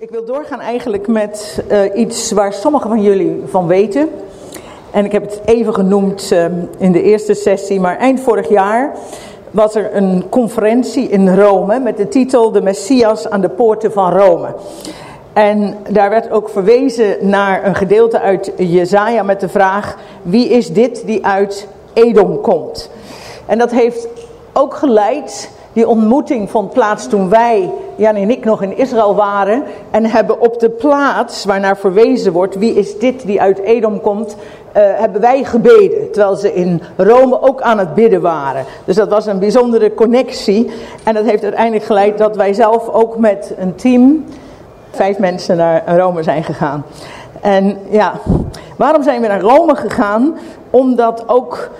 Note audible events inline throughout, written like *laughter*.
Ik wil doorgaan eigenlijk met uh, iets waar sommigen van jullie van weten. En ik heb het even genoemd uh, in de eerste sessie, maar eind vorig jaar was er een conferentie in Rome met de titel De Messias aan de poorten van Rome. En daar werd ook verwezen naar een gedeelte uit Jezaja met de vraag: wie is dit die uit Edom komt? En dat heeft ook geleid die ontmoeting vond plaats toen wij, Jan en ik, nog in Israël waren. En hebben op de plaats waarnaar verwezen wordt, wie is dit die uit Edom komt, uh, hebben wij gebeden. Terwijl ze in Rome ook aan het bidden waren. Dus dat was een bijzondere connectie. En dat heeft uiteindelijk geleid dat wij zelf ook met een team, vijf mensen naar Rome zijn gegaan. En ja, waarom zijn we naar Rome gegaan? Omdat ook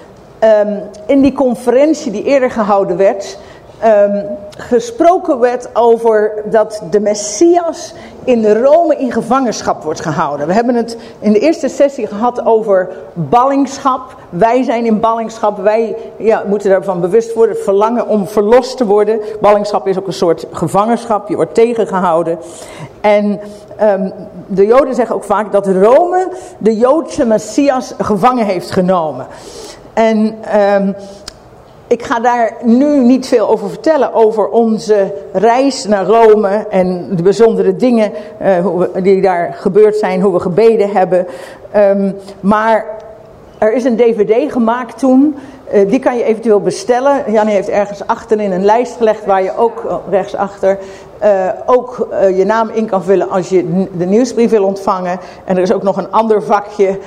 um, in die conferentie die eerder gehouden werd um, gesproken werd over dat de Messias in Rome in gevangenschap wordt gehouden. We hebben het in de eerste sessie gehad over ballingschap. Wij zijn in ballingschap. Wij ja, moeten daarvan bewust worden. Verlangen om verlost te worden. Ballingschap is ook een soort gevangenschap. Je wordt tegengehouden. En um, de Joden zeggen ook vaak dat Rome de Joodse Messias gevangen heeft genomen. En um, ik ga daar nu niet veel over vertellen, over onze reis naar Rome en de bijzondere dingen uh, die daar gebeurd zijn, hoe we gebeden hebben. Um, maar er is een dvd gemaakt toen, uh, die kan je eventueel bestellen. Janne heeft ergens achterin een lijst gelegd waar je ook, oh, rechtsachter, uh, ook uh, je naam in kan vullen als je de nieuwsbrief wil ontvangen. En er is ook nog een ander vakje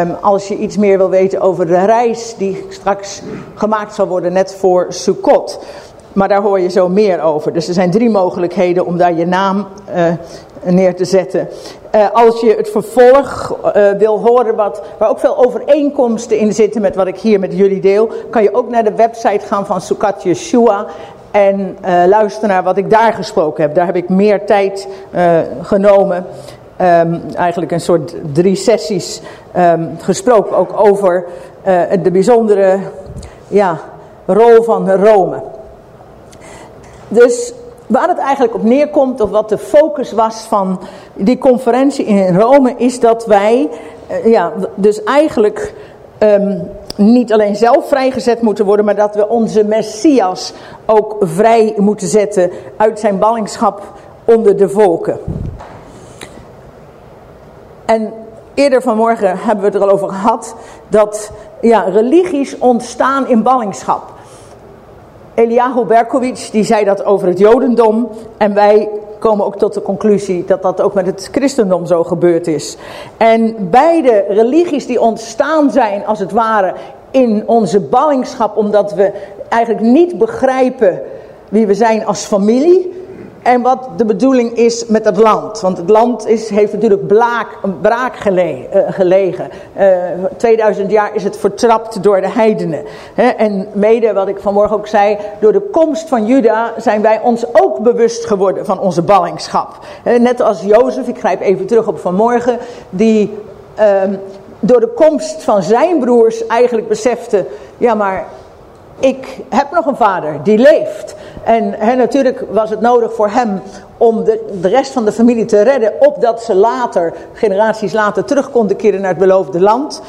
um, als je iets meer wil weten over de reis die straks gemaakt zal worden net voor Sukkot. Maar daar hoor je zo meer over. Dus er zijn drie mogelijkheden om daar je naam uh, neer te zetten. Als je het vervolg uh, wil horen, wat, waar ook veel overeenkomsten in zitten met wat ik hier met jullie deel, kan je ook naar de website gaan van Sukkot Yeshua en uh, luister naar wat ik daar gesproken heb. Daar heb ik meer tijd uh, genomen. Um, eigenlijk een soort drie sessies um, gesproken. Ook over uh, de bijzondere ja, rol van Rome. Dus waar het eigenlijk op neerkomt, of wat de focus was van die conferentie in Rome, is dat wij, ja, dus eigenlijk um, niet alleen zelf vrijgezet moeten worden, maar dat we onze Messias ook vrij moeten zetten uit zijn ballingschap onder de volken. En eerder vanmorgen hebben we het er al over gehad dat ja, religies ontstaan in ballingschap. Eliyahu Berkowitz die zei dat over het Jodendom en wij komen ook tot de conclusie dat dat ook met het christendom zo gebeurd is. En beide religies die ontstaan zijn als het ware in onze ballingschap, omdat we eigenlijk niet begrijpen wie we zijn als familie. En wat de bedoeling is met het land. Want het land is, heeft natuurlijk blaak, een braak gelegen. Uh, gelegen. Uh, 2000 jaar is het vertrapt door de heidenen. He, en mede wat ik vanmorgen ook zei. Door de komst van Juda zijn wij ons ook bewust geworden van onze ballingschap. Net als Jozef, ik grijp even terug op vanmorgen. Die uh, door de komst van zijn broers eigenlijk besefte. Ja maar ik heb nog een vader die leeft. En natuurlijk was het nodig voor hem om de, de rest van de familie te redden, opdat ze later, generaties later, terug konden keren naar het beloofde land.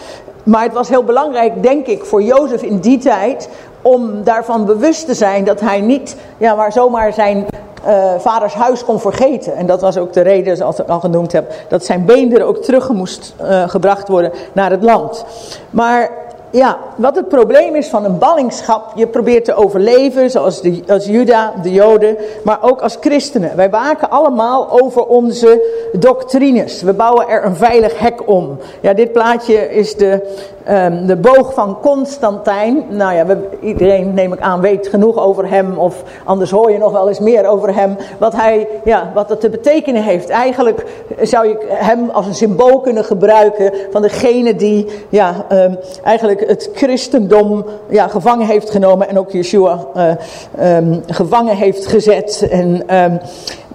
Maar het was heel belangrijk, denk ik, voor Jozef in die tijd, om daarvan bewust te zijn dat hij niet, ja, maar zomaar zijn uh, vaders huis kon vergeten. En dat was ook de reden, zoals ik al genoemd heb, dat zijn beenderen ook terug moest uh, gebracht worden naar het land. Maar ja, wat het probleem is van een ballingschap, je probeert te overleven, zoals de, als Juda, de Joden, maar ook als christenen. Wij waken allemaal over onze doctrines. We bouwen er een veilig hek om. Ja, dit plaatje is de, um, de boog van Constantijn. Nou ja, we, iedereen, neem ik aan, weet genoeg over hem, of anders hoor je nog wel eens meer over hem. Wat, hij, ja, wat dat te betekenen heeft. Eigenlijk zou je hem als een symbool kunnen gebruiken van degene die ja, um, eigenlijk het christendom ja, gevangen heeft genomen en ook Yeshua uh, um, gevangen heeft gezet. En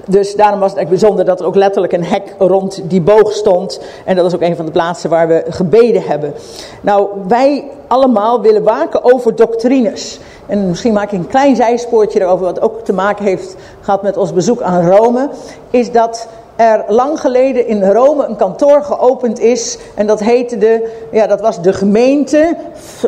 dus daarom was het echt bijzonder dat er ook letterlijk een hek rond die boog stond. En dat is ook een van de plaatsen waar we gebeden hebben. Nou, wij allemaal willen waken over doctrines. En misschien maak ik een klein zijspoortje erover, wat ook te maken heeft gehad met ons bezoek aan Rome. Is dat er lang geleden in Rome een kantoor geopend is. En dat heette de, ja, dat was de gemeente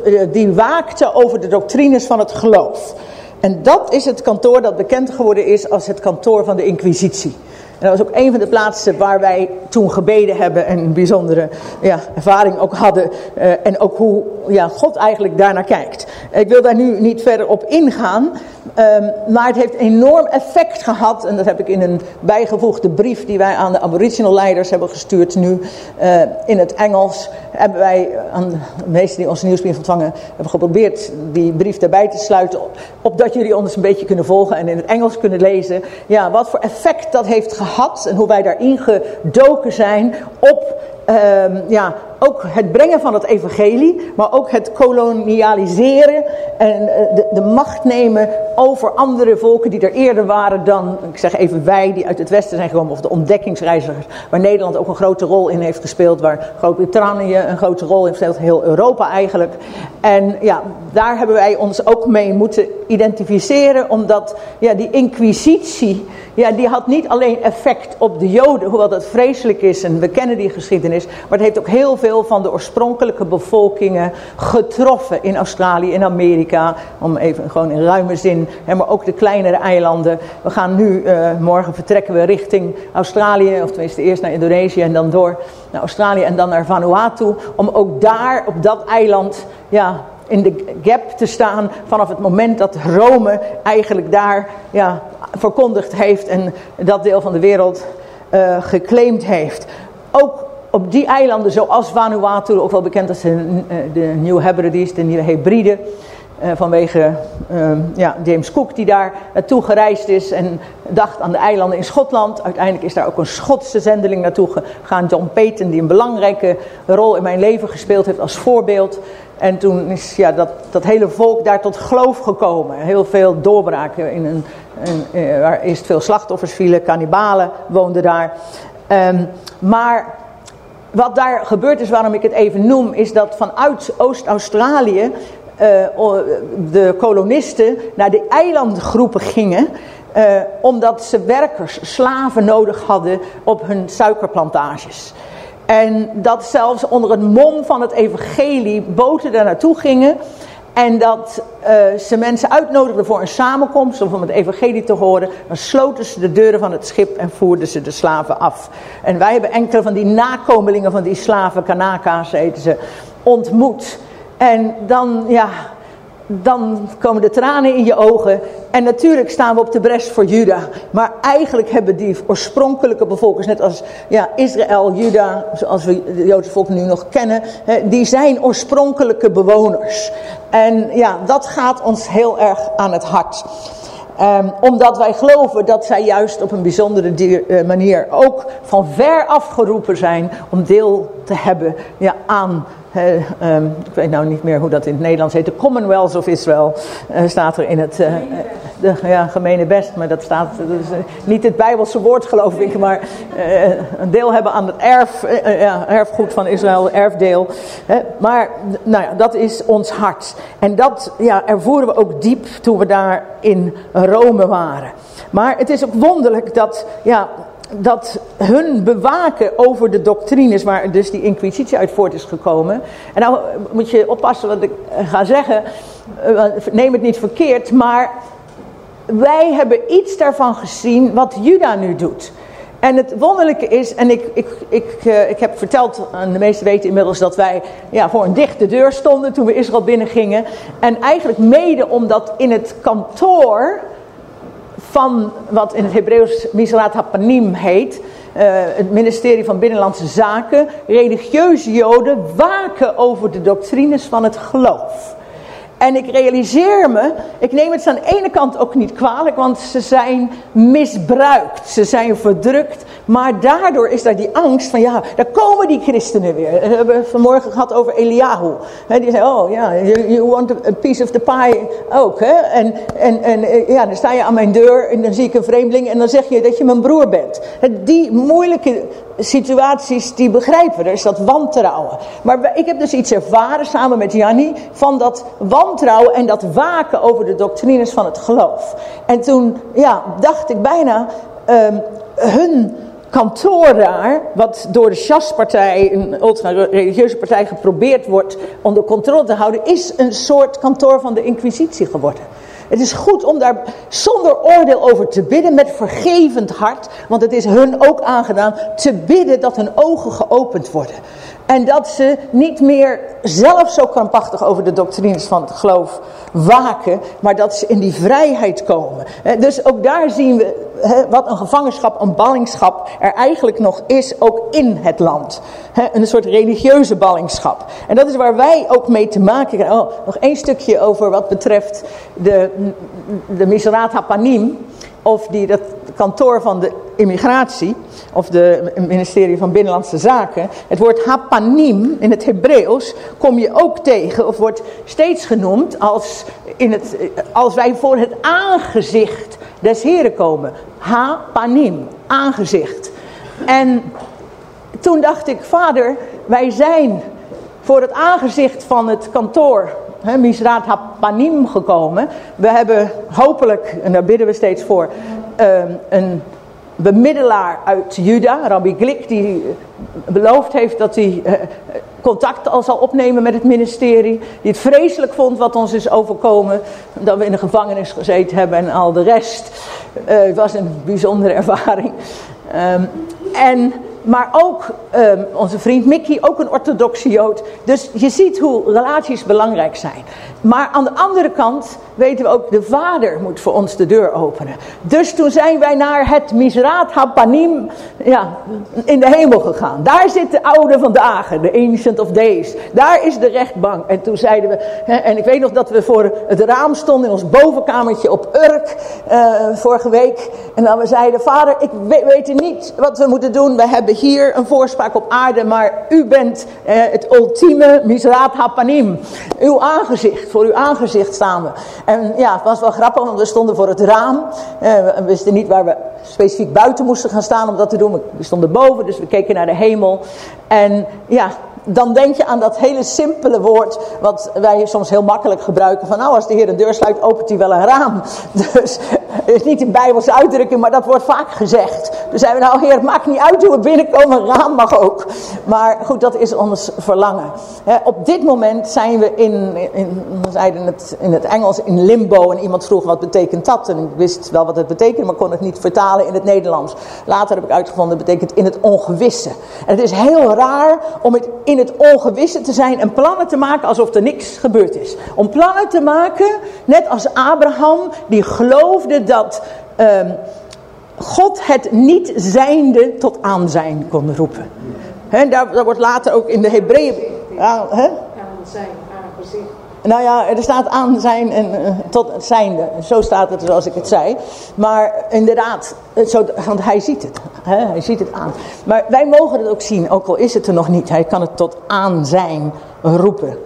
eh, die waakte over de doctrines van het geloof. En dat is het kantoor dat bekend geworden is als het kantoor van de Inquisitie. En dat was ook een van de plaatsen waar wij toen gebeden hebben en een bijzondere ja, ervaring ook hadden. Uh, en ook hoe ja, God eigenlijk daarnaar kijkt. Ik wil daar nu niet verder op ingaan. Um, maar het heeft enorm effect gehad. En dat heb ik in een bijgevoegde brief die wij aan de aboriginal leiders hebben gestuurd nu. Uh, in het Engels hebben wij aan de meesten die onze nieuwsbrief ontvangen. Hebben geprobeerd die brief daarbij te sluiten. Opdat jullie ons een beetje kunnen volgen en in het Engels kunnen lezen. Ja, wat voor effect dat heeft gehad. En hoe wij daarin gedoken zijn op um, ja, ook het brengen van het evangelie, maar ook het kolonialiseren en eh, de, de, macht nemen over andere volken die er eerder waren dan, ik zeg even wij, die uit het westen zijn gekomen, of de ontdekkingsreizigers, waar Nederland ook een grote rol in heeft gespeeld, waar Groot-Brittannië een grote rol heeft gespeeld, heel Europa eigenlijk. En ja, daar hebben wij ons ook mee moeten identificeren, omdat ja, die inquisitie, ja, die had niet alleen effect op de Joden, hoewel dat vreselijk is en we kennen die geschiedenis, maar het heeft ook heel veel van de oorspronkelijke bevolkingen getroffen in Australië, in Amerika, om even gewoon in ruime zin, maar ook de kleinere eilanden. We gaan nu, uh, morgen vertrekken we richting Australië, of tenminste eerst naar Indonesië en dan door naar Australië en dan naar Vanuatu, om ook daar op dat eiland, ja, in de gap te staan vanaf het moment dat Rome eigenlijk daar ja, verkondigd heeft en dat deel van de wereld uh, geclaimd heeft. Ook op die eilanden zoals Vanuatu, ook wel bekend als de, eh, Nieuwe Hebrides, de Nieuwe Hebriden, uh, vanwege uh, ja, James Cook die daar naartoe gereisd is en dacht aan de eilanden in Schotland. Uiteindelijk is daar ook een Schotse zendeling naartoe gegaan, John Peyton, die een belangrijke rol in mijn leven gespeeld heeft als voorbeeld. En toen is ja, dat, dat hele volk daar tot geloof gekomen. Heel veel doorbraken. In een, een, uh, waar eerst veel slachtoffers vielen, kannibalen woonden daar. Um, maar wat daar gebeurd is, waarom ik het even noem, is dat vanuit Oost-Australië uh, de kolonisten naar de eilandgroepen gingen. Uh, omdat ze werkers, slaven nodig hadden op hun suikerplantages. En dat zelfs onder het mom van het evangelie boten daar naartoe gingen. En dat uh, ze mensen uitnodigden voor een samenkomst of om het evangelie te horen. Dan sloten ze de deuren van het schip en voerden ze de slaven af. En wij hebben enkele van die nakomelingen van die slaven, Kanaka's heten ze, ontmoet. En dan, ja, dan komen de tranen in je ogen. En natuurlijk staan we op de bres voor Juda. Maar eigenlijk hebben die oorspronkelijke bevolkers, net als ja, Israël, Juda, zoals we de Joodse volk nu nog kennen, die zijn oorspronkelijke bewoners. En ja, dat gaat ons heel erg aan het hart. Um, omdat wij geloven dat zij juist op een bijzondere uh, manier ook van ver afgeroepen zijn om deel te hebben ja, aan uh, um, ik weet nou niet meer hoe dat in het Nederlands heet. De Commonwealth of Israel uh, staat er in het uh, de, ja, gemene best. Maar dat staat dat is, niet het Bijbelse woord geloof ik. Maar een deel hebben aan het erf, ja, erfgoed van Israël. Erfdeel. maar nou ja, dat is ons hart. En dat ja, ervoeren we ook diep toen we daar in Rome waren. Maar het is ook wonderlijk dat ja, dat hun bewaken over de doctrines waar dus die inquisitie uit voort is gekomen. En nou moet je oppassen wat ik ga zeggen, eh, neem het niet verkeerd, maar wij hebben iets daarvan gezien wat Juda nu doet. En het wonderlijke is, en ik, ik, ik, ik heb verteld, en de meesten weten inmiddels dat wij ja, voor een dichte deur stonden toen we Israël binnengingen. En eigenlijk mede omdat in het kantoor van wat in het Hebreeuws Misrat Hapanim heet, uh, het ministerie van Binnenlandse Zaken, religieuze joden waken over de doctrines van het geloof. En ik realiseer me, ik neem het aan de ene kant ook niet kwalijk, want ze zijn misbruikt, ze zijn verdrukt. Maar daardoor is daar die angst van, ja, daar komen die christenen weer. We hebben vanmorgen gehad over Eliahu. die zei, oh ja, you, want a piece of the pie ook. Hè? En, en, en eh, ja, dan sta je aan mijn deur en dan zie ik een vreemdeling en dan zeg je dat je mijn broer bent. Die moeilijke situaties, die begrijpen er is dat wantrouwen. Maar ik heb dus iets ervaren samen met Jannie van dat wantrouwen en dat waken over de doctrines van het geloof. En toen ja, dacht ik bijna, um, hun kantoor daar, wat door de Chas-partij, een ultra-religieuze partij, geprobeerd wordt onder controle te houden, is een soort kantoor van de inquisitie geworden. Het is goed om daar zonder oordeel over te bidden met vergevend hart. Want het is hun ook aangedaan te bidden dat hun ogen geopend worden. En dat ze niet meer zelf zo krampachtig over de doctrines van het geloof waken. Maar dat ze in die vrijheid komen. Dus ook daar zien we wat een gevangenschap, een ballingschap er eigenlijk nog is. Ook in het land. Een soort religieuze ballingschap. En dat is waar wij ook mee te maken krijgen. Oh, nog één stukje over wat betreft de, de Misraat Hapanim of die dat kantoor van de immigratie, of de ministerie van Binnenlandse Zaken, het woord hapanim in het Hebreeuws kom je ook tegen, of wordt steeds genoemd als, in het, als wij voor het aangezicht des Heren komen. Hapanim, aangezicht. En toen dacht ik, vader, wij zijn voor het aangezicht van het kantoor he, Hapanim gekomen. We hebben hopelijk, en daar bidden we steeds voor, een bemiddelaar uit Juda, Rabbi Glik, die beloofd heeft dat hij eh, contact al zal opnemen met het ministerie. Die het vreselijk vond wat ons is overkomen, dat we in de gevangenis gezeten hebben en al de rest. Het was een bijzondere *laughs* ervaring. Um, en maar ook um, onze vriend Mickey, ook een orthodoxe Jood. Dus je ziet hoe relaties belangrijk zijn. Maar aan de andere kant weten we ook, de vader moet voor ons de deur openen. Dus toen zijn wij naar het Misraat Hapanim ja, in de hemel gegaan. Daar zit de oude van dagen, de Ancient of Days. Daar is de rechtbank. En toen zeiden we, hè, en ik weet nog dat we voor het raam stonden in ons bovenkamertje op Urk uh, vorige week. En dan we zeiden, vader, ik weet, niet wat we moeten doen. We hebben hier een voorspraak op aarde, maar u bent het ultieme Misraat Hapanim. Uw aangezicht voor uw aangezicht staan we. En ja, het was wel grappig, want we stonden voor het raam. Eh, we wisten niet waar we specifiek buiten moesten gaan staan om dat te doen. We stonden boven, dus we keken naar de hemel. En ja, dan denk je aan dat hele simpele woord, wat wij soms heel makkelijk gebruiken. Van nou, als de Heer een deur sluit, opent hij wel een raam. *laughs* Dus is niet een Bijbelse uitdrukking, maar dat wordt vaak gezegd. Dus zijn we nou, Heer, het maakt niet uit hoe we binnenkomen, een raam mag ook. Maar goed, dat is ons verlangen. op dit moment zijn we in, in, we zeiden het in het Engels, in limbo. En iemand vroeg, wat betekent dat? En ik wist wel wat het betekent, maar kon het niet vertalen in het Nederlands. Later heb ik uitgevonden, het betekent in het ongewisse. En het is heel raar om het in het ongewisse te zijn en plannen te maken alsof er niks gebeurd is. Om plannen te maken, net als Abraham, die geloofde dat um, God het niet zijnde tot aanzijn kon roepen. He, daar, wordt later ook in de Hebreeën... Ja, aangezien. Nou ja, er staat aan zijn en uh, tot het zijnde. Zo staat het zoals ik het zei. Maar inderdaad, zo, want hij ziet het. Hè? Hij ziet het aan. Maar wij mogen het ook zien, ook al is het er nog niet. Hij kan het tot aan zijn roepen.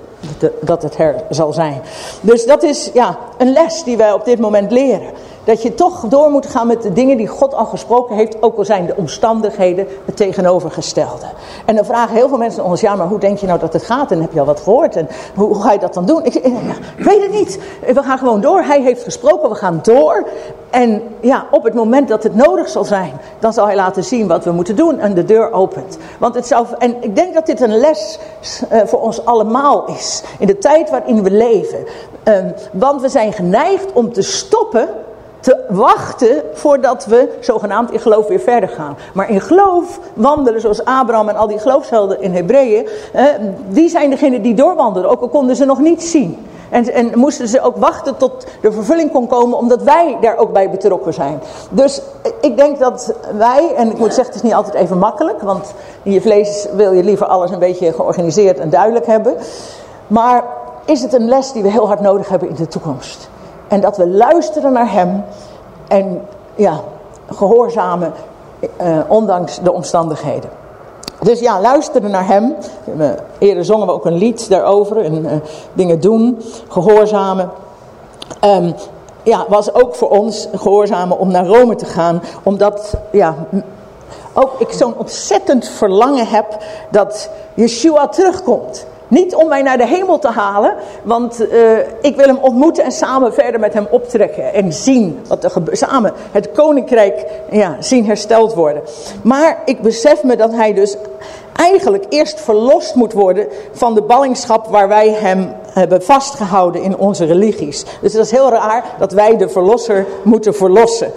Dat het er zal zijn. Dus dat is ja, een les die wij op dit moment leren. Dat je toch door moet gaan met de dingen die God al gesproken heeft. Ook al zijn de omstandigheden het tegenovergestelde. En dan vragen heel veel mensen ons. Ja maar hoe denk je nou dat het gaat? En heb je al wat gehoord? En hoe, ga je dat dan doen? Ik, ik, weet het niet. We gaan gewoon door. Hij heeft gesproken. We gaan door. En ja, op het moment dat het nodig zal zijn. Dan zal hij laten zien wat we moeten doen. En de deur opent. Want het zou, en ik denk dat dit een les uh, voor ons allemaal is. In de tijd waarin we leven. Um, want we zijn geneigd om te stoppen te wachten voordat we zogenaamd in geloof weer verder gaan. Maar in geloof wandelen zoals Abraham en al die geloofshelden in Hebreeën, die zijn degene die doorwandelen, ook al konden ze nog niet zien. En, en, moesten ze ook wachten tot de vervulling kon komen, omdat wij daar ook bij betrokken zijn. Dus ik denk dat wij, en ik moet zeggen, het is niet altijd even makkelijk, want in je vlees wil je liever alles een beetje georganiseerd en duidelijk hebben. Maar is het een les die we heel hard nodig hebben in de toekomst? En dat we luisteren naar hem en ja, gehoorzamen uh, ondanks de omstandigheden. Dus ja, luisteren naar hem. eerder zongen we ook een lied daarover. En uh, dingen doen, gehoorzamen. Um, ja, was ook voor ons gehoorzamen om naar Rome te gaan. Omdat, ja, ook ik zo'n ontzettend verlangen heb dat Yeshua terugkomt. Niet om mij naar de hemel te halen, want uh, ik wil hem ontmoeten en samen verder met hem optrekken. En zien wat er gebeurt. Samen het koninkrijk ja, zien hersteld worden. Maar ik besef me dat hij dus eigenlijk eerst verlost moet worden van de ballingschap waar wij hem hebben vastgehouden in onze religies. Dus dat is heel raar dat wij de verlosser moeten verlossen.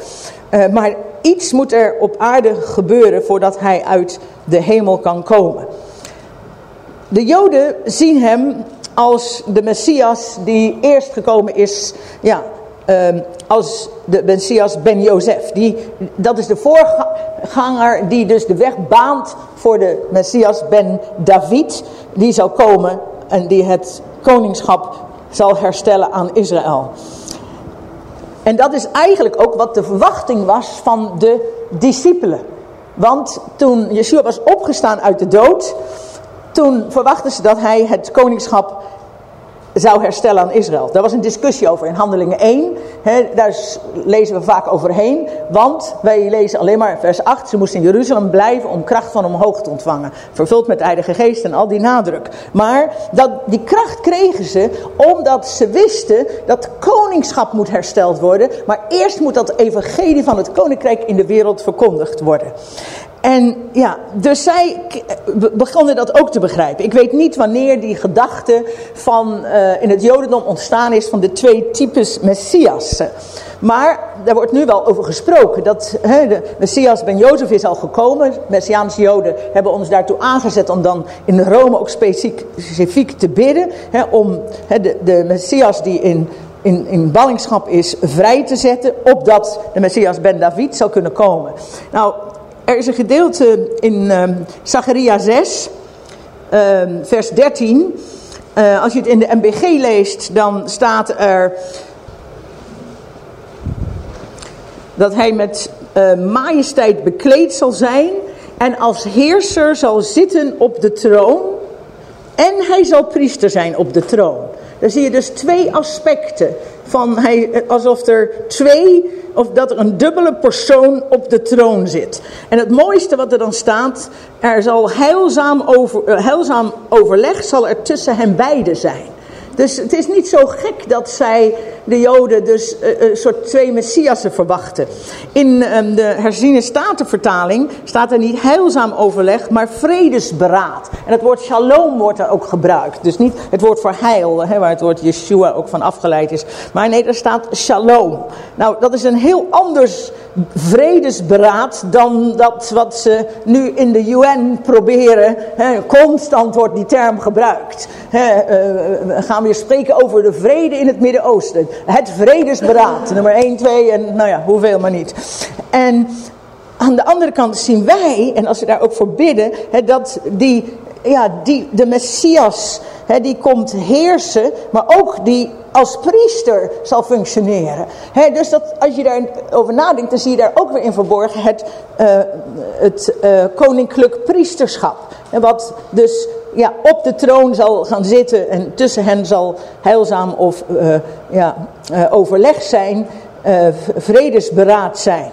Uh, maar iets moet er op aarde gebeuren voordat hij uit de hemel kan komen. De Joden zien hem als de Messias die eerst gekomen is, ja, um, als de Messias Ben Jozef. Die, dat is de voorganger die dus de weg baant voor de Messias Ben David. Die zal komen en die het koningschap zal herstellen aan Israël. En dat is eigenlijk ook wat de verwachting was van de discipelen. Want toen Yeshua was opgestaan uit de dood, toen verwachten ze dat hij het koningschap zou herstellen aan Israël. Daar was een discussie over in Handelingen 1. daar lezen we vaak overheen. Want wij lezen alleen maar vers 8. Ze moesten in Jeruzalem blijven om kracht van omhoog te ontvangen. Vervuld met de Heilige Geest en al die nadruk. Maar dat, die kracht kregen ze omdat ze wisten dat koningschap moet hersteld worden. Maar eerst moet dat evangelie van het koninkrijk in de wereld verkondigd worden. En ja, dus zij begonnen dat ook te begrijpen. Ik weet niet wanneer die gedachte van uh, in het jodendom ontstaan is van de twee types Messias. Maar daar wordt nu wel over gesproken. Dat de Messias ben Jozef is al gekomen. Messiaanse Joden hebben ons daartoe aangezet om dan in Rome ook specifiek, specifiek te bidden. Om de, de Messias die in in, in ballingschap is vrij te zetten, opdat de Messias ben David zou kunnen komen. Nou, er is een gedeelte in um, Zachariah 6, um, vers 13. Uh, als je het in de MBG leest, dan staat er dat hij met uh, majesteit bekleed zal zijn en als heerser zal zitten op de troon en hij zal priester zijn op de troon. Dan zie je dus twee aspecten van hij, alsof er twee, of dat er een dubbele persoon op de troon zit. En het mooiste wat er dan staat, er zal heilzaam, over, eh, heilzaam overleg zal er tussen hen beiden zijn. Dus het is niet zo gek dat zij, de Joden, dus een soort twee Messiassen verwachten. In um, de herziene statenvertaling staat er niet heilzaam overleg, maar vredesberaad. En het woord shalom wordt er ook gebruikt. Dus niet het woord voor heil, hè, waar het woord Yeshua ook van afgeleid is. Maar nee, er staat shalom. Nou, dat is een heel anders vredesberaad dan dat wat ze nu in de UN proberen. Hè, constant wordt die term gebruikt. Hè, uh, gaan we weer spreken over de vrede in het Midden-Oosten. Het vredesberaad, nummer 1, 2 en nou ja, hoeveel maar niet. En aan de andere kant zien wij, en als we daar ook voor bidden, hè, dat die, ja, die, de Messias, hè, die komt heersen, maar ook die als priester zal functioneren. dus dat, als je daarover nadenkt, dan zie je daar ook weer in verborgen het, uh, het uh, koninklijk priesterschap. En wat dus ja, op de troon zal gaan zitten en tussen hen zal heilzaam of uh, ja, overleg zijn, vredesberaad zijn.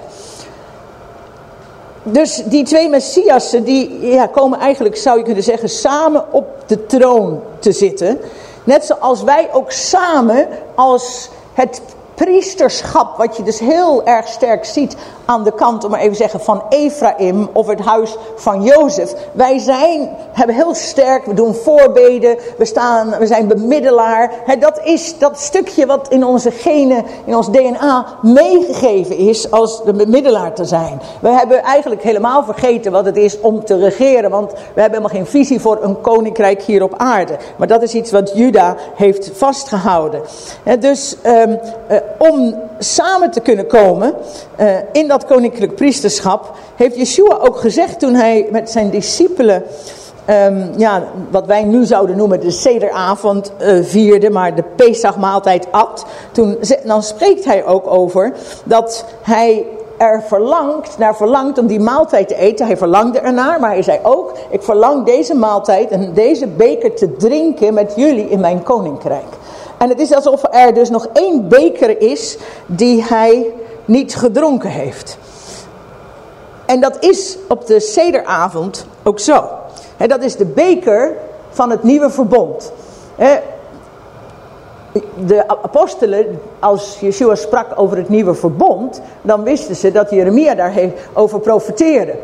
Dus die twee Messiassen, die ja, komen eigenlijk, zou je kunnen zeggen, samen op de troon te zitten. Net zoals wij ook samen als het priesterschap, wat je dus heel erg sterk ziet aan de kant, om maar even zeggen, van Ephraim of het huis van Jozef. Wij zijn, hebben heel sterk, we doen voorbeden, we, staan, we zijn bemiddelaar. dat is dat stukje wat in onze genen, in ons DNA meegegeven is als de bemiddelaar te zijn. We hebben eigenlijk helemaal vergeten wat het is om te regeren, want we hebben helemaal geen visie voor een koninkrijk hier op aarde. Maar dat is iets wat Juda heeft vastgehouden. dus um, om samen te kunnen komen uh, in dat koninklijk priesterschap, heeft Yeshua ook gezegd toen hij met zijn discipelen, um, ja, wat wij nu zouden noemen de sederavond uh, vierde, maar de Pesachmaaltijd at. Toen, dan spreekt hij ook over dat hij er verlangt, naar verlangt om die maaltijd te eten. Hij verlangde ernaar, maar hij zei ook, ik verlang deze maaltijd en deze beker te drinken met jullie in mijn koninkrijk. En het is alsof er dus nog één beker is die hij niet gedronken heeft. En dat is op de sederavond ook zo. dat is de beker van het nieuwe verbond. De apostelen, als Yeshua sprak over het nieuwe verbond, dan wisten ze dat Jeremia daarover profeteerde.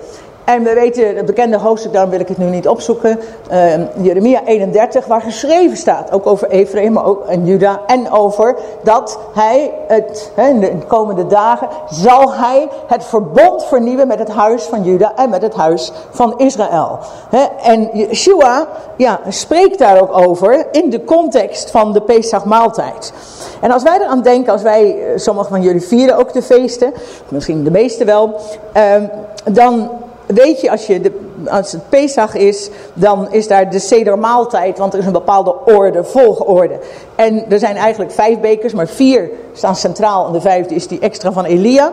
En we weten het bekende hoofdstuk, daarom wil ik het nu niet opzoeken. Uh, Jeremia 31, waar geschreven staat. Ook over Ephraim maar ook, en Juda. En over dat hij het, in de komende dagen zal hij het verbond vernieuwen met het huis van Juda en met het huis van Israël. en Yeshua ja, spreekt daar ook over in de context van de Pesach maaltijd. En als wij eraan denken, als wij, eh, sommigen van jullie vieren ook de feesten, misschien de meeste wel, ehm, dan weet je, als, je de, als het Pesach is, dan is daar de sedermaaltijd, want er is een bepaalde orde, volgorde. En er zijn eigenlijk vijf bekers, maar vier staan centraal en de vijfde is die extra van Elia.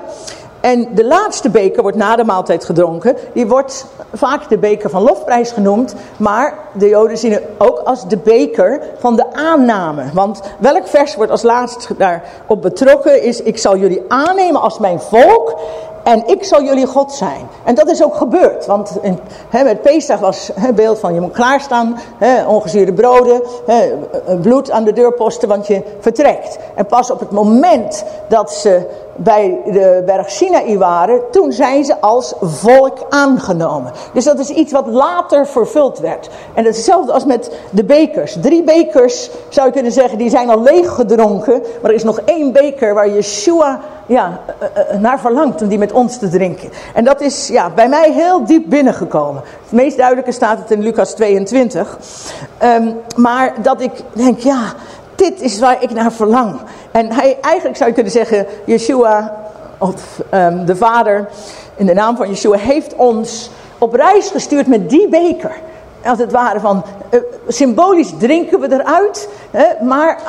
En de laatste beker wordt na de maaltijd gedronken. Die wordt vaak de beker van lofprijs genoemd. Maar de joden zien het ook als de beker van de aanname. Want welk vers wordt als laatst daarop betrokken is... Ik zal jullie aannemen als mijn volk en ik zal jullie God zijn. En dat is ook gebeurd. Want in, he, met Pesach was het beeld van je moet klaarstaan. He, ongezuurde broden. He, bloed aan de deurposten, want je vertrekt. En pas op het moment dat ze bij de berg Sinaï waren. Toen zijn ze als volk aangenomen. Dus dat is iets wat later vervuld werd. En hetzelfde als met de bekers. Drie bekers zou je kunnen zeggen, die zijn al leeg gedronken. Maar er is nog één beker waar Yeshua ja, eh, eh, naar verlangt om die met ons te drinken. En dat is ja, bij mij heel diep binnengekomen. Het meest duidelijke staat het in Lucas 22. Ehm, maar dat ik denk, ja, dit is waar ik naar verlang. En hij, eigenlijk zou je kunnen zeggen, Yeshua, of um, de Vader, in de naam van Yeshua, heeft ons op reis gestuurd met die beker. Als het ware van, uh, symbolisch drinken we eruit, hè, maar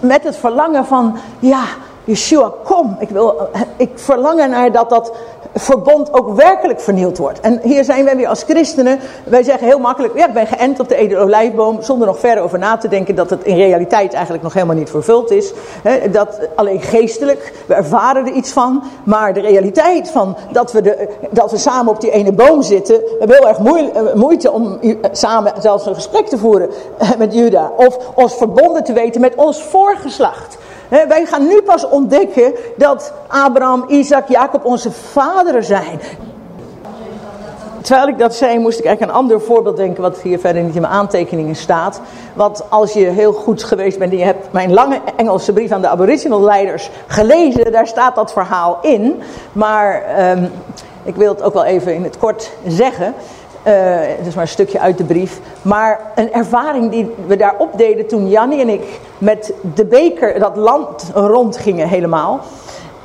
met het verlangen van, ja, Yeshua, kom. Ik, wil, ik verlang naar dat dat verbond ook werkelijk vernield wordt. En hier zijn wij weer als christenen. Wij zeggen heel makkelijk, ja, ik ben geënt op de edele olijfboom. Zonder nog verder over na te denken dat het in realiteit eigenlijk nog helemaal niet vervuld is. dat alleen geestelijk, we ervaren er iets van. Maar de realiteit van dat we, de, dat we samen op die ene boom zitten. We hebben heel erg eh, moeite om samen zelfs een gesprek te voeren eh, met Juda. Of ons verbonden te weten met ons voorgeslacht wij gaan nu pas ontdekken dat Abraham, Isaac, Jacob onze vaderen zijn. Terwijl ik dat zei, moest ik eigenlijk een ander voorbeeld denken, wat hier verder niet in mijn aantekeningen staat. Want als je heel goed geweest bent en je hebt mijn lange Engelse brief aan de aboriginal leiders gelezen, daar staat dat verhaal in. Maar ehm, ik wil het ook wel even in het kort zeggen. Uh, het is maar een stukje uit de brief. Maar een ervaring die we daar opdeden toen Jannie en ik met de beker dat land rondgingen helemaal.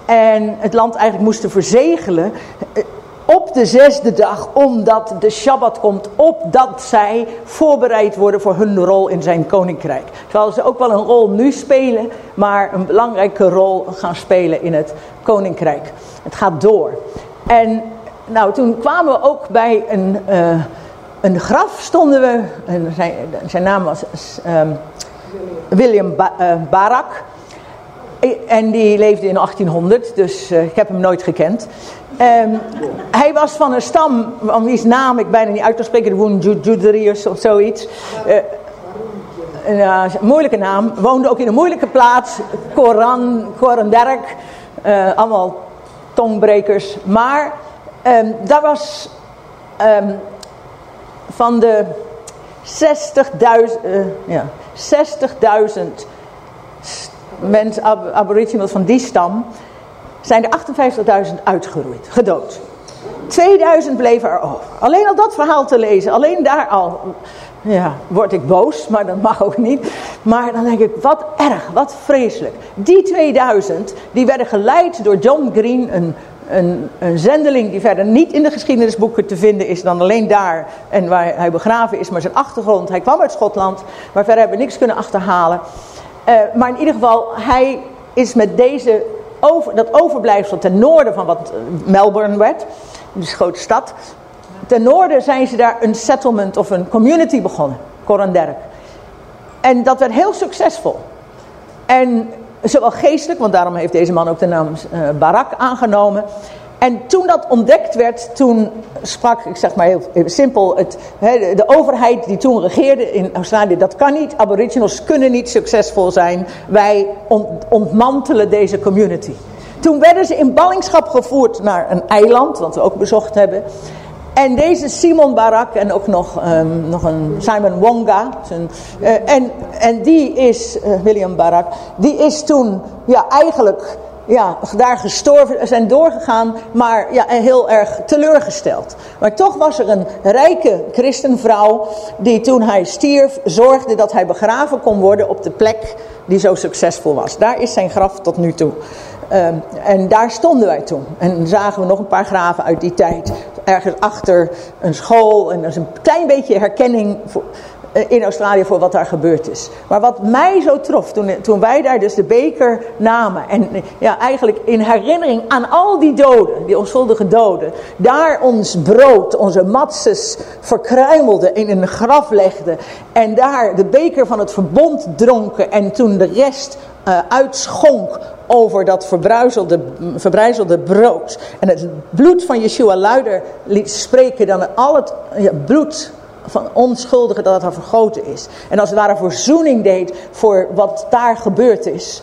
En het land eigenlijk moesten verzegelen. Eh, op de zesde dag, omdat de Shabbat komt, opdat zij voorbereid worden voor hun rol in zijn koninkrijk. Terwijl ze ook wel een rol nu spelen, maar een belangrijke rol gaan spelen in het koninkrijk. Het gaat door. En nou, toen kwamen we ook bij een, uh, een graf, stonden we, en zijn, zijn naam was um, William uh, Barak. En die leefde in 1800, dus uh, ik heb hem nooit gekend. Um, hij was van een stam, van wie's naam ik bijna niet uit kan spreken, de of zoiets. uh, moeilijke naam, woonde ook in een moeilijke plaats, Koran, Koranderk, allemaal tongbrekers. Maar Um, daar was um, van de 60.000 uh, ja, 60 mensen, ab aboriginals van die stam, zijn er 58.000 uitgeroeid, gedood. 2000 bleven er over. Alleen al dat verhaal te lezen, alleen daar al, ja, word ik boos, maar dat mag ook niet. Maar dan denk ik, wat erg, wat vreselijk. Die 2000, die werden geleid door John Green, een een, een zendeling die verder niet in de geschiedenisboeken te vinden is dan alleen daar en waar hij begraven is, maar zijn achtergrond. Hij kwam uit Schotland, maar verder hebben we niks kunnen achterhalen. Uh, maar in ieder geval, hij is met deze over, dat overblijfsel ten noorden van wat Melbourne werd, dus grote stad. Ten noorden zijn ze daar een settlement of een community begonnen, Coranderk. En dat werd heel succesvol. En Zowel geestelijk, want daarom heeft deze man ook de naam uh, Barak aangenomen. En toen dat ontdekt werd, toen sprak, ik zeg maar heel, simpel, het, de overheid die toen regeerde in Australië, dat kan niet, aboriginals kunnen niet succesvol zijn, wij ontmantelen deze community. Toen werden ze in ballingschap gevoerd naar een eiland, wat we ook bezocht hebben. En deze Simon Barak en ook nog, um, nog een Simon Wonga. Zijn, uh, en, en die is, uh, William Barak, die is toen ja, eigenlijk ja, daar gestorven, zijn doorgegaan, maar ja, heel erg teleurgesteld. Maar toch was er een rijke christenvrouw die toen hij stierf zorgde dat hij begraven kon worden op de plek die zo succesvol was. Daar is zijn graf tot nu toe. Um, en daar stonden wij toen. En zagen we nog een paar graven uit die tijd. Ergens achter een school. En er is een klein beetje herkenning voor, uh, in Australië voor wat daar gebeurd is. Maar wat mij zo trof, toen, toen wij daar dus de beker namen. En ja, eigenlijk in herinnering aan al die doden, die onschuldige doden. Daar ons brood, onze matses verkruimelden, in een graf legden. En daar de beker van het verbond dronken. En toen de rest uh, uitschonk over dat verbruizelde, verbrijzelde brood. En het bloed van Yeshua luider liet spreken dan al het ja, bloed van onschuldigen dat er vergoten is. En als het ware verzoening deed voor wat daar gebeurd is.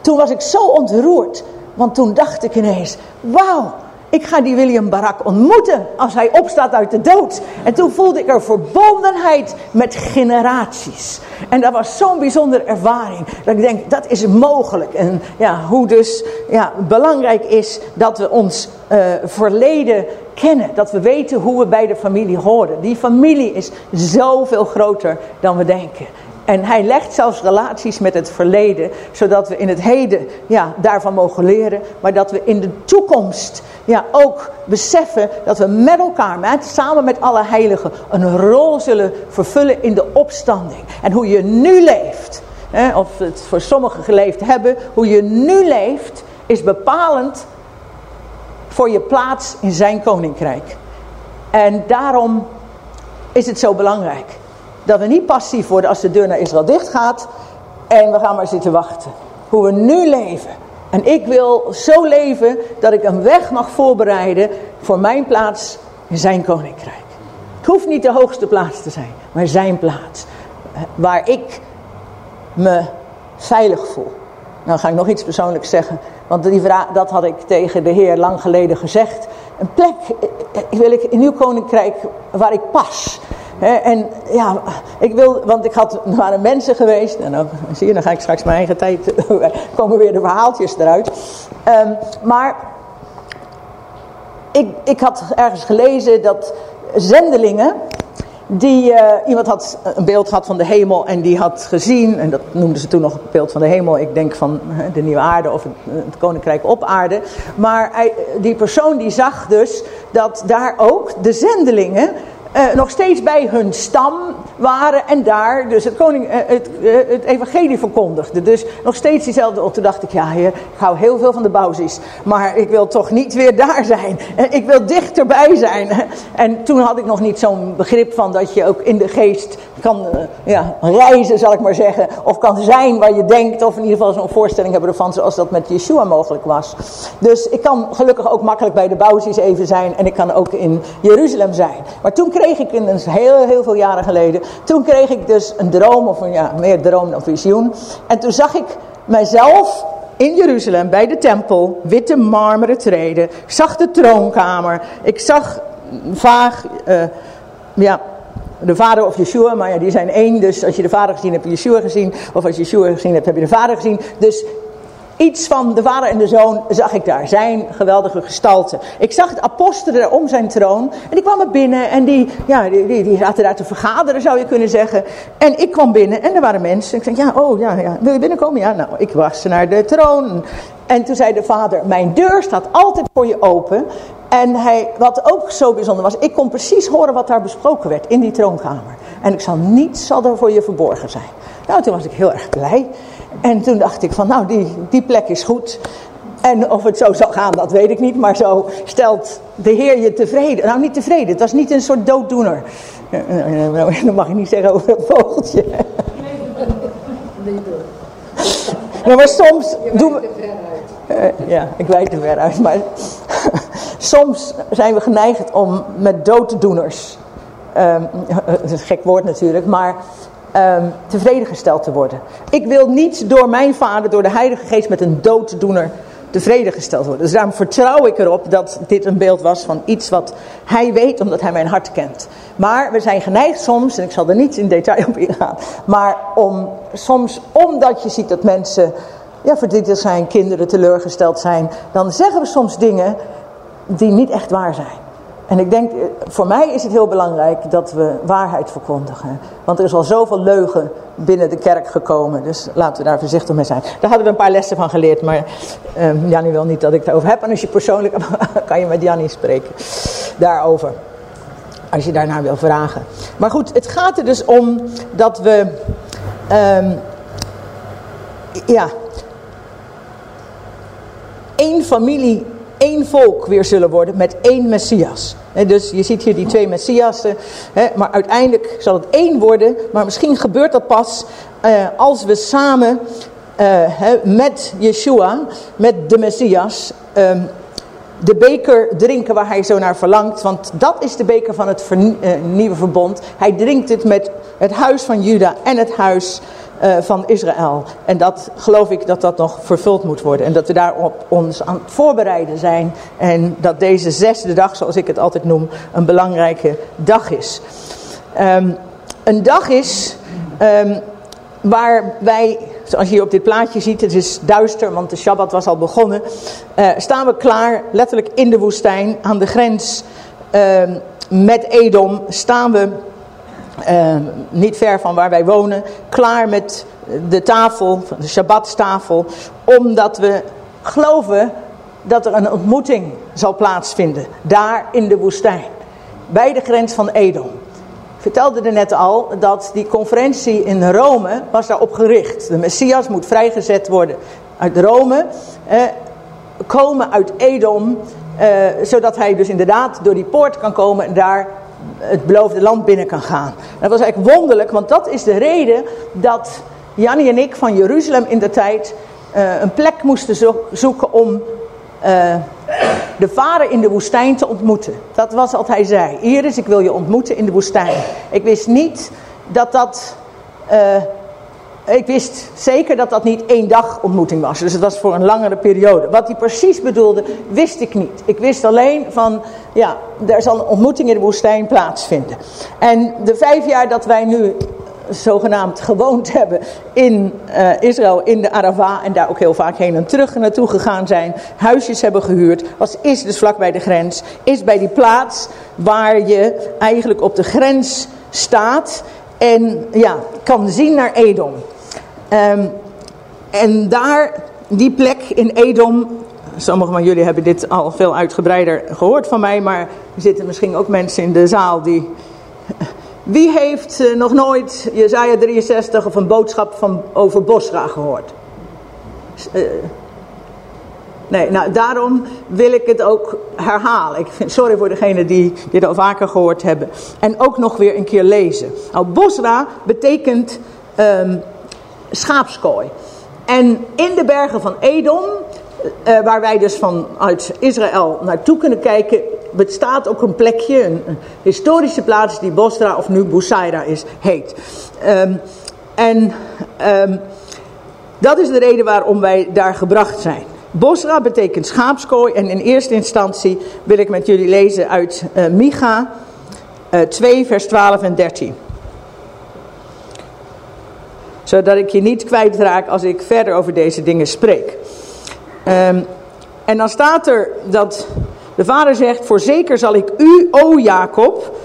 Toen was ik zo ontroerd. Want toen dacht ik ineens, wauw, ik ga die William Barak ontmoeten als hij opstaat uit de dood. En toen voelde ik er verbondenheid met generaties. En dat was zo'n bijzondere ervaring. Dat ik denk, dat is mogelijk. En ja, hoe dus ja, belangrijk is dat we ons uh, verleden kennen. Dat we weten hoe we bij de familie horen. Die familie is zoveel groter dan we denken. En hij legt zelfs relaties met het verleden, zodat we in het heden ja, daarvan mogen leren. Maar dat we in de toekomst ja, ook beseffen dat we met elkaar, met, samen met alle heiligen, een rol zullen vervullen in de opstanding. En hoe je nu leeft, hè, of het voor sommigen geleefd hebben, hoe je nu leeft, is bepalend voor je plaats in zijn koninkrijk. En daarom is het zo belangrijk. Dat we niet passief worden als de deur naar Israël dicht gaat. En we gaan maar zitten wachten. Hoe we nu leven. En ik wil zo leven dat ik een weg mag voorbereiden voor mijn plaats in zijn koninkrijk. Het hoeft niet de hoogste plaats te zijn, maar zijn plaats. Waar ik me veilig voel. Nou ga ik nog iets persoonlijks zeggen. Want die vraag, dat had ik tegen de Heer lang geleden gezegd. Een plek wil ik in uw koninkrijk waar ik pas en ja, ik wil, want ik had, er waren mensen geweest, en dan zie je, dan ga ik straks mijn eigen tijd, *laughs* komen weer de verhaaltjes eruit. Um, maar ik, ik had ergens gelezen dat zendelingen, die, uh, iemand had een beeld gehad van de hemel en die had gezien, en dat noemden ze toen nog een beeld van de hemel, ik denk van de nieuwe aarde of het, het koninkrijk op aarde. Maar die persoon die zag dus dat daar ook de zendelingen uh, nog steeds bij hun stam waren en daar dus het, koning, uh, het, uh, het evangelie verkondigde. Dus nog steeds diezelfde. Oh, toen dacht ik, ja heer, ik hou heel veel van de bouwsies. Maar ik wil toch niet weer daar zijn. ik wil dichterbij zijn. En toen had ik nog niet zo'n begrip van dat je ook in de geest kan ja, reizen, zal ik maar zeggen. Of kan zijn waar je denkt. Of in ieder geval zo'n voorstelling hebben ervan zoals dat met Yeshua mogelijk was. Dus ik kan gelukkig ook makkelijk bij de bouwsies even zijn. En ik kan ook in Jeruzalem zijn. Maar toen kreeg ik, een heel, heel veel jaren geleden, toen kreeg ik dus een droom, of een, ja, meer droom dan visioen. En toen zag ik mijzelf in Jeruzalem bij de tempel, witte marmeren treden. Zag de troonkamer. Ik zag vaag, uh, ja, de vader of Yeshua, maar ja, die zijn één. Dus als je de vader gezien hebt, heb je Yeshua gezien. Of als je Yeshua gezien hebt, heb je de vader gezien. Dus Iets van de vader en de zoon zag ik daar. Zijn geweldige gestalte. Ik zag het apostelen om zijn troon. En die kwamen binnen en die, ja, die, die, die zaten daar te vergaderen zou je kunnen zeggen. En ik kwam binnen en er waren mensen. Ik zei, ja, oh ja, ja, wil je binnenkomen? Ja, nou, ik was naar de troon. En toen zei de vader, mijn deur staat altijd voor je open. En hij, wat ook zo bijzonder was, ik kon precies horen wat daar besproken werd in die troonkamer. En ik zal niets zal er voor je verborgen zijn. Nou, toen was ik heel erg blij. En toen dacht ik van, nou, die, die plek is goed. En of het zo zal gaan, dat weet ik niet. Maar zo stelt de Heer je tevreden. Nou, niet tevreden. Het was niet een soort dooddoener. Dat mag ik niet zeggen over het vogeltje. *laughs* Nou, maar soms... Doen we, uh, ja, ik wijd er ver uit. Maar soms zijn we geneigd om met dooddoeners, um, *laughs* dat is een gek woord natuurlijk, maar um, tevreden gesteld te worden. Ik wil niet door mijn vader, door de Heilige Geest met een dooddoener tevreden gesteld worden. Dus daarom vertrouw ik erop dat dit een beeld was van iets wat hij weet, omdat hij mijn hart kent. Maar we zijn geneigd soms, en ik zal er niet in detail op ingaan, maar om soms, omdat je ziet dat mensen ja, verdrietig zijn, kinderen teleurgesteld zijn, dan zeggen we soms dingen die niet echt waar zijn. En ik denk, voor mij is het heel belangrijk dat we waarheid verkondigen. Want er is al zoveel leugen binnen de kerk gekomen. Dus laten we daar voorzichtig mee zijn. Daar hadden we een paar lessen van geleerd. Maar uh, Jannie wil niet dat ik het over heb. En als je persoonlijk *laughs* kan je met Jannie spreken daarover. Als je daarna wil vragen. Maar goed, het gaat er dus om dat we... Um, ja, één familie, één volk weer zullen worden met één Messias. dus je ziet hier die twee Messiassen, maar uiteindelijk zal het één worden. Maar misschien gebeurt dat pas eh, als we samen eh, met Yeshua, met de Messias, ehm, de beker drinken waar hij zo naar verlangt. Want dat is de beker van het eh, nieuwe verbond. Hij drinkt het met het huis van Juda en het huis uh, van Israël. En dat geloof ik dat dat nog vervuld moet worden. En dat we daarop ons aan het voorbereiden zijn. En dat deze zesde dag, zoals ik het altijd noem, een belangrijke dag is. Um, een dag is um, waar wij, zoals je hier op dit plaatje ziet, het is duister, want de Shabbat was al begonnen. Uh, staan we klaar, letterlijk in de woestijn, aan de grens uh, met Edom, staan we uh, niet ver van waar wij wonen, klaar met de tafel, de Shabbatstafel, omdat we geloven dat er een ontmoeting zal plaatsvinden, daar in de woestijn, bij de grens van Edom. Vertelde er net al dat die conferentie in Rome was daarop gericht. De Messias moet vrijgezet worden uit Rome, eh, komen uit Edom, eh, zodat hij dus inderdaad door die poort kan komen en daar het beloofde land binnen kan gaan. Dat was eigenlijk wonderlijk, want dat is de reden dat Jannie en ik van Jeruzalem in de tijd uh, een plek moesten zoeken om uh, de vader in de woestijn te ontmoeten. Dat was wat hij zei. Iris, ik wil je ontmoeten in de woestijn. Ik wist niet dat dat uh, ik wist zeker dat dat niet één dag ontmoeting was. Dus het was voor een langere periode. Wat hij precies bedoelde, wist ik niet. Ik wist alleen van, ja, er zal een ontmoeting in de woestijn plaatsvinden. En de vijf jaar dat wij nu zogenaamd gewoond hebben in uh, Israël, in de Arava en daar ook heel vaak heen en terug naartoe gegaan zijn, huisjes hebben gehuurd, was, is dus vlakbij de grens, is bij die plaats waar je eigenlijk op de grens staat en ja, kan zien naar Edom. Um, en daar, die plek in Edom, sommigen van jullie hebben dit al veel uitgebreider gehoord van mij, maar er zitten misschien ook mensen in de zaal die... Wie heeft uh, nog nooit Jezaja 63 of een boodschap van, over Bosra gehoord? Uh, nee, nou daarom wil ik het ook herhalen. Ik vind, sorry voor degenen die dit al vaker gehoord hebben. En ook nog weer een keer lezen. Nou, Bosra betekent... Um, schaapskooi. En in de bergen van Edom, uh, waar wij dus vanuit Israël naartoe kunnen kijken, bestaat ook een plekje, een, historische plaats die Bosra of nu Busaira is, heet. Um, en um, dat is de reden waarom wij daar gebracht zijn. Bosra betekent schaapskooi en in eerste instantie wil ik met jullie lezen uit uh, Micha uh, 2 vers 12 en 13 zodat ik je niet kwijtraak als ik verder over deze dingen spreek. Um, en dan staat er dat de vader zegt, voorzeker zal ik u, o Jacob,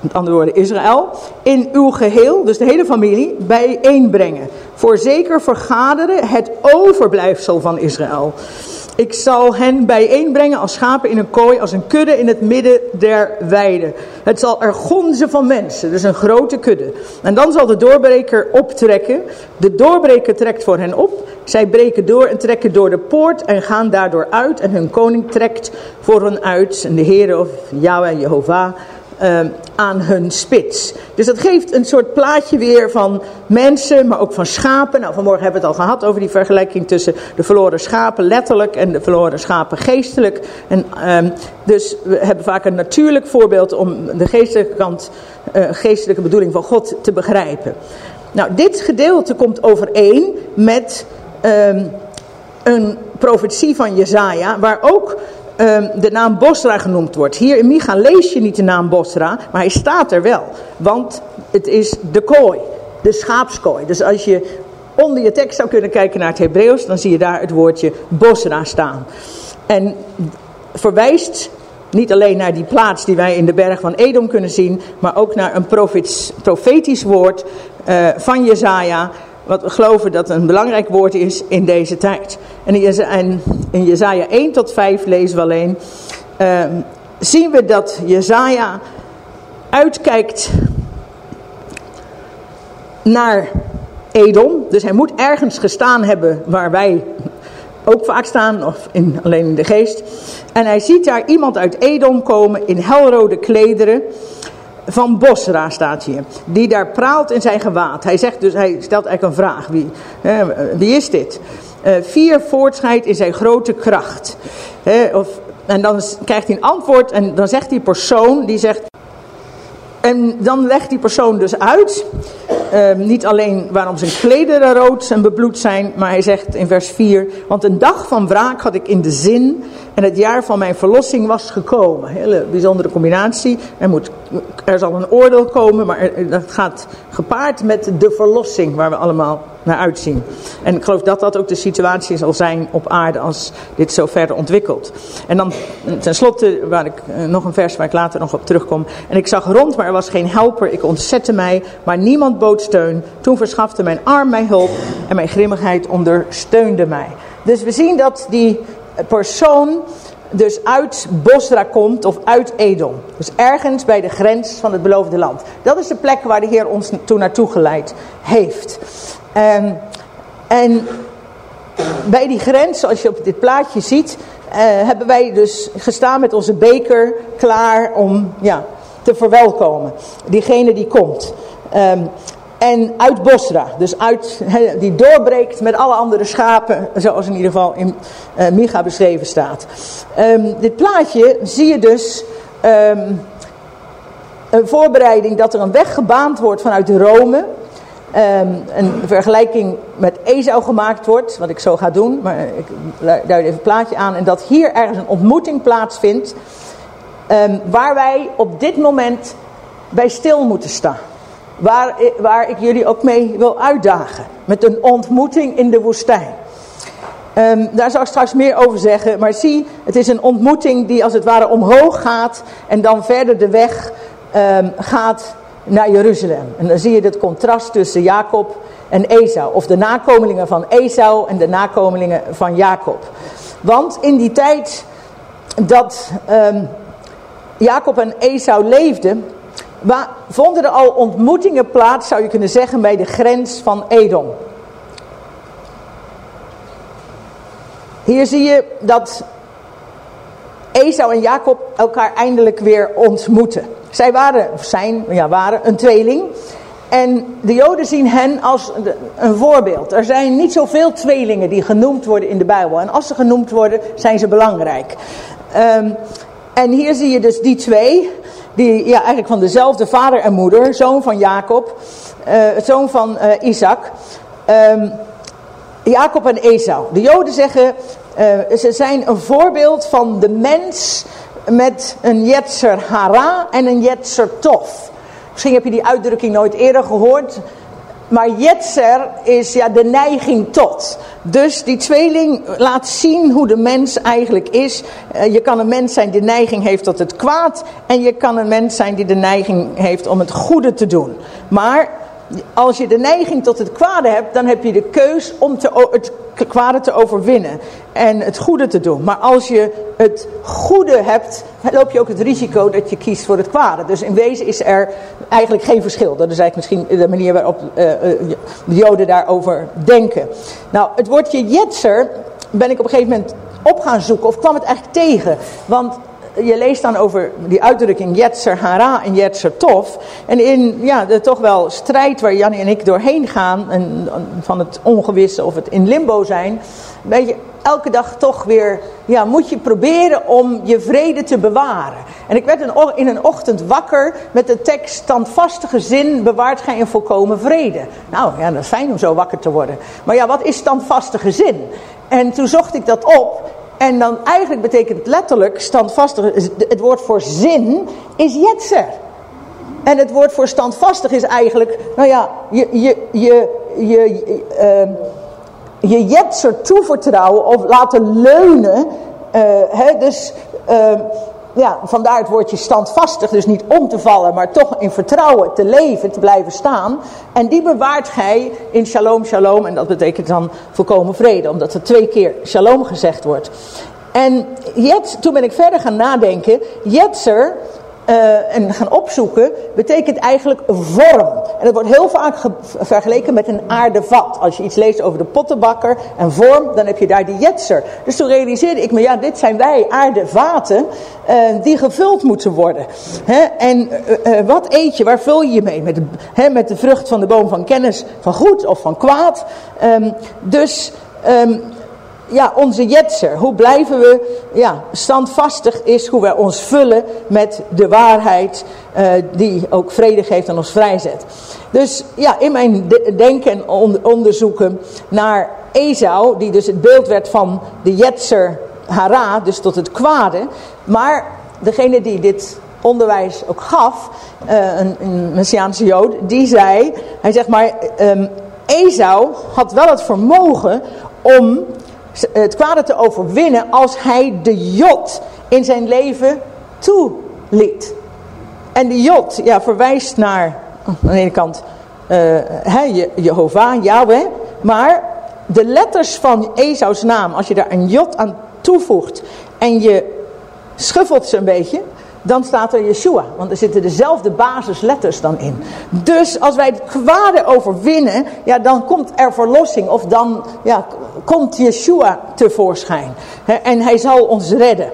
met andere woorden Israël, in uw geheel, dus de hele familie, bijeenbrengen. Voorzeker vergaderen het overblijfsel van Israël. Ik zal hen bijeenbrengen als schapen in een kooi, als een kudde in het midden der weiden. Het zal er gonzen van mensen, dus een grote kudde. En dan zal de doorbreker optrekken. De doorbreker trekt voor hen op. Zij breken door en trekken door de poort en gaan daardoor uit. En hun koning trekt voor hen uit. En de Heer of Yahweh, Jehovah, ehm, aan hun spits. Dus dat geeft een soort plaatje weer van mensen, maar ook van schapen. Nou, vanmorgen hebben we het al gehad over die vergelijking tussen de verloren schapen letterlijk en de verloren schapen geestelijk. En, um, dus we hebben vaak een natuurlijk voorbeeld om de geestelijke kant, uh, geestelijke bedoeling van God te begrijpen. Nou, dit gedeelte komt overeen met um, een profetie van Jezaja, waar ook um, de naam Bosra genoemd wordt. Hier in Micha lees je niet de naam Bosra, maar hij staat er wel. Want het is de kooi, de schaapskooi. Dus als je onder je tekst zou kunnen kijken naar het Hebreeuws, dan zie je daar het woordje Bosra staan. En verwijst niet alleen naar die plaats die wij in de berg van Edom kunnen zien, maar ook naar een profetisch woord uh, van Jezaja, wat we geloven dat een belangrijk woord is in deze tijd. En in, Jezaja 1 tot 5 lezen we alleen, uh, zien we dat Jezaja uitkijkt naar Edom. Dus hij moet ergens gestaan hebben waar wij ook vaak staan, of in, alleen in de geest. En hij ziet daar iemand uit Edom komen in helrode klederen van Bosra staat hier. Die daar praalt in zijn gewaad. Hij zegt dus, hij stelt eigenlijk een vraag. Wie, wie is dit? Uh, vier voortschrijdt in zijn grote kracht. of, en dan krijgt hij een antwoord en dan zegt die persoon, die zegt... En dan legt die persoon dus uit, uh, niet alleen waarom zijn klederen rood en bebloed zijn, maar hij zegt in vers 4, want een dag van wraak had ik in de zin en het jaar van mijn verlossing was gekomen. Hele bijzondere combinatie. Er, moet, er zal een oordeel komen, maar dat gaat gepaard met de verlossing waar we allemaal naar uitzien. En ik geloof dat dat ook de situatie zal zijn op aarde als dit zo verder ontwikkelt. En dan tenslotte, waar ik, eh, nog een vers waar ik later nog op terugkom. En ik zag rond, maar er was geen helper. Ik ontzette mij, maar niemand bood steun. Toen verschafte mijn arm mij hulp en mijn grimmigheid ondersteunde mij. Dus we zien dat die persoon dus uit Bosra komt of uit Edom. Dus ergens bij de grens van het beloofde land. Dat is de plek waar de Heer ons toen naartoe geleid heeft. Um, en bij die grens, zoals je op dit plaatje ziet, uh, hebben wij dus gestaan met onze beker klaar om ja, te verwelkomen. Diegene die komt. Um, en uit Bosra, dus uit, die doorbreekt met alle andere schapen, zoals in ieder geval in uh, Micha beschreven staat. Um, dit plaatje zie je dus een voorbereiding dat er een weg gebaand wordt vanuit Rome. Um, een vergelijking met Esau gemaakt wordt, wat ik zo ga doen, maar ik duid even het plaatje aan. En dat hier ergens een ontmoeting plaatsvindt, waar wij op dit moment bij stil moeten staan. Waar, waar ik jullie ook mee wil uitdagen. Met een ontmoeting in de woestijn. Um, daar zal ik straks meer over zeggen. Maar zie, het is een ontmoeting die als het ware omhoog gaat. En dan verder de weg gaat naar Jeruzalem. En dan zie je het contrast tussen Jacob en Esau. Of de nakomelingen van Esau en de nakomelingen van Jacob. Want in die tijd dat um, Jacob en Esau leefden vonden er al ontmoetingen plaats, zou je kunnen zeggen, bij de grens van Edom. Hier zie je dat Esau en Jacob elkaar eindelijk weer ontmoeten. Zij waren, zijn, ja, waren een tweeling. En de Joden zien hen als een voorbeeld. Er zijn niet zoveel tweelingen die genoemd worden in de Bijbel. En als ze genoemd worden, zijn ze belangrijk. Um, en hier zie je dus die twee die ja, eigenlijk van dezelfde vader en moeder, zoon van Jacob, uh, zoon van uh, Isaac. Um, Jacob en Esau. De Joden zeggen, uh, ze zijn een voorbeeld van de mens met een Yetzer Hara en een Yetzer Tof. Misschien heb je die uitdrukking nooit eerder gehoord. Maar Jetzer is ja de neiging tot. Dus die tweeling laat zien hoe de mens eigenlijk is. Uh, je kan een mens zijn die de neiging heeft tot het kwaad. En je kan een mens zijn die de neiging heeft om het goede te doen. Maar als je de neiging tot het kwade hebt, dan heb je de keus om te, het kwade te overwinnen en het goede te doen. Maar als je het goede hebt, loop je ook het risico dat je kiest voor het kwade. Dus in wezen is er eigenlijk geen verschil. Dat is eigenlijk misschien de manier waarop uh, de Joden daarover denken. Nou, het woordje jetser ben ik op een gegeven moment op gaan zoeken, of kwam het eigenlijk tegen. Want je leest dan over die uitdrukking Jetzer Hara en Jetzer Tof. En in ja, de toch wel strijd waar Jannie en ik doorheen gaan, en, van het ongewisse of het in limbo zijn, weet je, elke dag toch weer, ja, moet je proberen om je vrede te bewaren. En ik werd in een ochtend wakker met de tekst, standvastige zin bewaart gij in volkomen vrede. Nou ja, dat is fijn om zo wakker te worden. Maar ja, wat is standvastige zin? En toen zocht ik dat op en dan eigenlijk betekent letterlijk standvastig, het woord voor zin is jetser. En het woord voor standvastig is eigenlijk, nou ja, je, je, je, je, uh, je jetser toevertrouwen of laten leunen. Uh, hè, dus uh, ja, vandaar het woordje standvastig, dus niet om te vallen, maar toch in vertrouwen te leven, te blijven staan. En die bewaart gij in shalom, shalom, en dat betekent dan volkomen vrede, omdat er twee keer shalom gezegd wordt. En jet, toen ben ik verder gaan nadenken, jetser uh, en gaan opzoeken, betekent eigenlijk vorm. En dat wordt heel vaak vergeleken met een aardevat. Als je iets leest over de pottenbakker en vorm, dan heb je daar die jetser. Dus toen realiseerde ik me, ja, dit zijn wij aardevaten uh, die gevuld moeten worden. He, en uh, wat eet je, waar vul je je mee? Met de, he, met de vrucht van de boom van kennis van goed of van kwaad. Um, dus... Um, ja, onze jetser. Hoe blijven we ja, standvastig is hoe wij ons vullen met de waarheid uh, die ook vrede geeft en ons vrijzet. Dus ja, in mijn denken en onderzoeken naar Esau, die dus het beeld werd van de jetser Hara, dus tot het kwade. Maar degene die dit onderwijs ook gaf, een, een Messiaanse Jood, die zei, hij zegt maar, um, Esau had wel het vermogen om het kwade te overwinnen als hij de jot in zijn leven toeliet. En de jot ja, verwijst naar, aan de ene kant, uh, Jehovah, Yahweh. Maar de letters van Esau's naam, als je daar een jot aan toevoegt en je schuffelt ze een beetje, dan staat er Yeshua. Want er zitten dezelfde basisletters dan in. Dus als wij het kwade overwinnen, ja, dan komt er verlossing. Of dan ja, komt Yeshua tevoorschijn. en hij zal ons redden.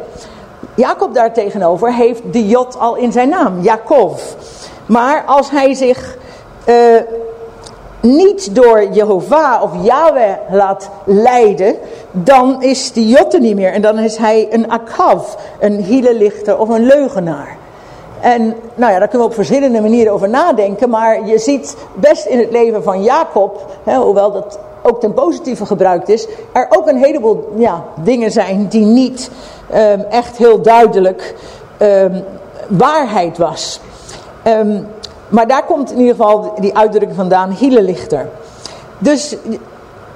Jacob daartegenover heeft de Jot al in zijn naam, Jacob. Maar als hij zich uh, niet door Jehovah of Yahweh laat leiden, dan is die Jotte niet meer. En dan is hij een akav, een hielelichter of een leugenaar. En nou ja, daar kunnen we op verschillende manieren over nadenken. Maar je ziet best in het leven van Jacob, hè, hoewel dat ook ten positieve gebruikt is, er ook een heleboel ja, dingen zijn die niet um, echt heel duidelijk um, waarheid was. Um, maar daar komt in ieder geval die uitdrukking vandaan, hielelichter. Dus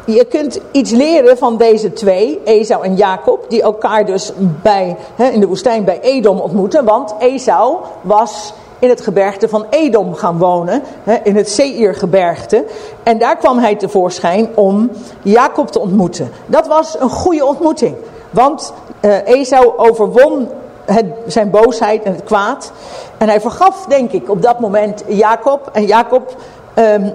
je kunt iets leren van deze twee, Esau en Jacob, die elkaar dus bij, in de woestijn bij Edom ontmoeten. Want Esau was in het gebergte van Edom gaan wonen, in het Seirgebergte. En daar kwam hij tevoorschijn om Jacob te ontmoeten. Dat was een goede ontmoeting, want uh, Esau overwon het, zijn boosheid en het kwaad. En hij vergaf, denk ik, op dat moment Jacob. En Jacob um,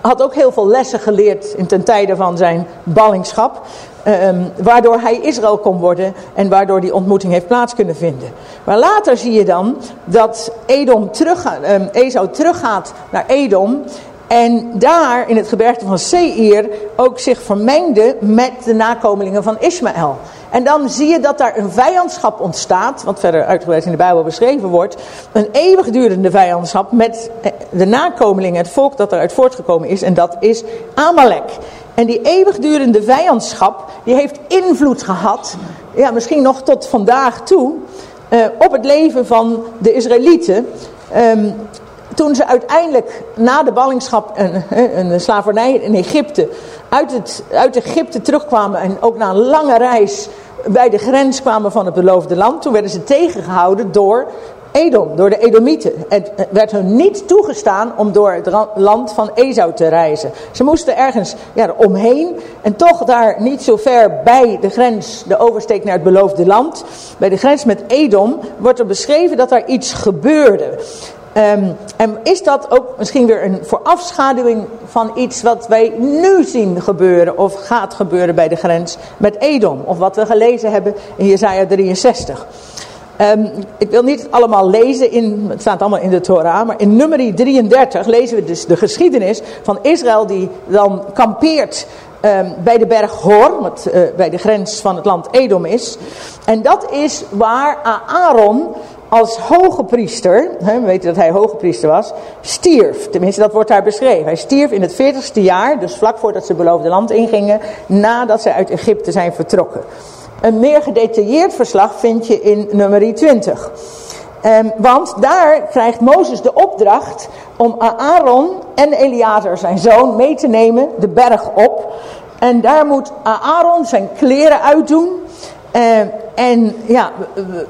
had ook heel veel lessen geleerd in ten tijde van zijn ballingschap. Um, waardoor hij Israël kon worden en waardoor die ontmoeting heeft plaats kunnen vinden. Maar later zie je dan dat Edom terug, um, Esau teruggaat naar Edom en daar in het gebergte van Seir ook zich vermengde met de nakomelingen van Ismaël. En dan zie je dat daar een vijandschap ontstaat, wat verder uitgebreid in de Bijbel beschreven wordt. Een eeuwigdurende vijandschap met eh, de nakomelingen, het volk dat eruit voortgekomen is. En dat is Amalek. En die eeuwigdurende vijandschap, die heeft invloed gehad, ja, misschien nog tot vandaag toe, uh, op het leven van de Israëlieten. Um, toen ze uiteindelijk na de ballingschap en, en slavernij in Egypte uit, het, uit Egypte terugkwamen en ook na een lange reis bij de grens kwamen van het beloofde land, toen werden ze tegengehouden door Edom, door de Edomieten. Het werd hun niet toegestaan om door het land van Esau te reizen. Ze moesten ergens ja, omheen en toch daar niet zo ver bij de grens, de oversteek naar het beloofde land. Bij de grens met Edom wordt er beschreven dat er iets gebeurde. Um, en is dat ook misschien weer een voorafschaduwing van iets wat wij nu zien gebeuren of gaat gebeuren bij de grens met Edom? Of wat we gelezen hebben in Jesaja 63. Ehm, ik wil niet allemaal lezen, in, het staat allemaal in de Torah, maar in nummer 33 lezen we dus de geschiedenis van Israël die dan kampeert ehm, bij de berg Hor, wat uh, bij de grens van het land Edom is. En dat is waar Aaron als hoge priester, we weten dat hij hoge priester was, stierf. Tenminste, dat wordt daar beschreven. Hij stierf in het 40ste jaar, dus vlak voordat ze het beloofde land ingingen, nadat ze uit Egypte zijn vertrokken. Een meer gedetailleerd verslag vind je in nummer 20. Um, want daar krijgt Mozes de opdracht om Aaron en Eleazar, zijn zoon, mee te nemen de berg op. En daar moet Aaron zijn kleren uitdoen. Uh, en ja,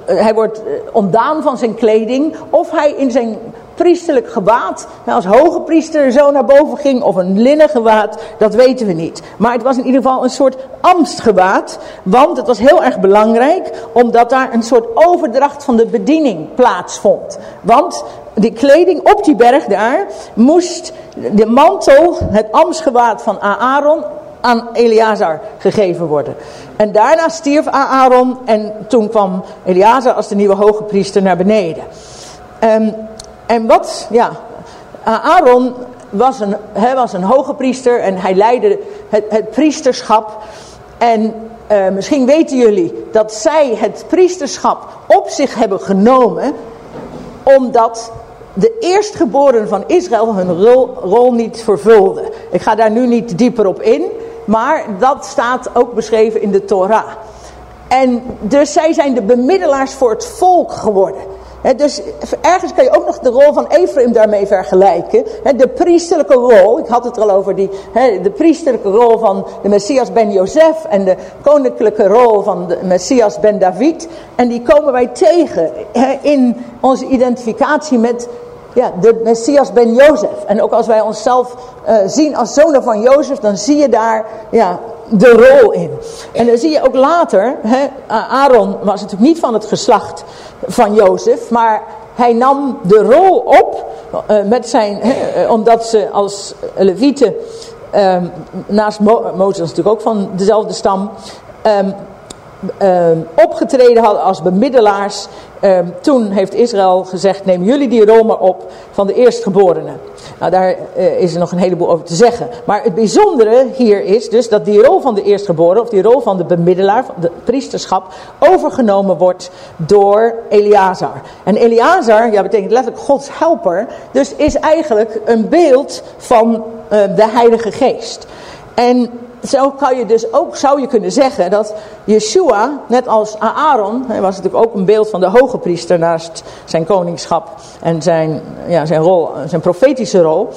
hij wordt ontdaan van zijn kleding. Of hij in zijn priesterlijk gewaad, nou, als hoge priester zo naar boven ging, of een linnen gewaad, dat weten we niet. Maar het was in ieder geval een soort ambstgewaad, want het was heel erg belangrijk, omdat daar een soort overdracht van de bediening plaatsvond. Want die kleding op die berg daar, moest de mantel, het ambstgewaad van Aaron, aan Eleazar gegeven worden. En daarna stierf Aaron en toen kwam Eleazar als de nieuwe hoge priester naar beneden. Um, en wat, ja, Aaron was een, hij was een hoge priester en hij leidde het, het priesterschap. En uh, misschien weten jullie dat zij het priesterschap op zich hebben genomen, omdat de eerstgeborenen van Israël hun rol, rol niet vervulden. Ik ga daar nu niet dieper op in, maar dat staat ook beschreven in de Torah. En dus zij zijn de bemiddelaars voor het volk geworden dus ergens kan je ook nog de rol van Ephraim daarmee vergelijken. de priesterlijke rol, ik had het al over, die, de priesterlijke rol van de Messias ben Jozef en de koninklijke rol van de Messias ben David. En die komen wij tegen in onze identificatie met ja, de Messias ben Jozef. En ook als wij onszelf uh, zien als zonen van Jozef, dan zie je daar ja, de rol in. En dan zie je ook later, hè, Aaron was natuurlijk niet van het geslacht van Jozef, maar hij nam de rol op uh, met zijn, hè, omdat ze als levieten, um, naast Mo Mozes natuurlijk ook van dezelfde stam, um, opgetreden hadden als bemiddelaars. Um, toen heeft Israël gezegd, neem jullie die maar op van de eerstgeborenen. Nou, daar uh, is er nog een heleboel over te zeggen. Maar het bijzondere hier is dus dat die rol van de eerstgeboren, of die rol van de bemiddelaar, de priesterschap, overgenomen wordt door Eleazar. En Eleazar, ja, betekent letterlijk Gods helper, dus is eigenlijk een beeld van uh, de Heilige Geest. En zo kan je dus ook, zou je kunnen zeggen dat Yeshua, net als Aaron, hij was natuurlijk ook een beeld van de hoge priester naast zijn koningschap en zijn, ja, zijn, rol, zijn profetische rol.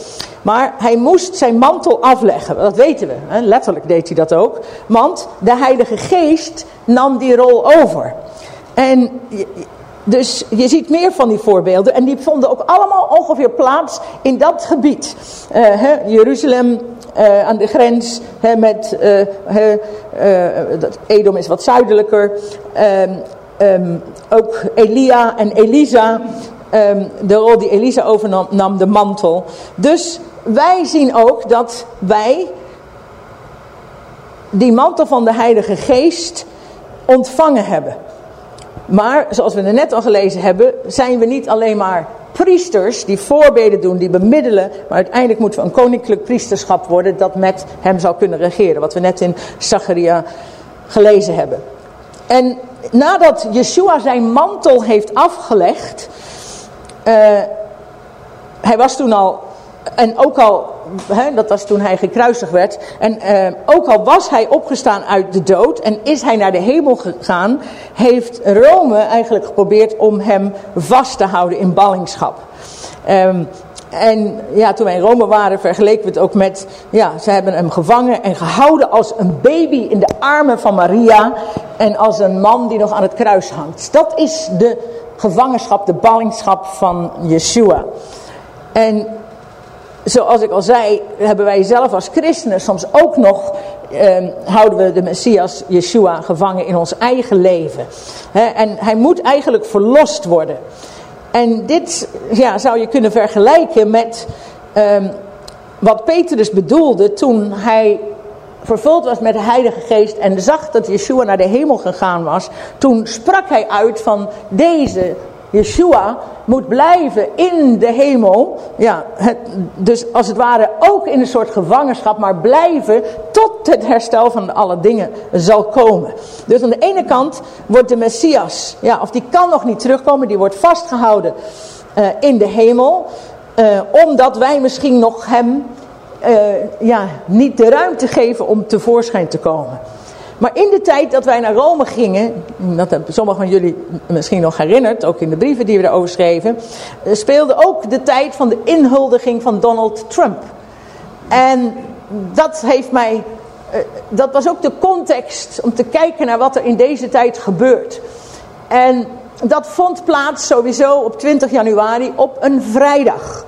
Maar hij moest zijn mantel afleggen, dat weten we, hè? letterlijk deed hij dat ook. Want de Heilige Geest nam die rol over. En dus je ziet meer van die voorbeelden. En die vonden ook allemaal ongeveer plaats in dat gebied. Hè, Jeruzalem uh, aan de grens met... Uh, Edom is wat zuidelijker. Um, um, ook Elia en Elisa. Um, de rol die Elisa overnam, nam de mantel. Dus wij zien ook dat wij die mantel van de Heilige Geest ontvangen hebben. Maar zoals we er net al gelezen hebben, zijn we niet alleen maar priesters die voorbeden doen, die bemiddelen. Maar uiteindelijk moeten we een koninklijk priesterschap worden dat met hem zou kunnen regeren. Wat we net in Zacharia gelezen hebben. En nadat Yeshua zijn mantel heeft afgelegd. Uh, hij was toen al en ook al, dat was toen hij gekruisigd werd, en uh, ook al was hij opgestaan uit de dood en is hij naar de hemel gegaan, heeft Rome eigenlijk geprobeerd om hem vast te houden in ballingschap. Um, en ja, toen wij in Rome waren, vergeleken we het ook met, ja, ze hebben hem gevangen en gehouden als een baby in de armen van Maria en als een man die nog aan het kruis hangt. Dat is de gevangenschap, de ballingschap van Yeshua. En zoals ik al zei, hebben wij zelf als christenen soms ook nog, eh, houden we de Messias Yeshua gevangen in ons eigen leven. en hij moet eigenlijk verlost worden. En dit ja, zou je kunnen vergelijken met eh, wat Petrus bedoelde toen hij vervuld was met de Heilige Geest en zag dat Yeshua naar de hemel gegaan was, toen sprak hij uit van deze Yeshua moet blijven in de hemel. Ja, het, dus als het ware ook in een soort gevangenschap, maar blijven tot het herstel van alle dingen zal komen. Dus aan de ene kant wordt de Messias, ja, of die kan nog niet terugkomen, die wordt vastgehouden uh, in de hemel. Uh, omdat wij misschien nog hem uh, ja, niet de ruimte geven om tevoorschijn te komen. Maar in de tijd dat wij naar Rome gingen, dat hebben sommigen van jullie misschien nog herinnerd, ook in de brieven die we erover schreven, eh, speelde ook de tijd van de inhuldiging van Donald Trump. En dat heeft mij, eh, dat was ook de context om te kijken naar wat er in deze tijd gebeurt. En dat vond plaats sowieso op 20 januari op een vrijdag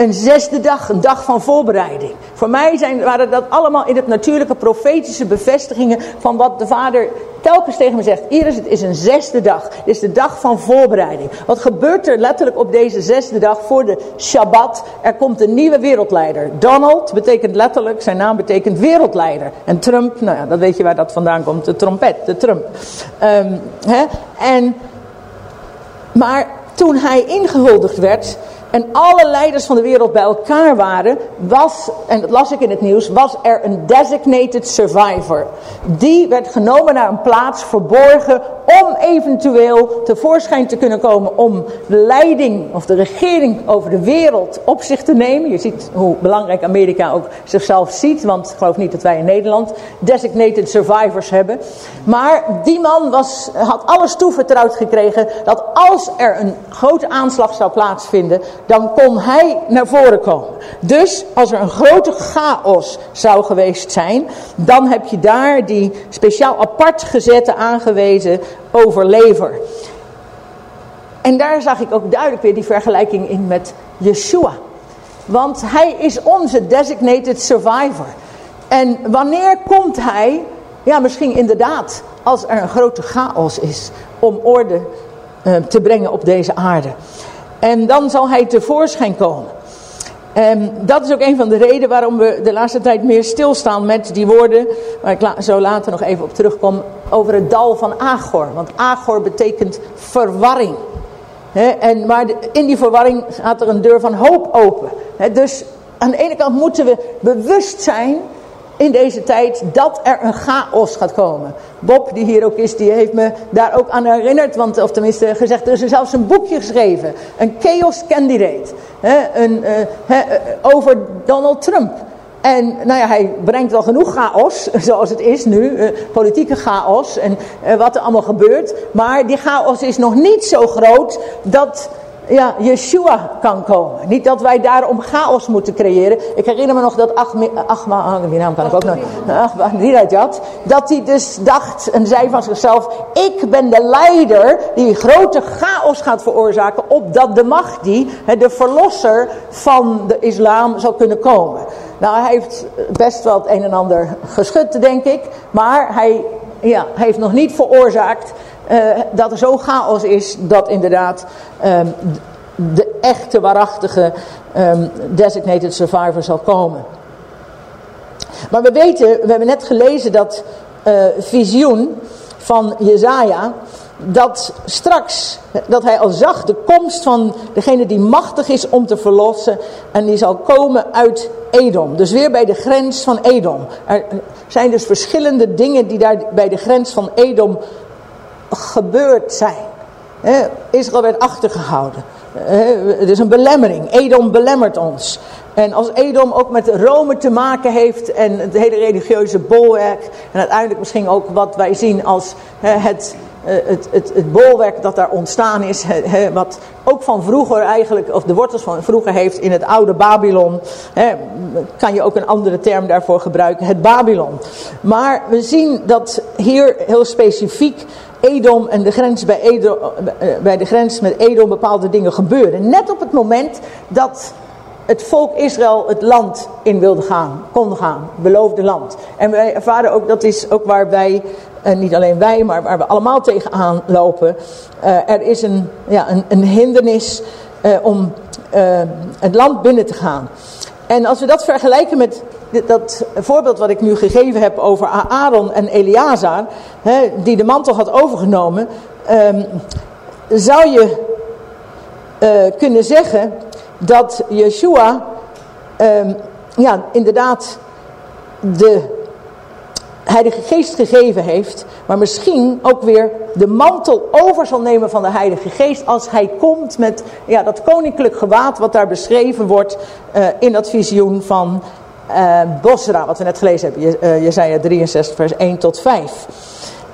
een zesde dag, een dag van voorbereiding. Voor mij zijn, waren dat allemaal in het natuurlijke profetische bevestigingen van wat de vader telkens tegen me zegt. Iris, het is een zesde dag. Het is de dag van voorbereiding. Wat gebeurt er letterlijk op deze zesde dag voor de Shabbat? Er komt een nieuwe wereldleider. Donald betekent letterlijk, zijn naam betekent wereldleider. En Trump, nou ja, dat weet je waar dat vandaan komt. De trompet, de Trump. Um, hè? En, maar toen hij ingehuldigd werd en alle leiders van de wereld bij elkaar waren, was, en dat las ik in het nieuws, was er een designated survivor. Die werd genomen naar een plaats verborgen om eventueel tevoorschijn te kunnen komen om de leiding of de regering over de wereld op zich te nemen. Je ziet hoe belangrijk Amerika ook zichzelf ziet, want ik geloof niet dat wij in Nederland designated survivors hebben. Maar die man was, had alles toevertrouwd gekregen dat als er een grote aanslag zou plaatsvinden, dan kon hij naar voren komen. Dus als er een grote chaos zou geweest zijn, dan heb je daar die speciaal apart gezette aangewezen overlever. En daar zag ik ook duidelijk weer die vergelijking in met Yeshua. Want hij is onze designated survivor. En wanneer komt hij? Ja, misschien inderdaad als er een grote chaos is om orde uh, te brengen op deze aarde. En dan zal hij tevoorschijn komen. En dat is ook een van de redenen waarom we de laatste tijd meer stilstaan met die woorden, waar ik zo later nog even op terugkom, over het dal van Agor. Want Agor betekent verwarring. en, maar in die verwarring gaat er een deur van hoop open. dus aan de ene kant moeten we bewust zijn in deze tijd dat er een chaos gaat komen. Bob, die hier ook is, die heeft me daar ook aan herinnerd. Want, of tenminste gezegd, er is zelfs een boekje geschreven. Een chaos candidate. Hè, een, uh, hè, over Donald Trump. En nou ja, hij brengt wel genoeg chaos, *laughs* zoals het is nu, uh, politieke chaos en wat er allemaal gebeurt. Maar die chaos is nog niet zo groot dat ja, Yeshua kan komen. Niet dat wij daarom chaos moeten creëren. Ik herinner me nog dat Achma, ah, die naam kan ik ook nog, Achma, dat, dat hij dus dacht en zei van zichzelf, ik ben de leider die grote chaos gaat veroorzaken, opdat de macht die, de verlosser van de islam, zal kunnen komen. Nou, hij heeft best wel het een en ander geschud, denk ik, maar hij ja, heeft nog niet veroorzaakt dat er zo chaos is dat inderdaad um, de echte, waarachtige um, designated survivor zal komen. Maar we weten, we hebben net gelezen dat uh, visioen van Jezaja, dat straks, dat hij al zag de komst van degene die machtig is om te verlossen en die zal komen uit Edom. Dus weer bij de grens van Edom. Er zijn dus verschillende dingen die daar bij de grens van Edom gebeurd zijn. Israël werd achtergehouden. Het is een belemmering. Edom belemmert ons. En als Edom ook met Rome te maken heeft en het hele religieuze bolwerk en uiteindelijk misschien ook wat wij zien als het, het, het, het bolwerk dat daar ontstaan is, wat ook van vroeger eigenlijk, of de wortels van vroeger heeft in het oude Babylon, kan je ook een andere term daarvoor gebruiken, het Babylon. Maar we zien dat hier heel specifiek Edom en de grens bij, Edom, eh, bij de grens met Edom bepaalde dingen gebeuren. Net op het moment dat het volk Israël het land in wilde gaan, kon gaan, beloofde land. En wij ervaren ook, dat is ook waar wij, en niet alleen wij, maar waar we allemaal tegenaan lopen. Uh, er is een, ja, een, een hindernis uh, om het land binnen te gaan. En als we dat vergelijken met dat voorbeeld wat ik nu gegeven heb over Aaron en Eleazar, hè, die de mantel had overgenomen, um, zou je uh, kunnen zeggen dat Yeshua um, ja, inderdaad de Heilige Geest gegeven heeft, maar misschien ook weer de mantel over zal nemen van de Heilige Geest als hij komt met ja, dat koninklijk gewaad wat daar beschreven wordt uh, in dat visioen van uh, Bosra, wat we net gelezen hebben, uh, Jezaja 63 vers 1 tot 5.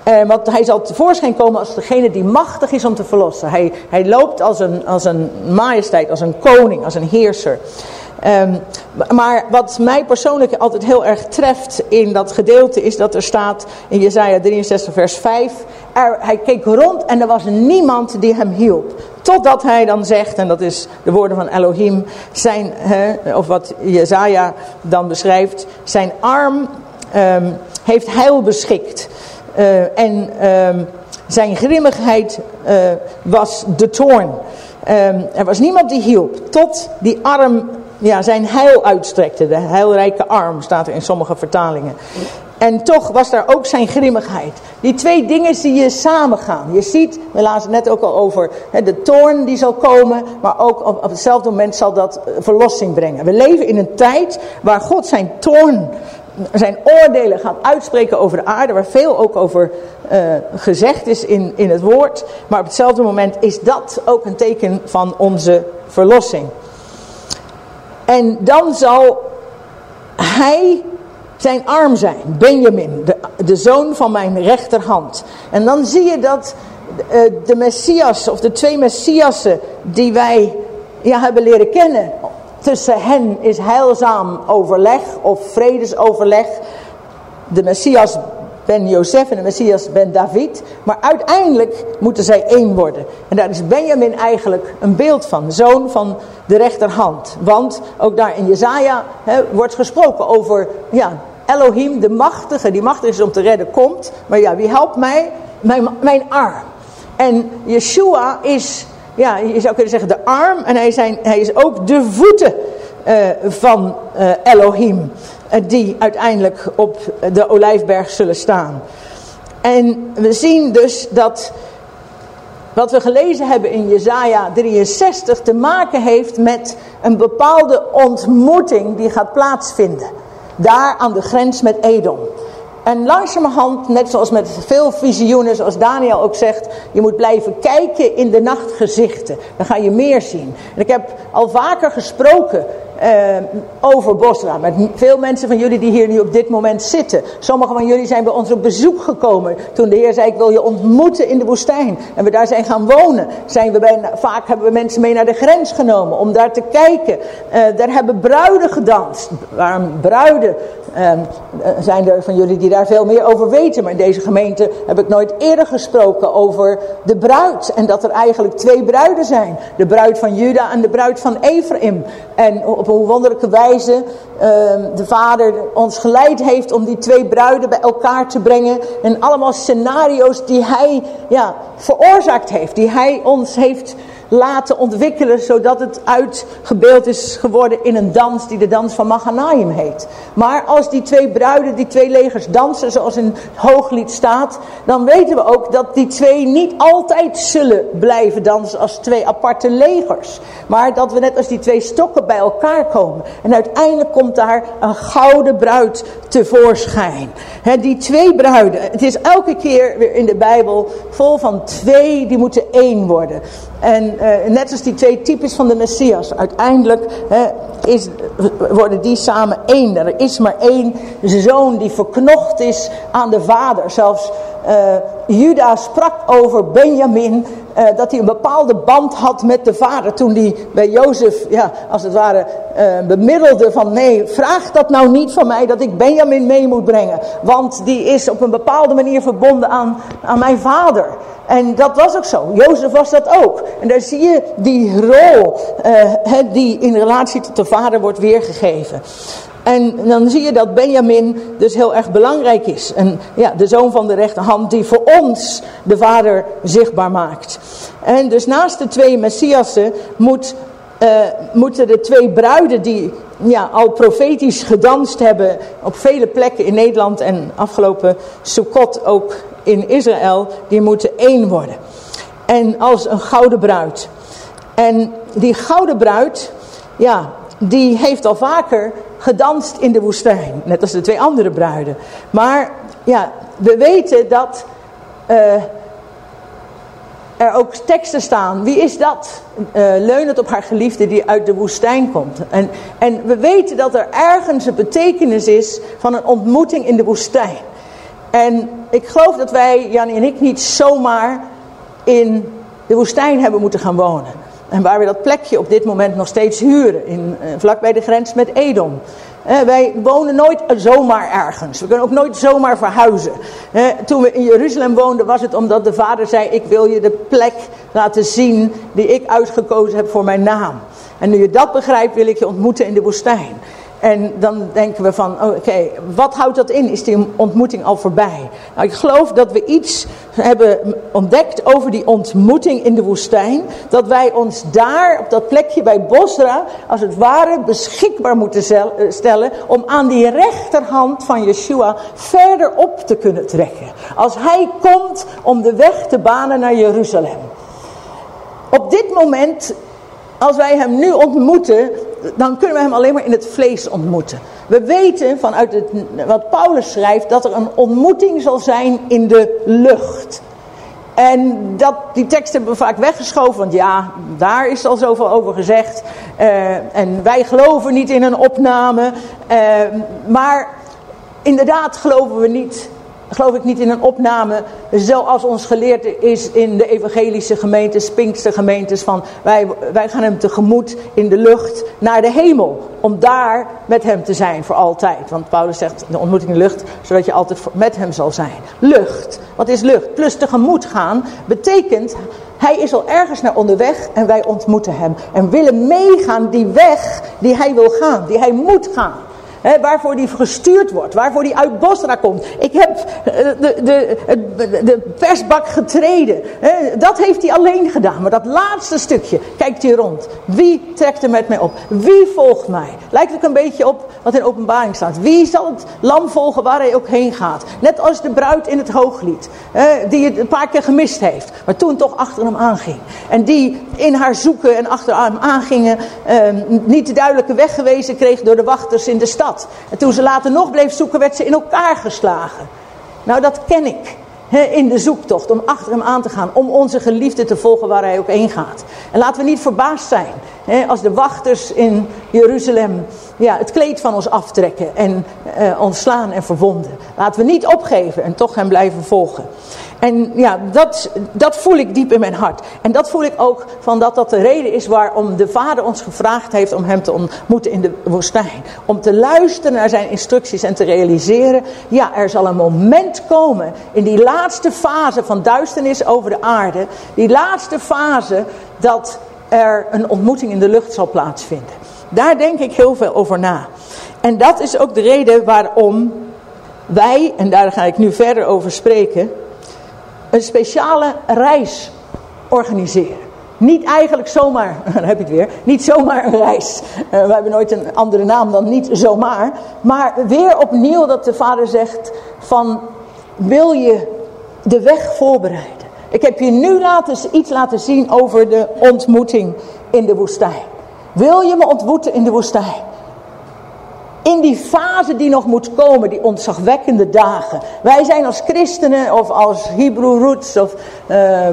Uh, want hij zal tevoorschijn komen als degene die machtig is om te verlossen. Hij, hij loopt als een, als een majesteit, als een koning, als een heerser. Um, maar wat mij persoonlijk altijd heel erg treft in dat gedeelte is dat er staat in Jesaja 63 vers 5. Er, hij keek rond en er was niemand die hem hielp. Totdat hij dan zegt, en dat is de woorden van Elohim, zijn, of wat Jesaja dan beschrijft, zijn arm um, heeft heil beschikt. Uh, en um, zijn grimmigheid uh, was de toorn. Er was niemand die hielp, tot die arm ja, zijn heil uitstrekte. De heilrijke arm staat er in sommige vertalingen. En toch was daar ook zijn grimmigheid. Die twee dingen zie je samengaan. Je ziet, we lazen net ook al over hè, de toorn die zal komen. Maar ook op, op hetzelfde moment zal dat eh, verlossing brengen. We leven in een tijd waar God zijn toorn, zijn oordelen gaat uitspreken over de aarde. Waar veel ook over uh, gezegd is in, in het woord. Maar op hetzelfde moment is dat ook een teken van onze verlossing. En dan zal hij zijn arm zijn, Benjamin, de, de zoon van mijn rechterhand. En dan zie je dat uh, de Messias, of de twee Messiassen die wij ja, hebben leren kennen, tussen hen is heilzaam overleg of vredesoverleg. De Messias ben Jozef en de Messias ben David. Maar uiteindelijk moeten zij één worden. En daar is Benjamin eigenlijk een beeld van. Zoon van de rechterhand. Want ook daar in Jezaja wordt gesproken over ja, Elohim, de machtige. Die machtig is om te redden, komt. Maar ja, wie helpt mij? Mijn, mijn arm. En Yeshua is, ja, je zou kunnen zeggen de arm. En hij, zijn, hij is ook de voeten uh, van uh, Elohim. Eh, die uiteindelijk op de olijfberg zullen staan. En we zien dus dat wat we gelezen hebben in Jesaja 63 te maken heeft met een bepaalde ontmoeting die gaat plaatsvinden. Daar aan de grens met Edom. En langzamerhand, net zoals met veel visioenen, zoals Daniel ook zegt, je moet blijven kijken in de nachtgezichten. Dan ga je meer zien. En ik heb al vaker gesproken uh, over Bosra. Met veel mensen van jullie die hier nu op dit moment zitten. Sommigen van jullie zijn bij ons op bezoek gekomen. Toen de Heer zei, ik wil je ontmoeten in de woestijn. En we daar zijn gaan wonen. Zijn we bij, vaak hebben we mensen mee naar de grens genomen. Om daar te kijken. Uh, daar hebben bruiden gedanst. Waarom bruiden? Uh, zijn er van jullie die daar veel meer over weten. Maar in deze gemeente heb ik nooit eerder gesproken over de bruid. En dat er eigenlijk twee bruiden zijn. De bruid van Juda en de bruid van Ephraim. En op een wonderlijke wijze uh, de vader ons geleid heeft om die twee bruiden bij elkaar te brengen. En allemaal scenario's die hij ja, veroorzaakt heeft, die hij ons heeft laten ontwikkelen, zodat het uitgebeeld is geworden in een dans die de dans van Maganaim heet. Maar als die twee bruiden, die twee legers dansen zoals in Hooglied staat, dan weten we ook dat die twee niet altijd zullen blijven dansen als twee aparte legers. Maar dat we net als die twee stokken bij elkaar komen. En uiteindelijk komt daar een gouden bruid tevoorschijn. He, die twee bruiden, het is elke keer weer in de Bijbel vol van twee die moeten één worden. En uh, net als die twee types van de Messias. Uiteindelijk is, worden die samen één. Er is maar één zoon die verknocht is aan de vader. Zelfs uh, Juda sprak over Benjamin. Uh, dat hij een bepaalde band had met de vader. Toen hij bij Jozef, ja, als het ware, bemiddelde van nee, vraag dat nou niet van mij dat ik Benjamin mee moet brengen. Want die is op een bepaalde manier verbonden aan, aan mijn vader. En dat was ook zo. Jozef was dat ook. En daar zie je die rol die in relatie tot de vader wordt weergegeven. En dan zie je dat Benjamin dus heel erg belangrijk is. En ja, de zoon van de rechterhand die voor ons de vader zichtbaar maakt. En dus naast de twee Messiassen moet, uh, moeten de twee bruiden die ja, al profetisch gedanst hebben op vele plekken in Nederland en afgelopen Sukkot ook in Israël, die moeten één worden. En als een gouden bruid. En die gouden bruid, ja, die heeft al vaker gedanst in de woestijn. Net als de twee andere bruiden. Maar ja, we weten dat uh, er ook teksten staan. Wie is dat? Uh, leunend op haar geliefde die uit de woestijn komt. En, en we weten dat er ergens een betekenis is van een ontmoeting in de woestijn. En ik geloof dat wij, Jan en ik, niet zomaar in de woestijn hebben moeten gaan wonen. En waar we dat plekje op dit moment nog steeds huren, in, uh, vlakbij de grens met Edom. Uh, wij wonen nooit zomaar ergens. We kunnen ook nooit zomaar verhuizen. Uh, toen we in Jeruzalem woonden was het omdat de vader zei, ik wil je de plek laten zien die ik uitgekozen heb voor mijn naam. En nu je dat begrijpt wil ik je ontmoeten in de woestijn. En dan denken we van, oh, oké, wat houdt dat in? Is die ontmoeting al voorbij? Nou, ik geloof dat we iets hebben ontdekt over die ontmoeting in de woestijn. Dat wij ons daar, op dat plekje bij Bosra, als het ware beschikbaar moeten eh, stellen... om aan die rechterhand van Yeshua verder op te kunnen trekken. Als hij komt om de weg te banen naar Jeruzalem. Op dit moment als wij hem nu ontmoeten, dan kunnen we hem alleen maar in het vlees ontmoeten. We weten vanuit het, wat Paulus schrijft dat er een ontmoeting zal zijn in de lucht. En dat, die tekst hebben we vaak weggeschoven, want ja, daar is al zoveel over gezegd. Uh, en wij geloven niet in een opname. Uh, maar inderdaad geloven we niet geloof ik niet in een opname zoals ons geleerd is in de evangelische gemeentes, Pinkster gemeentes, van wij, wij gaan hem tegemoet in de lucht naar de hemel. Om daar met hem te zijn voor altijd. Want Paulus zegt de ontmoeting in de lucht, zodat je altijd met hem zal zijn. Lucht, wat is lucht? Plus tegemoet gaan betekent, hij is al ergens naar onderweg en wij ontmoeten hem. En willen meegaan die weg die hij wil gaan, die hij moet gaan waarvoor die gestuurd wordt. Waarvoor die uit Bosra komt. Ik heb eh, de, de, de, persbak getreden. dat heeft hij alleen gedaan. Maar dat laatste stukje, kijkt hij rond. Wie trekt er met mij op? Wie volgt mij? Lijkt ook een beetje op wat in openbaring staat. Wie zal het lam volgen waar hij ook heen gaat? Net als de bruid in het hooglied. die het een paar keer gemist heeft. Maar toen toch achter hem aanging. En die in haar zoeken en achter hem aangingen. Ehm, niet de duidelijke weg gewezen kreeg door de wachters in de stad. En toen ze later nog bleef zoeken, werd ze in elkaar geslagen. Nou, dat ken ik. in de zoektocht om achter hem aan te gaan. Om onze geliefde te volgen waar hij ook heen gaat. En laten we niet verbaasd zijn. als de wachters in Jeruzalem ja, het kleed van ons aftrekken. En uh, ons slaan en verwonden. Laten we niet opgeven en toch hem blijven volgen. En ja, dat, dat voel ik diep in mijn hart. En dat voel ik ook van dat dat de reden is waarom de vader ons gevraagd heeft om hem te ontmoeten in de woestijn. Om te luisteren naar zijn instructies en te realiseren, ja, er zal een moment komen in die laatste fase van duisternis over de aarde. Die laatste fase dat er een ontmoeting in de lucht zal plaatsvinden. Daar denk ik heel veel over na. En dat is ook de reden waarom wij, en daar ga ik nu verder over spreken een speciale reis organiseren. Niet eigenlijk zomaar, *laughs* dan heb je het weer, niet zomaar een reis. Uh, we hebben nooit een andere naam dan niet zomaar. Maar weer opnieuw dat de vader zegt van, wil je de weg voorbereiden? Ik heb je nu laten, iets laten zien over de ontmoeting in de woestijn. Wil je me ontmoeten in de woestijn? In die fase die nog moet komen, die ontzagwekkende dagen. Wij zijn als christenen of als Hebrew roots of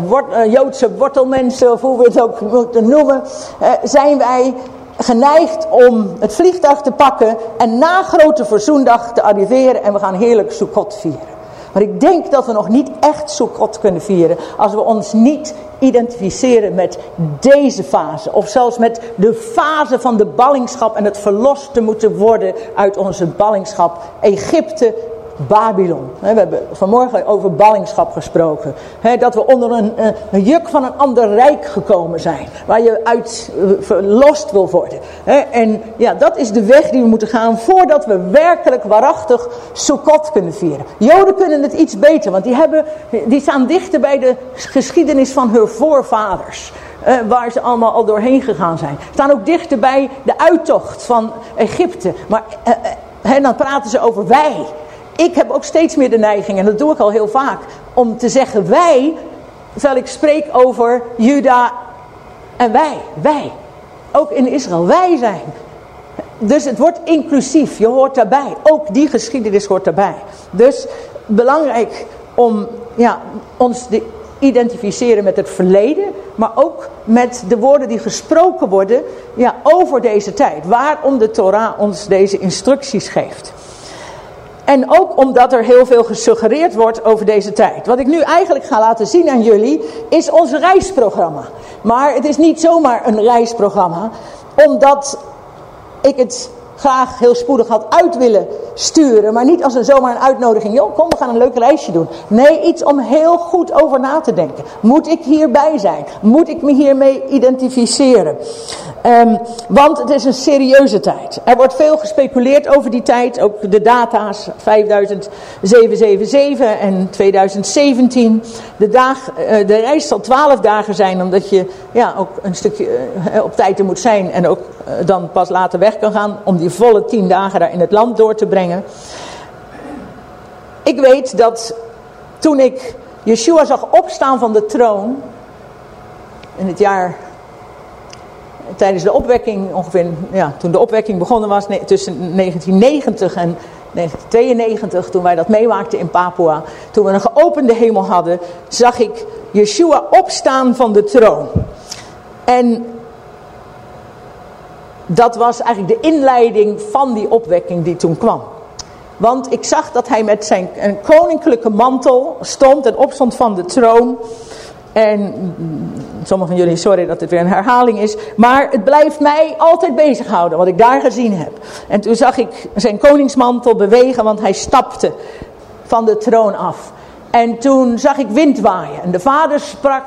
wort, uh, Joodse wortelmensen of hoe we het ook moeten noemen, uh, zijn wij geneigd om het vliegtuig te pakken en na grote verzoendag te arriveren en we gaan heerlijk Sukkot vieren. Maar ik denk dat we nog niet echt Sukkot kunnen vieren als we ons niet identificeren met deze fase. Of zelfs met de fase van de ballingschap en het verlost te moeten worden uit onze ballingschap. Egypte Babylon. We hebben vanmorgen over ballingschap gesproken. Dat we onder een, juk van een ander rijk gekomen zijn. Waar je uit eh, verlost wil worden. En ja, dat is de weg die we moeten gaan voordat we werkelijk waarachtig Sukkot kunnen vieren. Joden kunnen het iets beter, want die, hebben, die staan dichter bij de geschiedenis van hun voorvaders. eh, waar ze allemaal al doorheen gegaan zijn. Staan ook dichter bij de uittocht van Egypte. Maar uh, dan praten ze over wij. Ik heb ook steeds meer de neiging, en dat doe ik al heel vaak, om te zeggen wij, terwijl ik spreek over Juda en wij. Wij. Ook in Israël. Wij zijn. Dus het wordt inclusief. Je hoort daarbij. Ook die geschiedenis hoort daarbij. Dus belangrijk om ja, ons te identificeren met het verleden. Maar ook met de woorden die gesproken worden ja, over deze tijd. Waarom de Torah ons deze instructies geeft. En ook omdat er heel veel gesuggereerd wordt over deze tijd. Wat ik nu eigenlijk ga laten zien aan jullie is ons reisprogramma. Maar het is niet zomaar een reisprogramma. Omdat ik het graag heel spoedig had uit willen sturen. Maar niet als een zomaar een uitnodiging. Joh, kom we gaan een leuk reisje doen. Nee, iets om heel goed over na te denken. Moet ik hierbij zijn? Moet ik me hiermee identificeren? Um, want het is een serieuze tijd. Er wordt veel gespeculeerd over die tijd. Ook de data's 5777 en 2017. De, dag, uh, de reis zal 12 dagen zijn. Omdat je ja, ook een stukje uh, op tijd er moet zijn. En ook uh, dan pas later weg kan gaan. Om die volle 10 dagen daar in het land door te brengen. Ik weet dat toen ik Yeshua zag opstaan van de troon. In het jaar tijdens de opwekking, ongeveer ja, toen de opwekking begonnen was, tussen 1990 en 1992, toen wij dat meemaakten in Papua, toen we een geopende hemel hadden, zag ik Yeshua opstaan van de troon. En dat was eigenlijk de inleiding van die opwekking die toen kwam. Want ik zag dat hij met zijn koninklijke mantel stond en opstond van de troon. En sommigen van jullie, sorry dat het weer een herhaling is. Maar het blijft mij altijd bezighouden wat ik daar gezien heb. En toen zag ik zijn koningsmantel bewegen, want hij stapte van de troon af. En toen zag ik wind waaien. En de vader sprak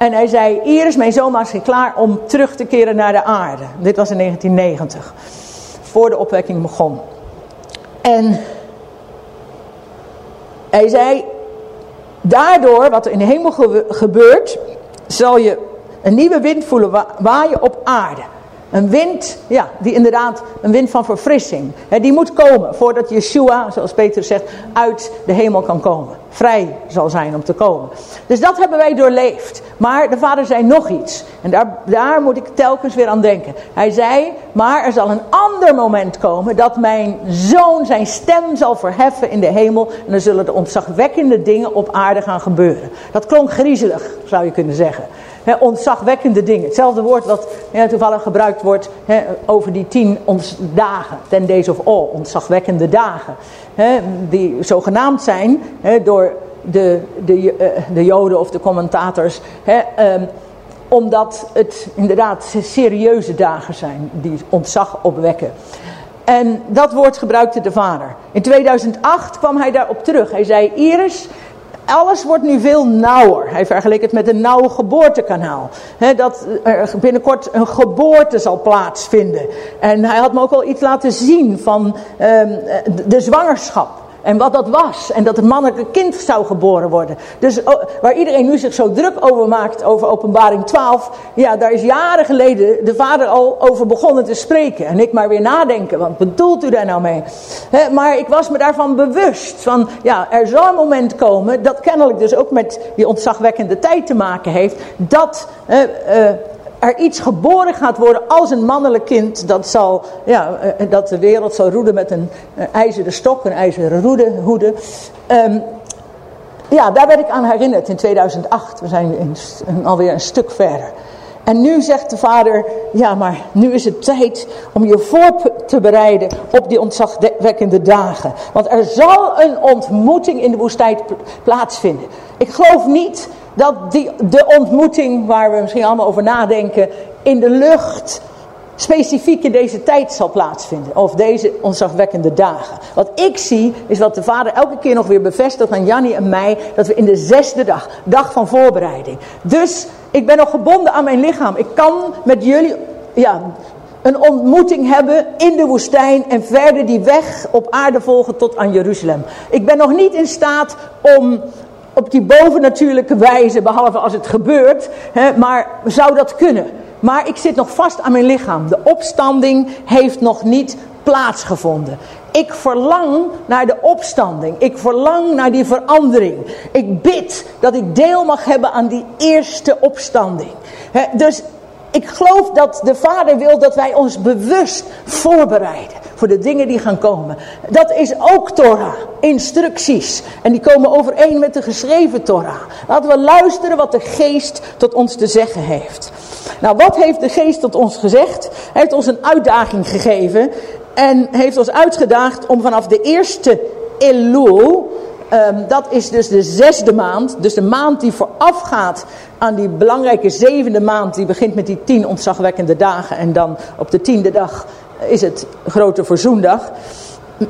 en hij zei, Iris, mijn was klaar om terug te keren naar de aarde. Dit was in 1990, voor de opwekking begon. En hij zei, Daardoor, wat er in de hemel gebeurt, zal je een nieuwe wind voelen waaien op aarde. Een wind, ja, die inderdaad, een wind van verfrissing. die moet komen voordat Yeshua, zoals Peter zegt, uit de hemel kan komen. Vrij zal zijn om te komen. Dus dat hebben wij doorleefd. Maar de vader zei nog iets. En daar, daar moet ik telkens weer aan denken. Hij zei, maar er zal een ander moment komen dat mijn zoon zijn stem zal verheffen in de hemel. En dan zullen de ontzagwekkende dingen op aarde gaan gebeuren. Dat klonk griezelig, zou je kunnen zeggen. He, ontzagwekkende dingen. Hetzelfde woord wat toevallig gebruikt wordt over die tien dagen. Ten days of all, ontzagwekkende dagen. die zogenaamd zijn door de, de, eh, de joden of de commentators. Um, omdat het inderdaad serieuze dagen zijn die ontzag opwekken. En dat woord gebruikte de vader. In 2008 kwam hij daarop terug. Hij zei, Iris, alles wordt nu veel nauwer. Hij vergeleek het met een nauw geboortekanaal. dat er binnenkort een geboorte zal plaatsvinden. En hij had me ook al iets laten zien van um, de zwangerschap. En wat dat was. En dat het mannelijke kind zou geboren worden. Dus oh, waar iedereen nu zich zo druk over maakt, over openbaring 12. Ja, daar is jaren geleden de vader al over begonnen te spreken. En ik maar weer nadenken, wat bedoelt u daar nou mee? maar ik was me daarvan bewust. Van, ja, er zal een moment komen, dat kennelijk dus ook met die ontzagwekkende tijd te maken heeft. Dat... Uh, er iets geboren gaat worden als een mannelijk kind, dat, zal, ja, eh, dat de wereld zal roeden met een, ijzeren stok, een ijzeren roede, hoede. Ehm, ja, daar werd ik aan herinnerd in 2008. We zijn alweer een stuk verder. En nu zegt de vader, ja maar nu is het tijd om je voor te bereiden op die ontzagwekkende dagen. Want er zal een ontmoeting in de woestijn plaatsvinden. Ik geloof niet dat die, de ontmoeting waar we misschien allemaal over nadenken in de lucht specifiek in deze tijd zal plaatsvinden. Of deze ontzagwekkende dagen. Wat ik zie is wat de vader elke keer nog weer bevestigt aan Jannie en mij. Dat we in de zesde dag, dag van voorbereiding. Dus ik ben nog gebonden aan mijn lichaam. Ik kan met jullie ja, een ontmoeting hebben in de woestijn en verder die weg op aarde volgen tot aan Jeruzalem. Ik ben nog niet in staat om op die bovennatuurlijke wijze, behalve als het gebeurt. Hè, maar zou dat kunnen? Maar ik zit nog vast aan mijn lichaam. De opstanding heeft nog niet plaatsgevonden. Ik verlang naar de opstanding. Ik verlang naar die verandering. Ik bid dat ik deel mag hebben aan die eerste opstanding. dus ik geloof dat de Vader wil dat wij ons bewust voorbereiden voor de dingen die gaan komen. Dat is ook Torah, instructies. En die komen overeen met de geschreven Torah. Laten we luisteren wat de geest tot ons te zeggen heeft. Nou, wat heeft de geest tot ons gezegd? Hij heeft ons een uitdaging gegeven. En heeft ons uitgedaagd om vanaf de eerste Elul, um, dat is dus de zesde maand, dus de maand die voorafgaat aan die belangrijke zevende maand, die begint met die tien ontzagwekkende dagen en dan op de tiende dag is het grote verzoendag.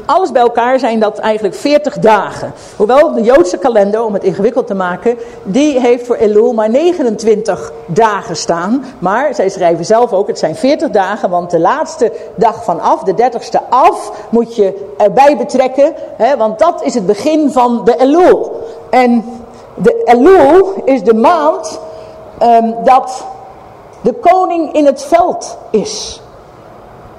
Alles bij elkaar zijn dat eigenlijk 40 dagen. Hoewel de Joodse kalender, om het ingewikkeld te maken, die heeft voor Elul maar 29 dagen staan. Maar zij schrijven zelf ook, het zijn 40 dagen, want de laatste dag vanaf, de 30ste af, moet je erbij betrekken. Hè, want dat is het begin van de Elul. En de Elul is de maand um, dat de koning in het veld is.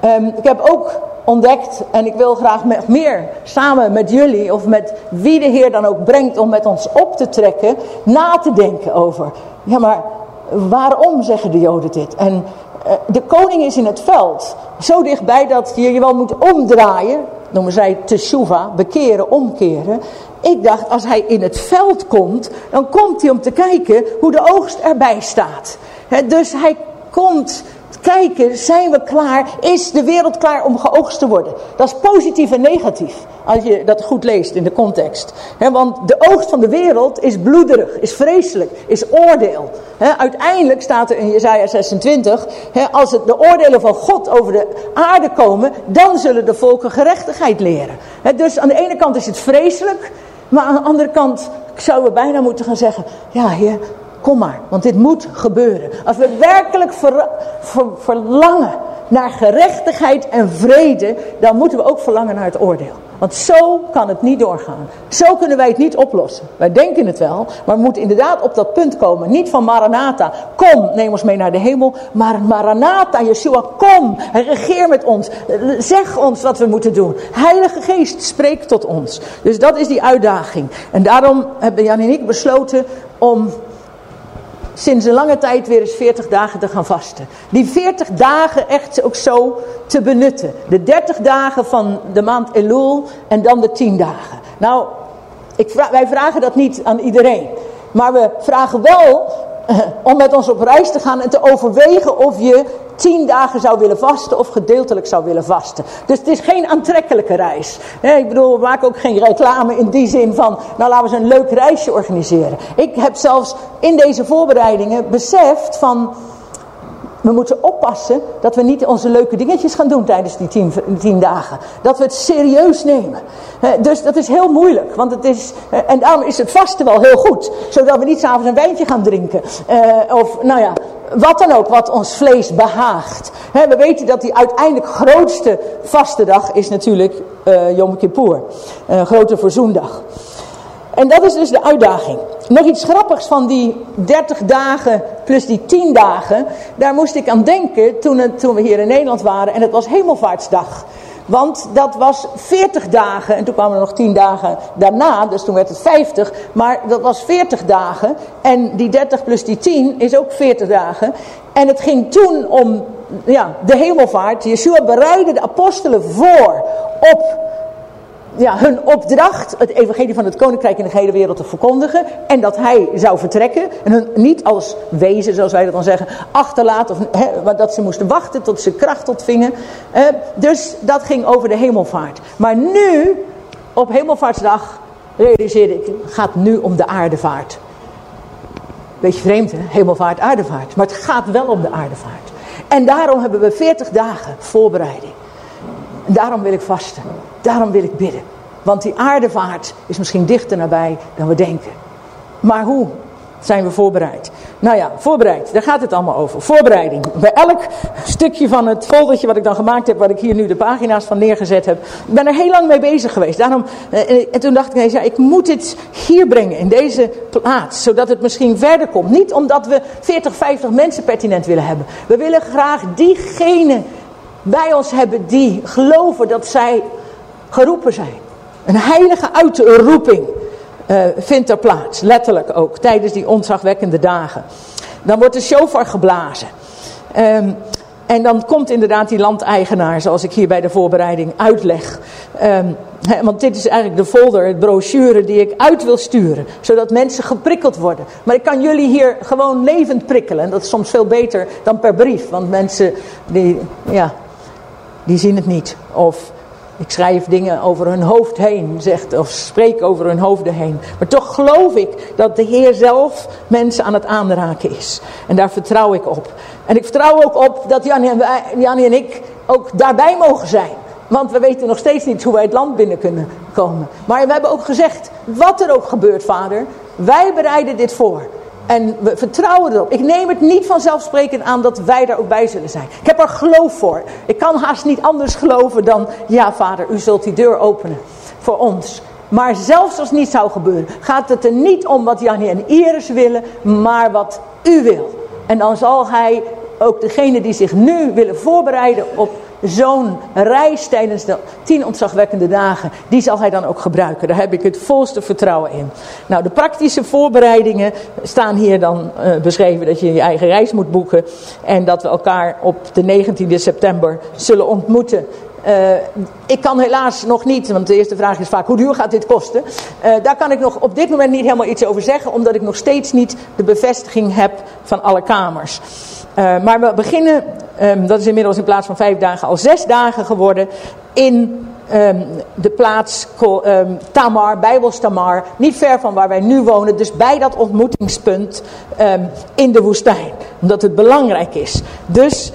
Um, ik heb ook ontdekt en ik wil graag meer samen met jullie of met wie de Heer dan ook brengt om met ons op te trekken, na te denken over. Ja, maar waarom zeggen de Joden dit? En uh, de koning is in het veld, zo dichtbij dat je je wel moet omdraaien, noemen zij teshuva, bekeren, omkeren. Ik dacht, als hij in het veld komt, dan komt hij om te kijken hoe de oogst erbij staat. He, dus hij komt kijken, zijn we klaar? Is de wereld klaar om geoogst te worden? Dat is positief en negatief, als je dat goed leest in de context. want de oogst van de wereld is bloederig, is vreselijk, is oordeel. uiteindelijk staat er in Jezaja 26, als het de oordelen van God over de aarde komen, dan zullen de volken gerechtigheid leren. dus aan de ene kant is het vreselijk, maar aan de andere kant zouden we bijna moeten gaan zeggen, ja heer, Kom maar, want dit moet gebeuren. Als we werkelijk verlangen naar gerechtigheid en vrede, dan moeten we ook verlangen naar het oordeel. Want zo kan het niet doorgaan. Zo kunnen wij het niet oplossen. Wij denken het wel, maar we moeten inderdaad op dat punt komen. Niet van Maranatha, kom, neem ons mee naar de hemel. Maar Maranatha, Yeshua, kom, regeer met ons. Zeg ons wat we moeten doen. Heilige Geest, spreek tot ons. Dus dat is die uitdaging. En daarom hebben Jan en ik besloten om sinds een lange tijd weer eens 40 dagen te gaan vasten. Die 40 dagen echt ook zo te benutten. De 30 dagen van de maand Elul en dan de 10 dagen. Nou, ik wij vragen dat niet aan iedereen. Maar we vragen wel *clears throat* om met ons op reis te gaan en te overwegen of je tien dagen zou willen vasten of gedeeltelijk zou willen vasten. Dus het is geen aantrekkelijke reis. ik bedoel, we maken ook geen reclame in die zin van, nou laten we eens een leuk reisje organiseren. Ik heb zelfs in deze voorbereidingen beseft van, we moeten oppassen dat we niet onze leuke dingetjes gaan doen tijdens die tien, tien dagen. Dat we het serieus nemen. Dus dat is heel moeilijk. Want het is, en daarom is het vasten wel heel goed. Zodat we niet s'avonds een wijntje gaan drinken. Eh, of nou ja, wat dan ook wat ons vlees behaagt. we weten dat die uiteindelijk grootste vastendag is natuurlijk uh, Yom Kippur. Grote verzoendag. En dat is dus de uitdaging. Nog iets grappigs van die 30 dagen plus die 10 dagen. Daar moest ik aan denken toen, toen we hier in Nederland waren. En het was Hemelvaartsdag. Want dat was 40 dagen en toen kwamen er nog 10 dagen daarna, dus toen werd het 50. Maar dat was 40 dagen en die 30 plus die 10 is ook 40 dagen. En het ging toen om ja, de hemelvaart. Yeshua bereidde de apostelen voor op ja, hun opdracht, het evangelie van het koninkrijk in de hele wereld te verkondigen. En dat hij zou vertrekken. En hun niet als wezen, zoals wij dat dan zeggen, achterlaten. Of, dat ze moesten wachten tot ze kracht ontvingen. Uh, dus dat ging over de hemelvaart. Maar nu, op hemelvaartsdag, realiseerde ik, het gaat nu om de aardevaart. Beetje vreemd hè, hemelvaart, aardevaart. Maar het gaat wel om de aardevaart. En daarom hebben we 40 dagen voorbereiding. Daarom wil ik vasten. Daarom wil ik bidden. Want die aardevaart is misschien dichter nabij dan we denken. Maar hoe? zijn we voorbereid. Nou ja, voorbereid, daar gaat het allemaal over. Voorbereiding. Bij elk stukje van het foldertje wat ik dan gemaakt heb, waar ik hier nu de pagina's van neergezet heb, ik ben er heel lang mee bezig geweest. Daarom, eh, en toen dacht ik ineens, ja, ik moet dit hier brengen, in deze plaats, zodat het misschien verder komt. Niet omdat we 40, 50 mensen pertinent willen hebben. We willen graag diegenen bij ons hebben die geloven dat zij geroepen zijn. Een heilige uitroeping uh, vindt er plaats, letterlijk ook, tijdens die ontzagwekkende dagen. Dan wordt de shofar geblazen. Um, en dan komt inderdaad die landeigenaar, zoals ik hier bij de voorbereiding uitleg. Um, want dit is eigenlijk de folder, het brochure die ik uit wil sturen. Zodat mensen geprikkeld worden. Maar ik kan jullie hier gewoon levend prikkelen. En dat is soms veel beter dan per brief. Want mensen die, ja, die zien het niet. Of ik schrijf dingen over hun hoofd heen, zegt, of spreek over hun hoofden heen. Maar toch geloof ik dat de Heer zelf mensen aan het aanraken is. En daar vertrouw ik op. En ik vertrouw ook op dat Jannie en, en ik ook daarbij mogen zijn. Want we weten nog steeds niet hoe wij het land binnen kunnen komen. Maar we hebben ook gezegd, wat er ook gebeurt, vader, wij bereiden dit voor. En we vertrouwen erop. Ik neem het niet vanzelfsprekend aan dat wij daar ook bij zullen zijn. Ik heb er geloof voor. Ik kan haast niet anders geloven dan, ja vader, u zult die deur openen voor ons. Maar zelfs als het niet zou gebeuren, gaat het er niet om wat Jannie en Iris willen, maar wat u wil. En dan zal hij ook degene die zich nu willen voorbereiden op zo'n reis tijdens de tien ontzagwekkende dagen, die zal hij dan ook gebruiken. Daar heb ik het volste vertrouwen in. Nou, de praktische voorbereidingen staan hier dan uh, beschreven dat je je eigen reis moet boeken. En dat we elkaar op de 19e september zullen ontmoeten uh, ik kan helaas nog niet, want de eerste vraag is vaak hoe duur gaat dit kosten. Uh, daar kan ik nog op dit moment niet helemaal iets over zeggen, omdat ik nog steeds niet de bevestiging heb van alle kamers. Uh, maar we beginnen, um, dat is inmiddels in plaats van vijf dagen al zes dagen geworden, in um, de plaats um, Tamar, Bijbels Tamar, niet ver van waar wij nu wonen, dus bij dat ontmoetingspunt in de woestijn. Omdat het belangrijk is. Dus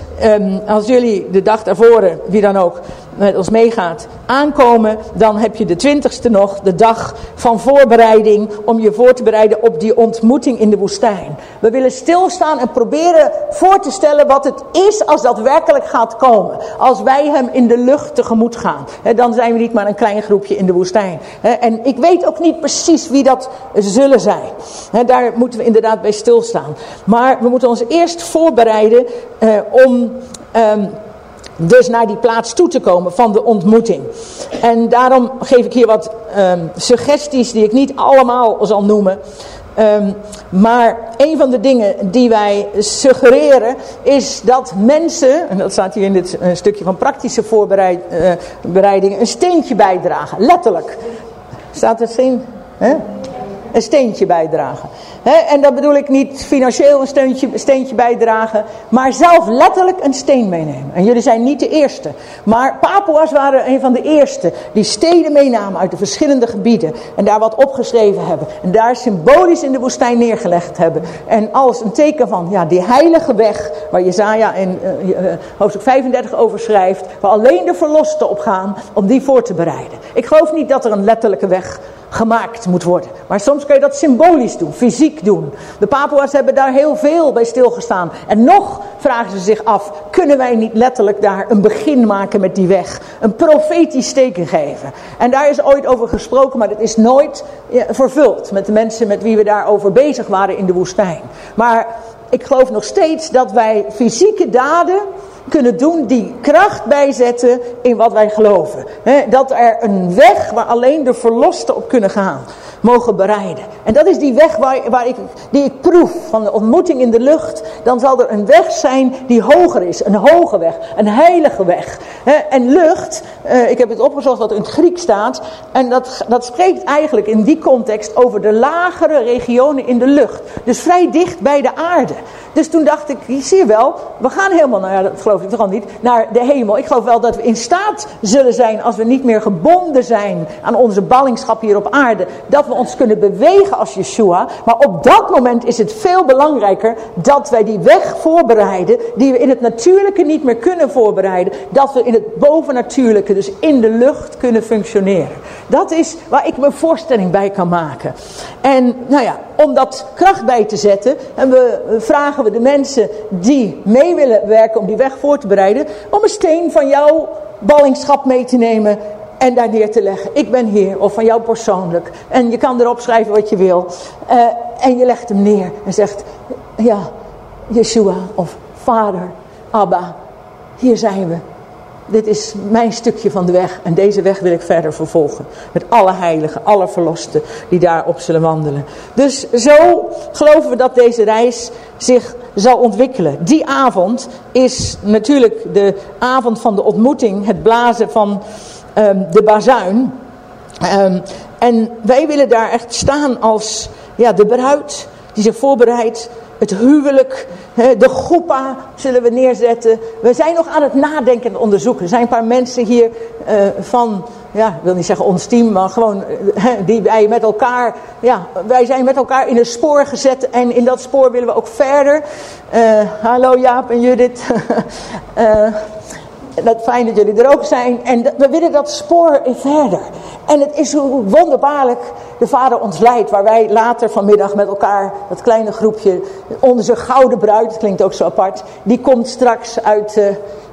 als jullie de dag daarvoor, wie dan ook, met ons meegaat, aankomen, dan heb je de twintigste nog, de dag van voorbereiding, om je voor te bereiden op die ontmoeting in de woestijn. We willen stilstaan en proberen voor te stellen wat het is als dat werkelijk gaat komen. Als wij hem in de lucht tegemoet gaan. dan zijn we niet maar een klein groepje in de woestijn. en ik weet ook niet precies wie dat zullen zijn. daar moeten we inderdaad bij stilstaan. Maar we moeten ons eerst voorbereiden eh, om... Ehm, dus naar die plaats toe te komen van de ontmoeting. En daarom geef ik hier wat um, suggesties die ik niet allemaal zal noemen. Um, maar een van de dingen die wij suggereren is dat mensen, en dat staat hier in dit uh, stukje van praktische voorbereiding, uh, een steentje bijdragen. Letterlijk. Staat er? Hè? Een steentje bijdragen en dat bedoel ik niet financieel een steentje bijdragen, maar zelf letterlijk een steen meenemen. En jullie zijn niet de eerste. Maar Papua's waren een van de eerste die steden meenamen uit de verschillende gebieden. En daar wat opgeschreven hebben. En daar symbolisch in de woestijn neergelegd hebben. En als een teken van ja, die heilige weg, waar Jezaja in uh, uh, hoofdstuk 35 over schrijft. Waar alleen de verlosten op gaan om die voor te bereiden. Ik geloof niet dat er een letterlijke weg gemaakt moet worden. Maar soms kun je dat symbolisch doen, fysiek De Papua's hebben daar heel veel bij stilgestaan. En nog vragen ze zich af, kunnen wij niet letterlijk daar een begin maken met die weg? Een profetisch teken geven. En daar is ooit over gesproken, maar dat is nooit vervuld met de mensen met wie we daarover bezig waren in de woestijn. Maar ik geloof nog steeds dat wij fysieke daden kunnen doen die kracht bijzetten in wat wij geloven. dat er een weg waar alleen de verlosten op kunnen gaan mogen bereiden. En dat is die weg waar, waar ik, die ik proef van de ontmoeting in de lucht. Dan zal er een weg zijn die hoger is. Een hoge weg. Een heilige weg. en lucht, eh, ik heb het opgezocht wat in het Griek staat. En dat, dat spreekt eigenlijk in die context over de lagere regionen in de lucht. Dus vrij dicht bij de aarde. Dus toen dacht ik, zie je wel, we gaan helemaal, nou ja, dat geloof ik toch niet, naar de hemel. Ik geloof wel dat we in staat zullen zijn, als we niet meer gebonden zijn aan onze ballingschap hier op aarde, dat we ons kunnen bewegen als Yeshua. Maar op dat moment is het veel belangrijker dat wij die weg voorbereiden, die we in het natuurlijke niet meer kunnen voorbereiden, dat we in het bovennatuurlijke, dus in de lucht, kunnen functioneren. Dat is waar ik me voorstelling bij kan maken. En nou ja, om dat kracht bij te zetten. En we vragen we de mensen die mee willen werken om die weg voor te bereiden. Om een steen van jouw ballingschap mee te nemen en daar neer te leggen. Ik ben hier, of van jou persoonlijk. En je kan erop schrijven wat je wil. Uh, en je legt hem neer en zegt, ja, Yeshua of Vader, Abba, hier zijn we. Dit is mijn stukje van de weg en deze weg wil ik verder vervolgen. Met alle heiligen, alle verlosten die daarop zullen wandelen. Dus zo geloven we dat deze reis zich zal ontwikkelen. Die avond is natuurlijk de avond van de ontmoeting, het blazen van um, de bazuin. Um, en wij willen daar echt staan als ja, de bruid die zich voorbereidt het huwelijk, de groepa zullen we neerzetten. We zijn nog aan het nadenken en onderzoeken. Er zijn een paar mensen hier uh, van, ja, ik wil niet zeggen ons team, maar gewoon uh, die wij met elkaar, ja, wij zijn met elkaar in een spoor gezet en in dat spoor willen we ook verder. Uh, hallo Jaap en Judith. *laughs* dat fijn dat jullie er ook zijn. En we willen dat spoor verder. En het is hoe wonderbaarlijk de Vader ons leidt. Waar wij later vanmiddag met elkaar, dat kleine groepje, onze gouden bruid, klinkt ook zo apart. Die komt straks uit, uh,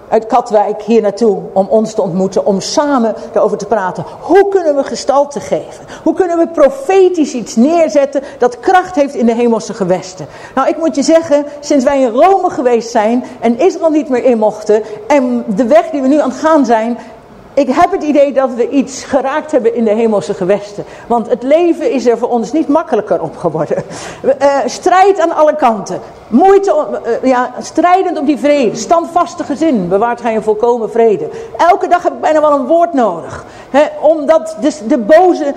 uit Katwijk hier naartoe om ons te ontmoeten. Om samen daarover te praten. Hoe kunnen we gestalte geven? Hoe kunnen we profetisch iets neerzetten dat kracht heeft in de hemelse gewesten? Nou, ik moet je zeggen, sinds wij in Rome geweest zijn en Israël niet meer in mochten. En de weg die we nu aan het gaan zijn, ik heb het idee dat we iets geraakt hebben in de hemelse gewesten. Want het leven is er voor ons niet makkelijker op geworden. Uh, strijd aan alle kanten. Moeite, uh, ja, strijdend op die vrede. Standvastige gezin bewaart gij een volkomen vrede. Elke dag heb ik bijna wel een woord nodig. Hè, omdat de, de boze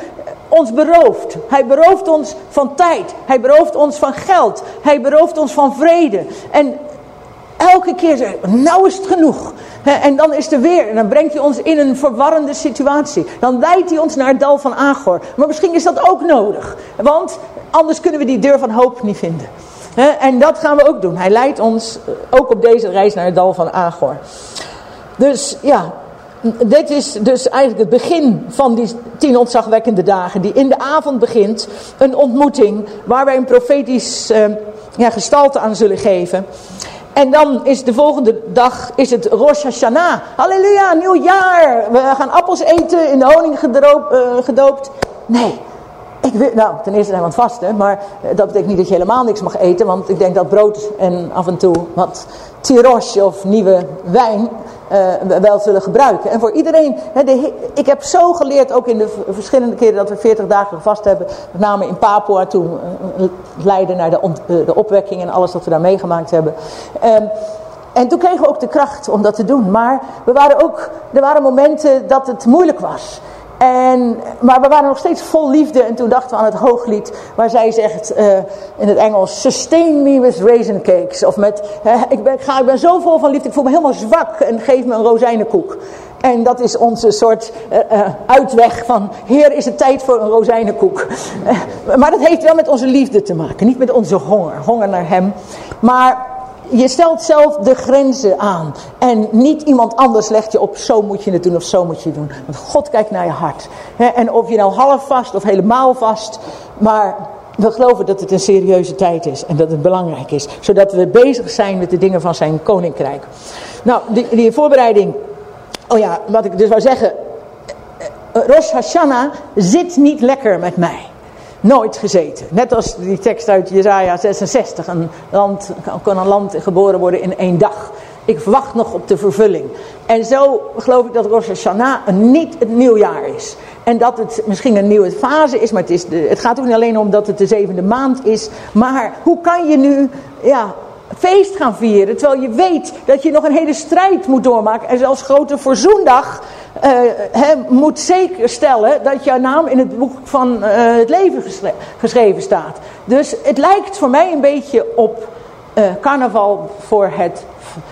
ons berooft. Hij berooft ons van tijd. Hij berooft ons van geld. Hij berooft ons van vrede. En elke keer zeggen nou is het genoeg. En dan is er weer, en dan brengt hij ons in een verwarrende situatie. Dan leidt hij ons naar het dal van Agor. Maar misschien is dat ook nodig. Want anders kunnen we die deur van hoop niet vinden. En dat gaan we ook doen. Hij leidt ons eh, ook op deze reis naar het dal van Agor. Dus ja, dit is dus eigenlijk het begin van die tien ontzagwekkende dagen. Die in de avond begint. Een ontmoeting waar wij een profetisch uh, ja, gestalte aan zullen geven. En dan is de volgende dag is het Rosh Hashanah. Halleluja, nieuw jaar. We gaan appels eten, in de honing. Uh, gedoopt. Nee, ik wil, nou, ten eerste zijn we aan het vasten, maar eh, dat betekent niet dat je helemaal niks mag eten. Want ik denk dat brood en af en toe wat tirosh of nieuwe wijn uh, wel zullen gebruiken. En voor iedereen, de, ik heb zo geleerd, ook in de verschillende keren dat we 40 dagen vast hebben, met name in Papua, toen uh, leiden naar de, de opwekking en alles wat we daar meegemaakt hebben. Um, en toen kregen we ook de kracht om dat te doen. Maar we waren ook, er waren momenten dat het moeilijk was. En, maar we waren nog steeds vol liefde. En toen dachten we aan het hooglied. Waar zij zegt uh, in het Engels. Sustain me with raisin cakes. Of met. Ik, ben, ga, ik ben zo vol van liefde. Ik voel me helemaal zwak. En geef me een rozijnenkoek. En dat is onze soort uh, uitweg van. Heer is het tijd voor een rozijnenkoek. maar dat heeft wel met onze liefde te maken. Niet met onze honger. Honger naar hem. Maar je stelt zelf de grenzen aan. En niet iemand anders legt je op, zo moet je het doen of zo moet je het doen. Want God kijkt naar je hart. en of je nou half vast of helemaal vast. Maar we geloven dat het een serieuze tijd is. En dat het belangrijk is. Zodat we bezig zijn met de dingen van zijn koninkrijk. Nou, die, die voorbereiding. Oh ja, wat ik dus wou zeggen. Rosh Hashanah zit niet lekker met mij nooit gezeten. Net als die tekst uit Jezaja 66. Een land, kan een land geboren worden in één dag. Ik wacht nog op de vervulling. En zo geloof ik dat Rosh Hashanah niet het nieuwjaar is. En dat het misschien een nieuwe fase is. Maar het, is het gaat ook niet alleen om dat het de zevende maand is. Maar hoe kan je nu ja, feest gaan vieren. Terwijl je weet dat je nog een hele strijd moet doormaken. En zelfs grote verzoendag uh, moet zeker stellen dat jouw naam in het boek van uh, het leven geschre geschreven staat. Dus het lijkt voor mij een beetje op uh, carnaval voor het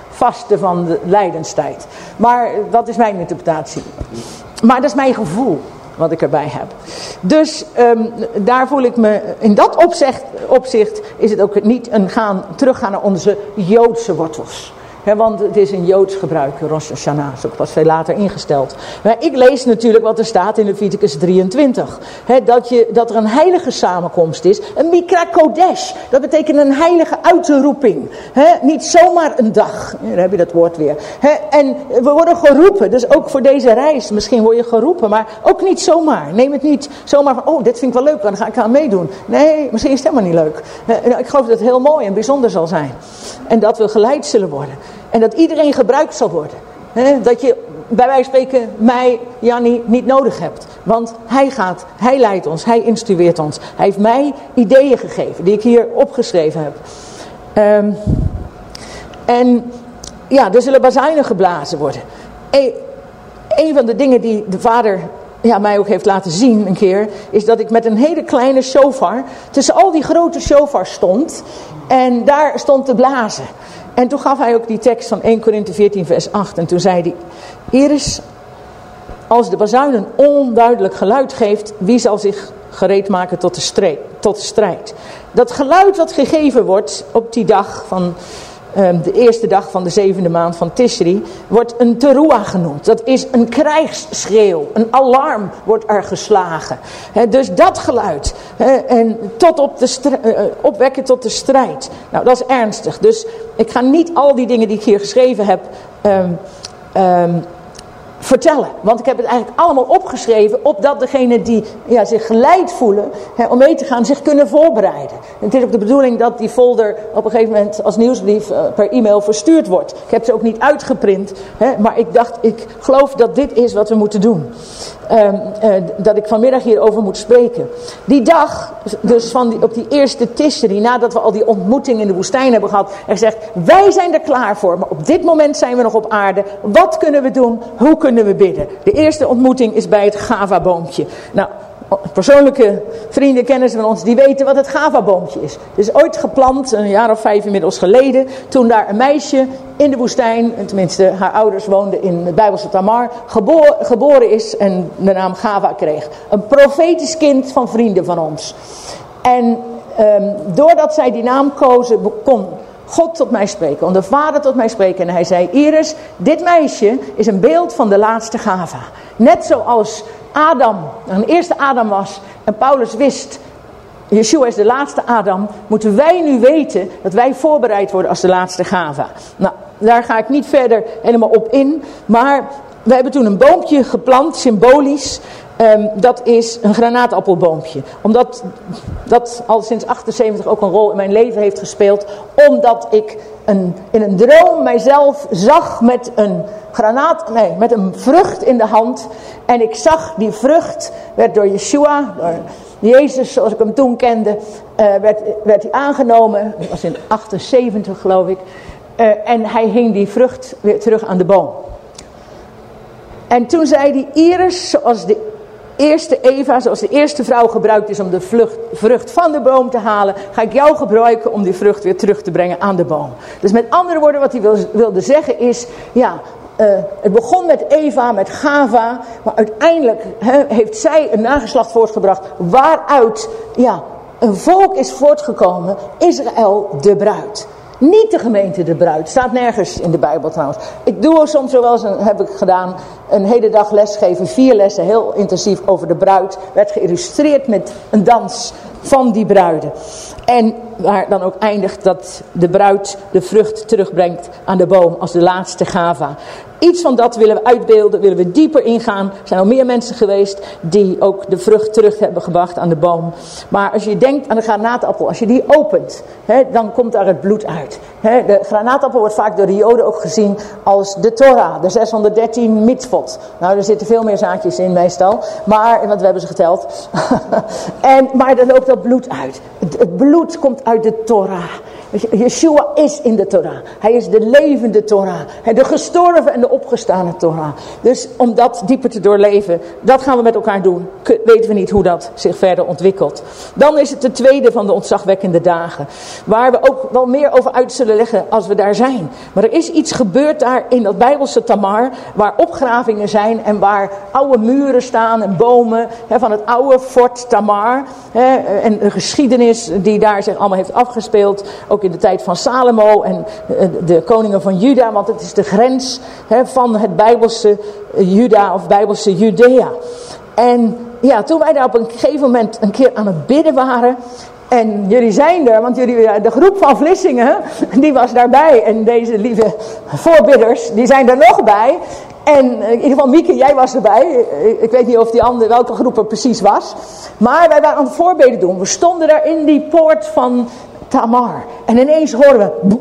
vasten van de lijdenstijd. Maar dat is mijn interpretatie. Maar dat is mijn gevoel wat ik erbij heb. Dus um, daar voel ik me, in dat opzicht, opzicht is het ook niet een gaan, teruggaan naar onze Joodse wortels. Want het is een Joods gebruik, Rosh Hashanah, is ook pas veel later ingesteld. Maar ik lees natuurlijk wat er staat in Leviticus 23. dat, je, dat er een heilige samenkomst is, een Mikra Kodesh. Dat betekent een heilige uitroeping. niet zomaar een dag, daar heb je dat woord weer. en we worden geroepen, dus ook voor deze reis, misschien word je geroepen, maar ook niet zomaar. Neem het niet zomaar van, oh dit vind ik wel leuk, dan ga ik aan meedoen. Nee, misschien is het helemaal niet leuk. Nou, ik geloof dat het heel mooi en bijzonder zal zijn. En dat we geleid zullen worden. En dat iedereen gebruikt zal worden. Dat je bij wijze van spreken mij, Jannie, niet nodig hebt. Want hij gaat, hij leidt ons, hij instrueert ons. Hij heeft mij ideeën gegeven die ik hier opgeschreven heb. Ehm, en ja, er zullen bazuinen geblazen worden. E een van de dingen die de vader ja, mij ook heeft laten zien een keer, is dat ik met een hele kleine shofar tussen al die grote shofars stond en daar stond te blazen. En toen gaf hij ook die tekst van 1 Korinthe 14 vers 8 en toen zei hij, Iris, als de bazuin een onduidelijk geluid geeft, wie zal zich gereed maken tot de, strijd, tot de strijd? Dat geluid wat gegeven wordt op die dag van de eerste dag van de zevende maand van Tishri, wordt een teruah genoemd. Dat is een krijgsschreeuw, een alarm wordt er geslagen. dus dat geluid, en tot op de uh, opwekken tot de strijd. Nou, dat is ernstig. Dus ik ga niet al die dingen die ik hier geschreven heb... Um, vertellen. Want ik heb het eigenlijk allemaal opgeschreven, opdat degenen die ja, zich geleid voelen hè, om mee te gaan, zich kunnen voorbereiden. En het is ook de bedoeling dat die folder op een gegeven moment als nieuwsbrief uh, per e-mail verstuurd wordt. Ik heb ze ook niet uitgeprint, hè, maar ik dacht, ik geloof dat dit is wat we moeten doen. Um, uh, dat ik vanmiddag hierover moet spreken. Die dag, dus van op die eerste Tishri, nadat we al die ontmoeting in de woestijn hebben gehad, en gezegd, wij zijn er klaar voor, maar op dit moment zijn we nog op aarde. Wat kunnen we doen? Hoe kunnen we bidden? De eerste ontmoeting is bij het Gava-boompje. Nou, persoonlijke vrienden, kennissen van ons, die weten wat het Gava-boompje is. Het is ooit geplant, een jaar of vijf inmiddels geleden, toen daar een meisje in de woestijn, tenminste haar ouders woonden in het Bijbelse Tamar, geboren, is en de naam Gava kreeg. Een profetisch kind van vrienden van ons. En um, doordat zij die naam kozen, kon God tot mij spreken, om de vader tot mij spreken. En hij zei, Iris, dit meisje is een beeld van de laatste Gava. Net zoals Adam een eerste Adam was en Paulus wist, Yeshua is de laatste Adam, moeten wij nu weten dat wij voorbereid worden als de laatste Gava. Nou, daar ga ik niet verder helemaal op in, maar we hebben toen een boompje geplant, symbolisch. Um, dat is een granaatappelboompje. Omdat dat al sinds 78 ook een rol in mijn leven heeft gespeeld. Omdat ik een, in een droom mijzelf zag met een granaat, nee, met een vrucht in de hand. En ik zag die vrucht, werd door Yeshua, door Jezus zoals ik hem toen kende, uh, werd, werd hij aangenomen. Dat was in 78 geloof ik. Uh, en hij hing die vrucht weer terug aan de boom. En toen zei hij, Iris, zoals de eerste Eva, zoals de eerste vrouw gebruikt is om de vrucht van de boom te halen, ga ik jou gebruiken om die vrucht weer terug te brengen aan de boom. Dus met andere woorden, wat hij wilde zeggen is, ja, uh, het begon met Eva, met Gava, maar uiteindelijk heeft zij een nageslacht voortgebracht waaruit ja, een volk is voortgekomen, Israël de bruid. Niet de gemeente de bruid. Staat nergens in de Bijbel trouwens. Ik doe soms wel eens, heb ik gedaan, een hele dag lesgeven. Vier lessen, heel intensief over de bruid. Werd geïllustreerd met een dans van die bruiden. En waar dan ook eindigt dat de bruid de vrucht terugbrengt aan de boom als de laatste gava. Iets van dat willen we uitbeelden, willen we dieper ingaan. Er zijn al meer mensen geweest die ook de vrucht terug hebben gebracht aan de boom. Maar als je denkt aan de granaatappel, als je die opent, hè, dan komt daar het bloed uit. Hè, de granaatappel wordt vaak door de joden ook gezien als de Torah, de 613 mitzvot. Nou, er zitten veel meer zaadjes in meestal, maar, want we hebben ze geteld. *laughs* en, maar er loopt dat bloed uit. Het, het bloed komt uit de Torah. Yeshua is in de Torah. Hij is de levende Torah. De gestorven en de opgestane Torah. Dus om dat dieper te doorleven, dat gaan we met elkaar doen. Weten we niet hoe dat zich verder ontwikkelt. Dan is het de tweede van de ontzagwekkende dagen. Waar we ook wel meer over uit zullen leggen als we daar zijn. Maar er is iets gebeurd daar in dat Bijbelse Tamar. Waar opgravingen zijn en waar oude muren staan en bomen. Hè, van het oude fort Tamar. Hè, en de geschiedenis die daar zich allemaal heeft afgespeeld ook in de tijd van Salomo en eh, de koningen van Juda, want het is de grens hè, van het Bijbelse Juda of Bijbelse Judea. En ja, toen wij daar op een gegeven moment een keer aan het bidden waren, en jullie zijn er, want jullie, de groep van Vlissingen, *laughs* die was daarbij. En deze lieve voorbidders, die zijn er nog bij. En eh, in ieder geval Mieke, jij was erbij. Eh, ik weet niet of die andere, welke groep er precies was. Maar wij waren aan het voorbeden doen. We stonden daar in die poort van Tamar. En ineens hoorden we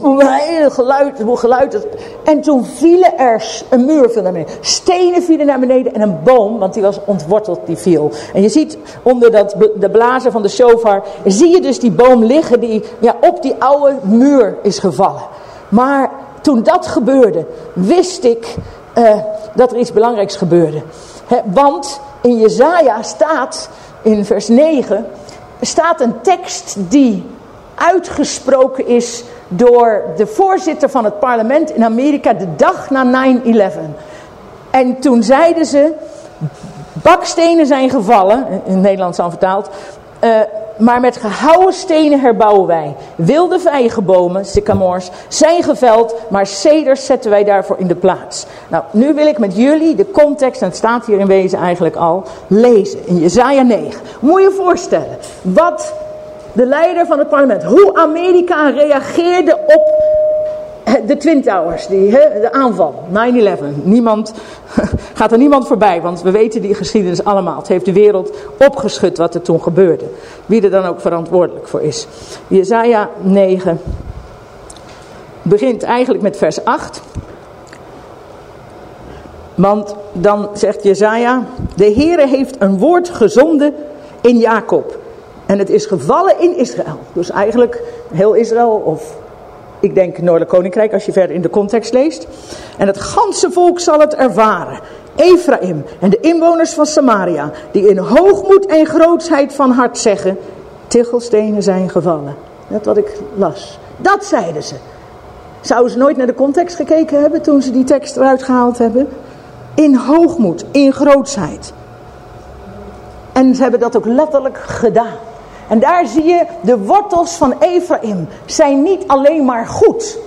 een geluid, geluid. En toen vielen er een muur viel naar beneden. Stenen vielen naar beneden en een boom, want die was ontworteld, die viel. En je ziet onder dat, de blazen van de shofar, zie je dus die boom liggen die ja, op die oude muur is gevallen. Maar toen dat gebeurde, wist ik uh, dat er iets belangrijks gebeurde. want in Jezaja staat, in vers 9, staat een tekst die uitgesproken is door de voorzitter van het parlement in Amerika de dag na 9-11. En toen zeiden ze, bakstenen zijn gevallen, in het Nederlands dan vertaald, uh, maar met gehouwen stenen herbouwen wij. Wilde vijgenbomen, sycamores, zijn geveld, maar ceders zetten wij daarvoor in de plaats. Nou, nu wil ik met jullie de context, en het staat hier in wezen eigenlijk al, lezen. In Jezaja 9. Moet je je voorstellen, wat de leider van het parlement, hoe Amerika reageerde op de Twin Towers, die, de aanval, 9-11. Niemand, *laughs* gaat er niemand voorbij, want we weten die geschiedenis allemaal. Het heeft de wereld opgeschud wat er toen gebeurde. Wie er dan ook verantwoordelijk voor is. Jezaja 9 begint eigenlijk met vers 8. Want dan zegt Jezaja, de Heere heeft een woord gezonden in Jacob. En het is gevallen in Israël. Dus eigenlijk heel Israël of ik denk Noordelijk Koninkrijk als je verder in de context leest. En het ganse volk zal het ervaren. Ephraim en de inwoners van Samaria, die in hoogmoed en grootsheid van hart zeggen, tichelstenen zijn gevallen. Net wat ik las. Dat zeiden ze. Zouden ze nooit naar de context gekeken hebben toen ze die tekst eruit gehaald hebben? In hoogmoed, in grootsheid. En ze hebben dat ook letterlijk gedaan. En daar zie je de wortels van Ephraim zijn niet alleen maar goed.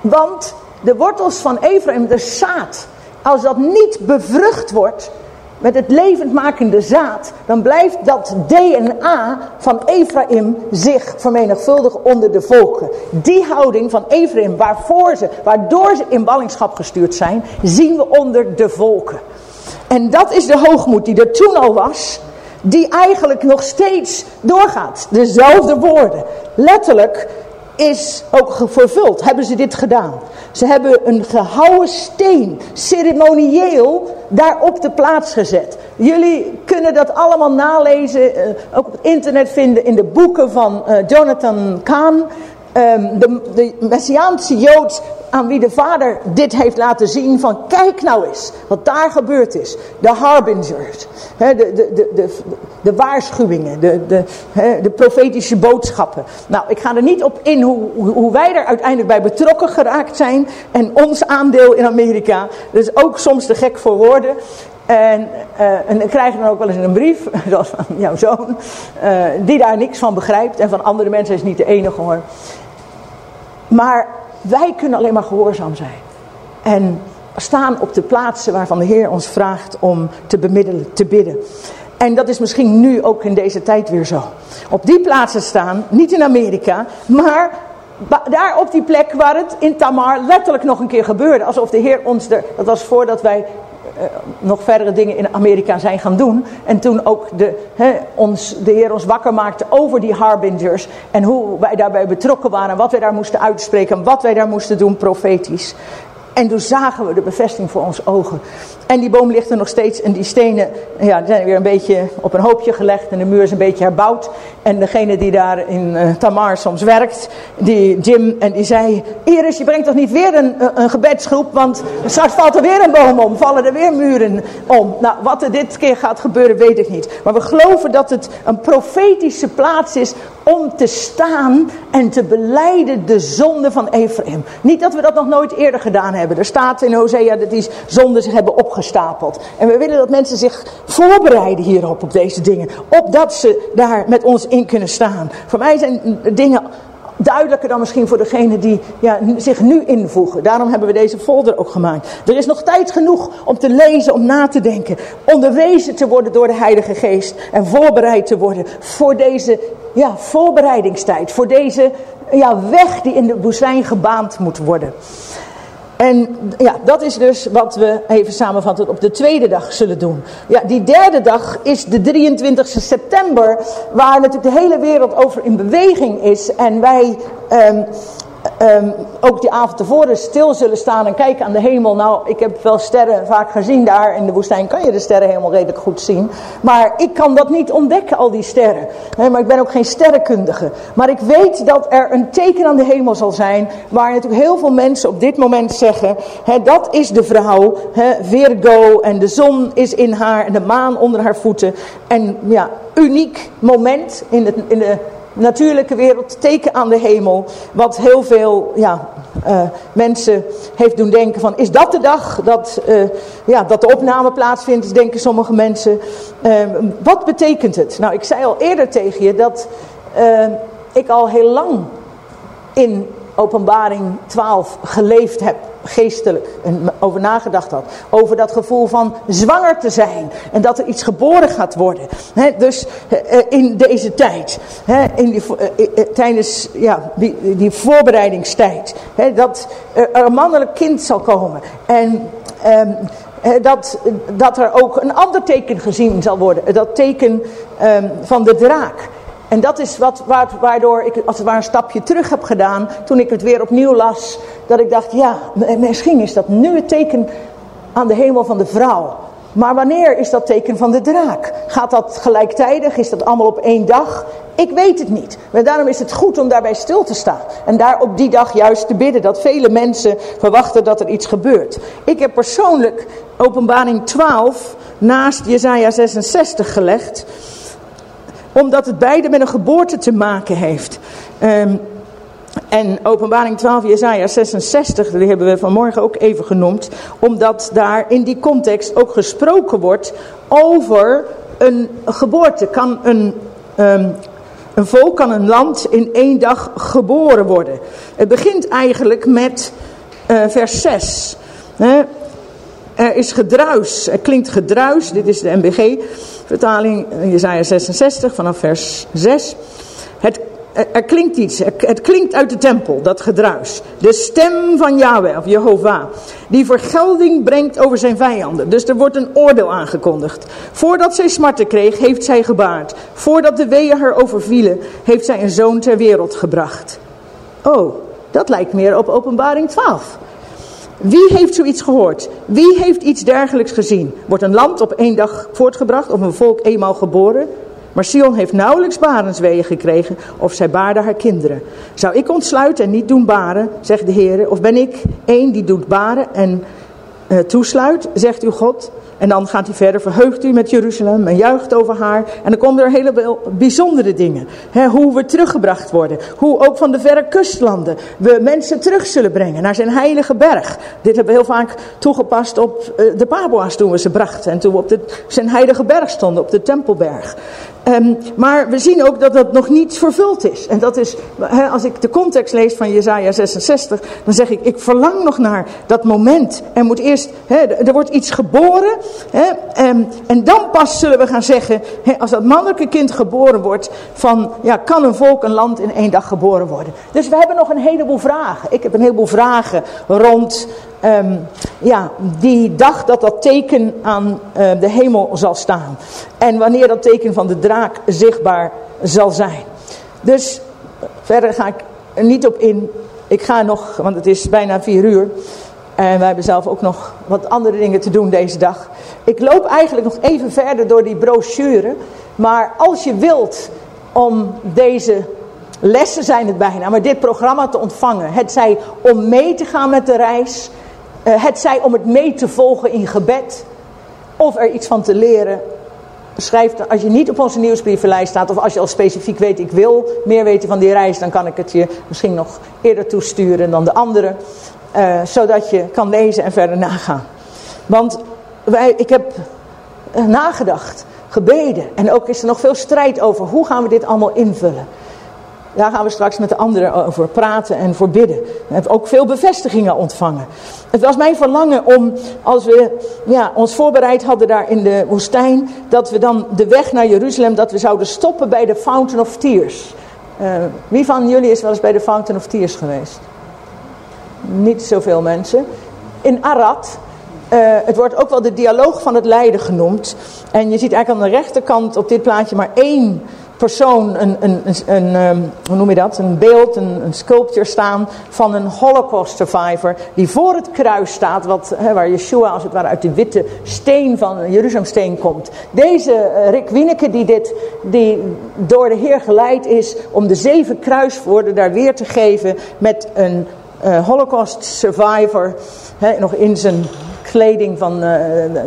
Want de wortels van Ephraim, de zaad, als dat niet bevrucht wordt met het levendmakende zaad, dan blijft dat DNA van Ephraim zich vermenigvuldigen onder de volken. Die houding van Ephraim, waarvoor ze, waardoor ze in ballingschap gestuurd zijn, zien we onder de volken. En dat is de hoogmoed die er toen al was, die eigenlijk nog steeds doorgaat. Dezelfde woorden. Letterlijk is ook vervuld, hebben ze dit gedaan. Ze hebben een gehouwen steen, ceremonieel, daar op de plaats gezet. Jullie kunnen dat allemaal nalezen, eh, ook op het internet vinden in de boeken van eh, Jonathan Kahn. Ehm, de, de Messiaanse Jood aan wie de vader dit heeft laten zien van kijk nou eens wat daar gebeurd is. De harbingers, de, de, de, de, de waarschuwingen, de, de, de profetische boodschappen. Nou, ik ga er niet op in hoe, hoe wij er uiteindelijk bij betrokken geraakt zijn en ons aandeel in Amerika. Dus ook soms te gek voor woorden. En, uh, en je dan ook wel eens een brief, zoals *laughs* van jouw zoon, uh, die daar niks van begrijpt. En van andere mensen is niet de enige hoor. Maar wij kunnen alleen maar gehoorzaam zijn. En staan op de plaatsen waarvan de Heer ons vraagt om te bemiddelen, te bidden. En dat is misschien nu ook in deze tijd weer zo. Op die plaatsen staan, niet in Amerika, maar daar op die plek waar het in Tamar letterlijk nog een keer gebeurde. Alsof de Heer ons er, dat was voordat wij nog verdere dingen in Amerika zijn gaan doen. En toen ook de, ons, de Heer ons wakker maakte over die harbingers. En hoe wij daarbij betrokken waren. Wat wij daar moesten uitspreken. Wat wij daar moesten doen profetisch. En toen zagen we de bevestiging voor ons ogen. En die boom ligt er nog steeds. En die stenen ja, die zijn weer een beetje op een hoopje gelegd. En de muur is een beetje herbouwd. En degene die daar in uh, Tamar soms werkt, die Jim, en die zei... Iris, je brengt toch niet weer een, een gebedsgroep? Want straks valt er weer een boom om. Vallen er weer muren om. Nou, wat er dit keer gaat gebeuren, weet ik niet. Maar we geloven dat het een profetische plaats is om te staan en te beleiden de zonde van Ephraim. Niet dat we dat nog nooit eerder gedaan hebben. Er staat in Hosea dat die zonden zich hebben En we willen dat mensen zich voorbereiden hierop, op deze dingen. Opdat ze daar met ons in kunnen staan. Voor mij zijn dingen duidelijker dan misschien voor degenen die ja, zich nu invoegen. Daarom hebben we deze folder ook gemaakt. Er is nog tijd genoeg om te lezen, om na te denken. Onderwezen te worden door de Heilige Geest. En voorbereid te worden voor deze ja, voorbereidingstijd. Voor deze ja, weg die in de woestijn gebaand moet worden. En ja, dat is dus wat we even samenvatten op de tweede dag zullen doen. Ja, die derde dag is de 23 september, waar natuurlijk de hele wereld over in beweging is. En wij um, um, ook die avond tevoren stil zullen staan en kijken aan de hemel. Nou, ik heb wel sterren vaak gezien daar in de woestijn. Kan je de sterren helemaal redelijk goed zien. Maar ik kan dat niet ontdekken, al die sterren. Nee, maar ik ben ook geen sterrenkundige. Maar ik weet dat er een teken aan de hemel zal zijn. Waar natuurlijk heel veel mensen op dit moment zeggen. Hè, dat is de vrouw, hè, Virgo. En de zon is in haar en de maan onder haar voeten. En ja, uniek moment in, het, in de natuurlijke wereld, teken aan de hemel. Wat heel veel ja, uh, mensen heeft doen denken van, is dat de dag dat, uh, ja, dat de opname plaatsvindt, denken sommige mensen. Uh, wat betekent het? Nou, ik zei al eerder tegen je dat ik al heel lang in openbaring 12 geleefd heb geestelijk en over nagedacht had. Over dat gevoel van zwanger te zijn. En dat er iets geboren gaat worden. dus eh, eh, in deze tijd. in eh, tijdens ja, die, voorbereidingstijd. dat er een mannelijk kind zal komen. En... Ehm, dat, dat er ook een ander teken gezien zal worden. Dat teken um, van de draak. En dat is wat, waardoor ik als het ware een stapje terug heb gedaan. Toen ik het weer opnieuw las. Dat ik dacht, ja, misschien is dat nu het teken aan de hemel van de vrouw. Maar wanneer is dat teken van de draak? Gaat dat gelijktijdig? Is dat allemaal op één dag? Ik weet het niet. Maar daarom is het goed om daarbij stil te staan. En daar op die dag juist te bidden. Dat vele mensen verwachten dat er iets gebeurt. Ik heb persoonlijk openbaring 12 naast Jezaja 66 gelegd omdat het beide met een geboorte te maken heeft. Um, en openbaring 12, Jesaja 66, die hebben we vanmorgen ook even genoemd. Omdat daar in die context ook gesproken wordt over een geboorte. Kan een, um, een volk, kan een land in één dag geboren worden. Het begint eigenlijk met uh, vers 6. Hè? Er is gedruis, er klinkt gedruis, dit is de MBG vertaling, Jezaja 66 vanaf vers 6. Het, er, klinkt iets, het klinkt uit de tempel, dat gedruis. De stem van Yahweh of Jehovah, die vergelding brengt over zijn vijanden. Dus er wordt een oordeel aangekondigd. Voordat zij smarten kreeg, heeft zij gebaard. Voordat de weeën haar overvielen, heeft zij een zoon ter wereld gebracht. Oh, dat lijkt meer op openbaring 12. Wie heeft zoiets gehoord? Wie heeft iets dergelijks gezien? Wordt een land op één dag voortgebracht of een volk eenmaal geboren? Maar Sion heeft nauwelijks barensweeën gekregen of zij baarde haar kinderen. Zou ik ontsluiten en niet doen baren, zegt de Heer, of ben ik één die doet baren en uh, toesluit, zegt uw God? En dan gaat hij verder, verheugt u met Jeruzalem en juicht over haar. En dan komen er hele bijzondere dingen. hoe we teruggebracht worden. Hoe ook van de verre kustlanden we mensen terug zullen brengen naar zijn heilige berg. Dit hebben we heel vaak toegepast op uh, de Paboa's toen we ze brachten. En toen we op de, zijn heilige berg stonden, op de Tempelberg. Um, maar we zien ook dat dat nog niet vervuld is. En dat is, als ik de context lees van Jezaja 66, dan zeg ik, ik verlang nog naar dat moment. Er moet eerst, er wordt iets geboren. He, um, en dan pas zullen we gaan zeggen, als dat mannelijke kind geboren wordt, van, ja, kan een volk, een land in één dag geboren worden? Dus we hebben nog een heleboel vragen. Ik heb een heleboel vragen rond um, ja, die dag dat dat teken aan uh, de hemel zal staan. En wanneer dat teken van de draak zichtbaar zal zijn. Dus verder ga ik er niet op in. Ik ga nog, want het is bijna vier uur. En wij hebben zelf ook nog wat andere dingen te doen deze dag. Ik loop eigenlijk nog even verder door die brochure. Maar als je wilt om deze lessen zijn het bijna, maar dit programma te ontvangen. Het zij om mee te gaan met de reis. Uh, het zij om het mee te volgen in gebed. Of er iets van te leren. Schrijf, als je niet op onze nieuwsbrievenlijst staat. Of als je al specifiek weet ik wil meer weten van die reis. Dan kan ik het je misschien nog eerder toesturen dan de anderen. Uh, zodat je kan lezen en verder nagaan. Want wij, ik heb uh, nagedacht. Gebeden. En ook is er nog veel strijd over. Hoe gaan we dit allemaal invullen. Daar gaan we straks met de anderen over praten en voor bidden. We hebben ook veel bevestigingen ontvangen. Het was mijn verlangen om, als we ja, ons voorbereid hadden daar in de woestijn, dat we dan de weg naar Jeruzalem, dat we zouden stoppen bij de Fountain of Tears. Uh, wie van jullie is wel eens bij de Fountain of Tears geweest? Niet zoveel mensen. In Arad, het wordt ook wel de dialoog van het lijden genoemd. En je ziet eigenlijk aan de rechterkant op dit plaatje maar één persoon, een, een, een, een, hoe noem je dat, een beeld, een, een sculpture staan van een holocaust survivor die voor het kruis staat, wat, hè, waar Yeshua als het ware uit de witte steen van Jeruzalem komt. Deze uh, Rick Wieneke die, dit, die door de Heer geleid is om de zeven kruiswoorden daar weer te geven met een uh, holocaust survivor, nog in zijn kleding van uh,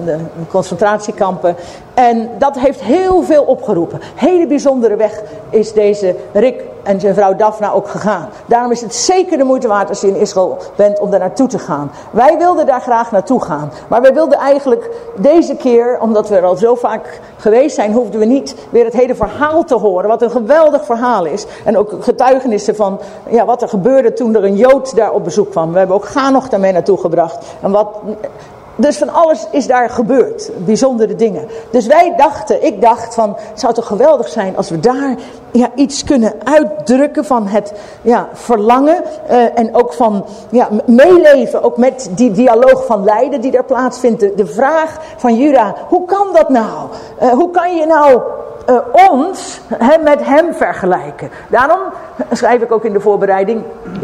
de, concentratiekampen. En dat heeft heel veel opgeroepen. Hele bijzondere weg is deze Rick en zijn vrouw Daphna ook gegaan. Daarom is het zeker de moeite waard als je in Israël bent om daar naartoe te gaan. Wij wilden daar graag naartoe gaan. Maar wij wilden eigenlijk deze keer, omdat we er al zo vaak geweest zijn, hoefden we niet weer het hele verhaal te horen. Wat een geweldig verhaal is. En ook getuigenissen van ja, wat er gebeurde toen er een Jood daar op bezoek kwam. We hebben ook Ganoch daarmee naartoe gebracht. En wat dus van alles is daar gebeurd. Bijzondere dingen. Dus wij dachten, ik dacht van, het zou toch geweldig zijn als we daar ja, iets kunnen uitdrukken van het ja, verlangen. Uh, en ook van ja, meeleven, ook met die dialoog van lijden die daar plaatsvindt. De, de vraag van Jura, hoe kan dat nou? Uh, hoe kan je nou uh, ons hem met hem vergelijken. Daarom schrijf ik ook in de voorbereiding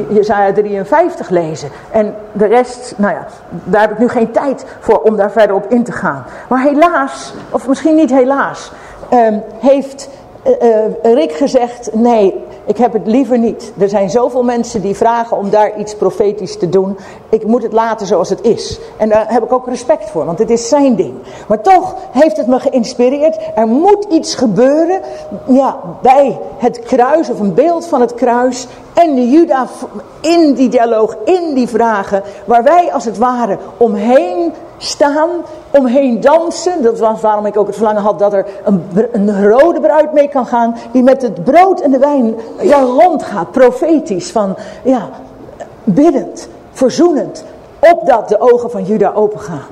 Jezaja 53 lezen. En de rest, nou ja, daar heb ik nu geen tijd voor om daar verder op in te gaan. Maar helaas, of misschien niet helaas, um, heeft Rick gezegd, nee, ik heb het liever niet. Er zijn zoveel mensen die vragen om daar iets profetisch te doen. Ik moet het laten zoals het is. En daar heb ik ook respect voor, want het is zijn ding. Maar toch heeft het me geïnspireerd. Er moet iets gebeuren ja, bij het kruis of een beeld van het kruis. En de Juda in die dialoog, in die vragen. Waar wij als het ware omheen staan, omheen dansen. Dat was waarom ik ook het verlangen had dat er een, een rode bruid mee kan gaan. Die met het brood en de wijn ja, rondgaat, profetisch. Van, ja, biddend, verzoenend. Opdat de ogen van Juda opengaan.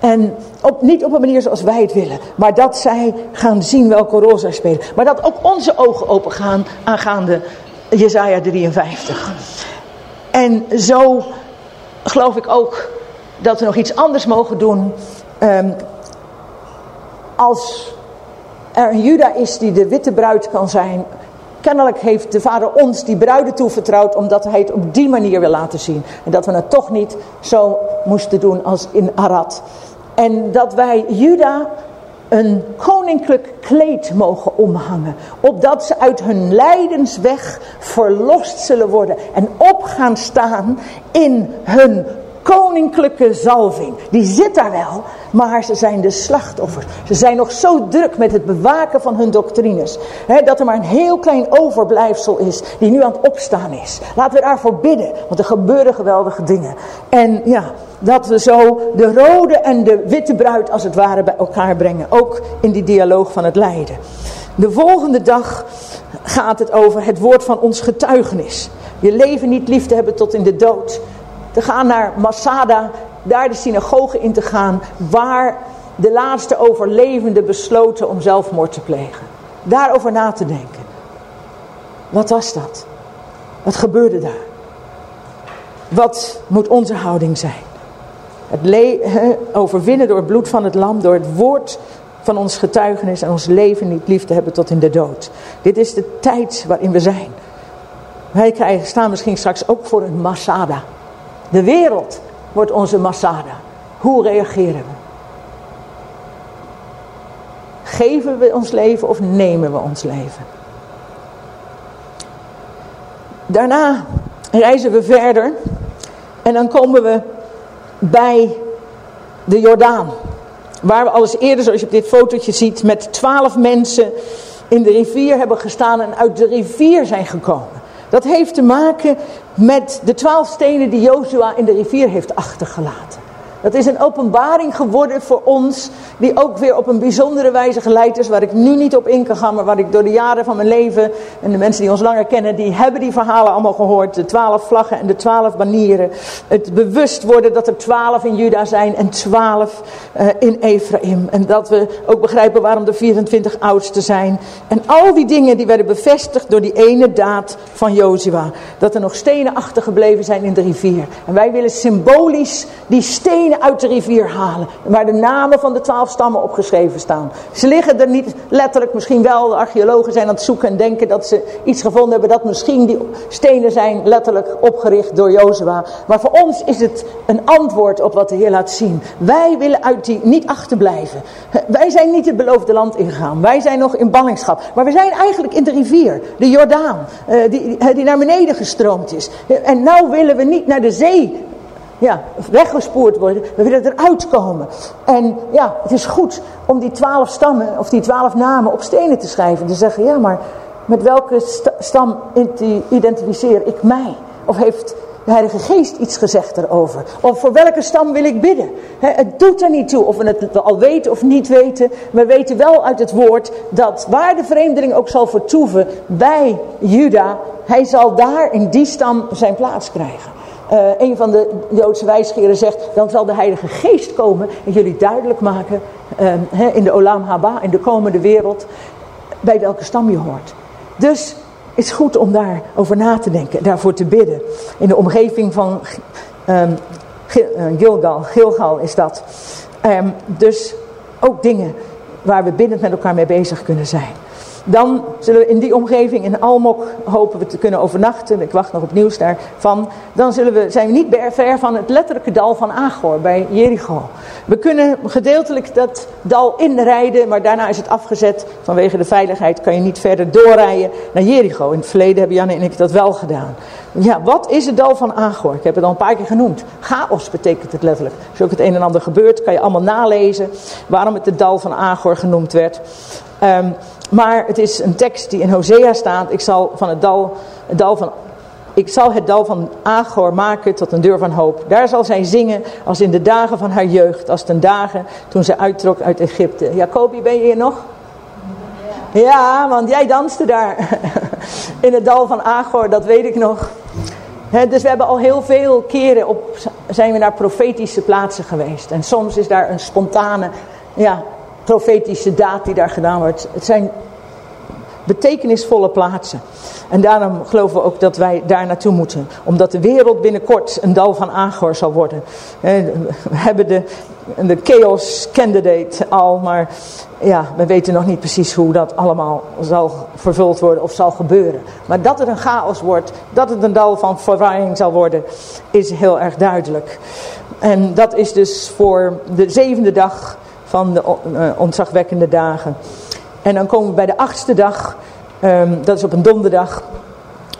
En op, niet op een manier zoals wij het willen. Maar dat zij gaan zien welke rol zij spelen. Maar dat ook onze ogen opengaan aangaande Jezaja 53. En zo geloof ik ook dat we nog iets anders mogen doen. Um, als er een Juda is die de witte bruid kan zijn. Kennelijk heeft de vader ons die bruiden toevertrouwd omdat hij het op die manier wil laten zien. En dat we het toch niet zo moesten doen als in Arad. En dat wij Juda een koninklijk kleed mogen omhangen. Opdat ze uit hun lijdensweg verlost zullen worden. En op gaan staan in hun koninklijke zalving. Die zit daar wel, maar ze zijn de slachtoffers. Ze zijn nog zo druk met het bewaken van hun doctrines. Hè, dat er maar een heel klein overblijfsel is die nu aan het opstaan is. Laten we daarvoor bidden, want er gebeuren geweldige dingen. En ja, dat we zo de rode en de witte bruid als het ware bij elkaar brengen. Ook in die dialoog van het lijden. De volgende dag gaat het over het woord van ons getuigenis. Je leven niet lief te hebben tot in de dood te gaan naar Masada, daar de synagoge in te gaan, waar de laatste overlevenden besloten om zelfmoord te plegen. Daarover na te denken. Wat was dat? Wat gebeurde daar? Wat moet onze houding zijn? Het overwinnen door het bloed van het lam, door het woord van ons getuigenis en ons leven niet lief te hebben tot in de dood. Dit is de tijd waarin we zijn. Wij krijgen, staan misschien straks ook voor een Masada. De wereld wordt onze Masada. Hoe reageren we? Geven we ons leven of nemen we ons leven? Daarna reizen we verder en dan komen we bij de Jordaan. Waar we alles eerder, zoals je op dit fotootje ziet, met twaalf mensen in de rivier hebben gestaan en uit de rivier zijn gekomen. Dat heeft te maken met de twaalf stenen die Jozua in de rivier heeft achtergelaten. Dat is een openbaring geworden voor ons, die ook weer op een bijzondere wijze geleid is, waar ik nu niet op in kan gaan, maar waar ik door de jaren van mijn leven, en de mensen die ons langer kennen, die hebben die verhalen allemaal gehoord. De twaalf vlaggen en de twaalf banieren. Het bewust worden dat er twaalf in Juda zijn en twaalf uh, in Ephraim. En dat we ook begrijpen waarom de 24 oudsten zijn. En al die dingen die werden bevestigd door die ene daad van Jozua. Dat er nog stenen achtergebleven zijn in de rivier. En wij willen symbolisch die stenen uit de rivier halen. Waar de namen van de twaalf stammen opgeschreven staan. Ze liggen er niet letterlijk, misschien wel. De archeologen zijn aan het zoeken en denken dat ze iets gevonden hebben. Dat misschien die stenen zijn letterlijk opgericht door Jozua. Maar voor ons is het een antwoord op wat de Heer laat zien. Wij willen uit die niet achterblijven. Wij zijn niet het beloofde land ingegaan. Wij zijn nog in ballingschap. Maar we zijn eigenlijk in de rivier, de Jordaan, eh, die, die naar beneden gestroomd is. En nou willen we niet naar de zee ja, weggespoord worden. We willen eruit komen. En ja, het is goed om die twaalf stammen of die twaalf namen op stenen te schrijven. En te zeggen, ja maar met welke stam identificeer ik mij? Of heeft de Heilige Geest iets gezegd erover? Of voor welke stam wil ik bidden? het doet er niet toe of we het al weten of niet weten. We weten wel uit het woord dat waar de vreemdeling ook zal vertoeven bij Juda, hij zal daar in die stam zijn plaats krijgen. Uh, een van de Joodse wijsgeren zegt, dan zal de Heilige Geest komen en jullie duidelijk maken uh, in de Olam Haba, in de komende wereld, bij welke stam je hoort. Dus het is goed om daarover na te denken, daarvoor te bidden. In de omgeving van um, Gilgal, Gilgal is dat. Um, dus ook dingen waar we binnen met elkaar mee bezig kunnen zijn. Dan zullen we in die omgeving in Almok hopen we te kunnen overnachten. Ik wacht nog op nieuws daarvan. Dan zullen we, zijn we niet ver van het letterlijke dal van Agor bij Jericho. We kunnen gedeeltelijk dat dal inrijden, maar daarna is het afgezet. Vanwege de veiligheid kan je niet verder doorrijden naar Jericho. In het verleden hebben Jan en ik dat wel gedaan. Ja, wat is het dal van Agor? Ik heb het al een paar keer genoemd. Chaos betekent het letterlijk. Als ook het een en ander gebeurt, kan je allemaal nalezen waarom het het dal van Agor genoemd werd. Um, maar het is een tekst die in Hosea staat. Ik zal, van het, dal, het dal van, ik zal het dal van Agor maken tot een deur van hoop. Daar zal zij zingen als in de dagen van haar jeugd. Als ten dagen toen ze uittrok uit Egypte. Jacobi, ben je hier nog? Ja, want jij danste daar. *laughs* In het dal van Agor, dat weet ik nog. dus we hebben al heel veel keren op, zijn we naar profetische plaatsen geweest. En soms is daar een spontane ja, profetische daad die daar gedaan wordt. Het zijn betekenisvolle plaatsen. En daarom geloven we ook dat wij daar naartoe moeten. Omdat de wereld binnenkort een dal van Agor zal worden. We hebben de, de chaos candidate al, maar ja, we weten nog niet precies hoe dat allemaal zal vervuld worden of zal gebeuren. Maar dat het een chaos wordt, dat het een dal van verwarring zal worden, is heel erg duidelijk. En dat is dus voor de zevende dag van de uh, ontzagwekkende dagen. En dan komen we bij de achtste dag, um, dat is op een donderdag.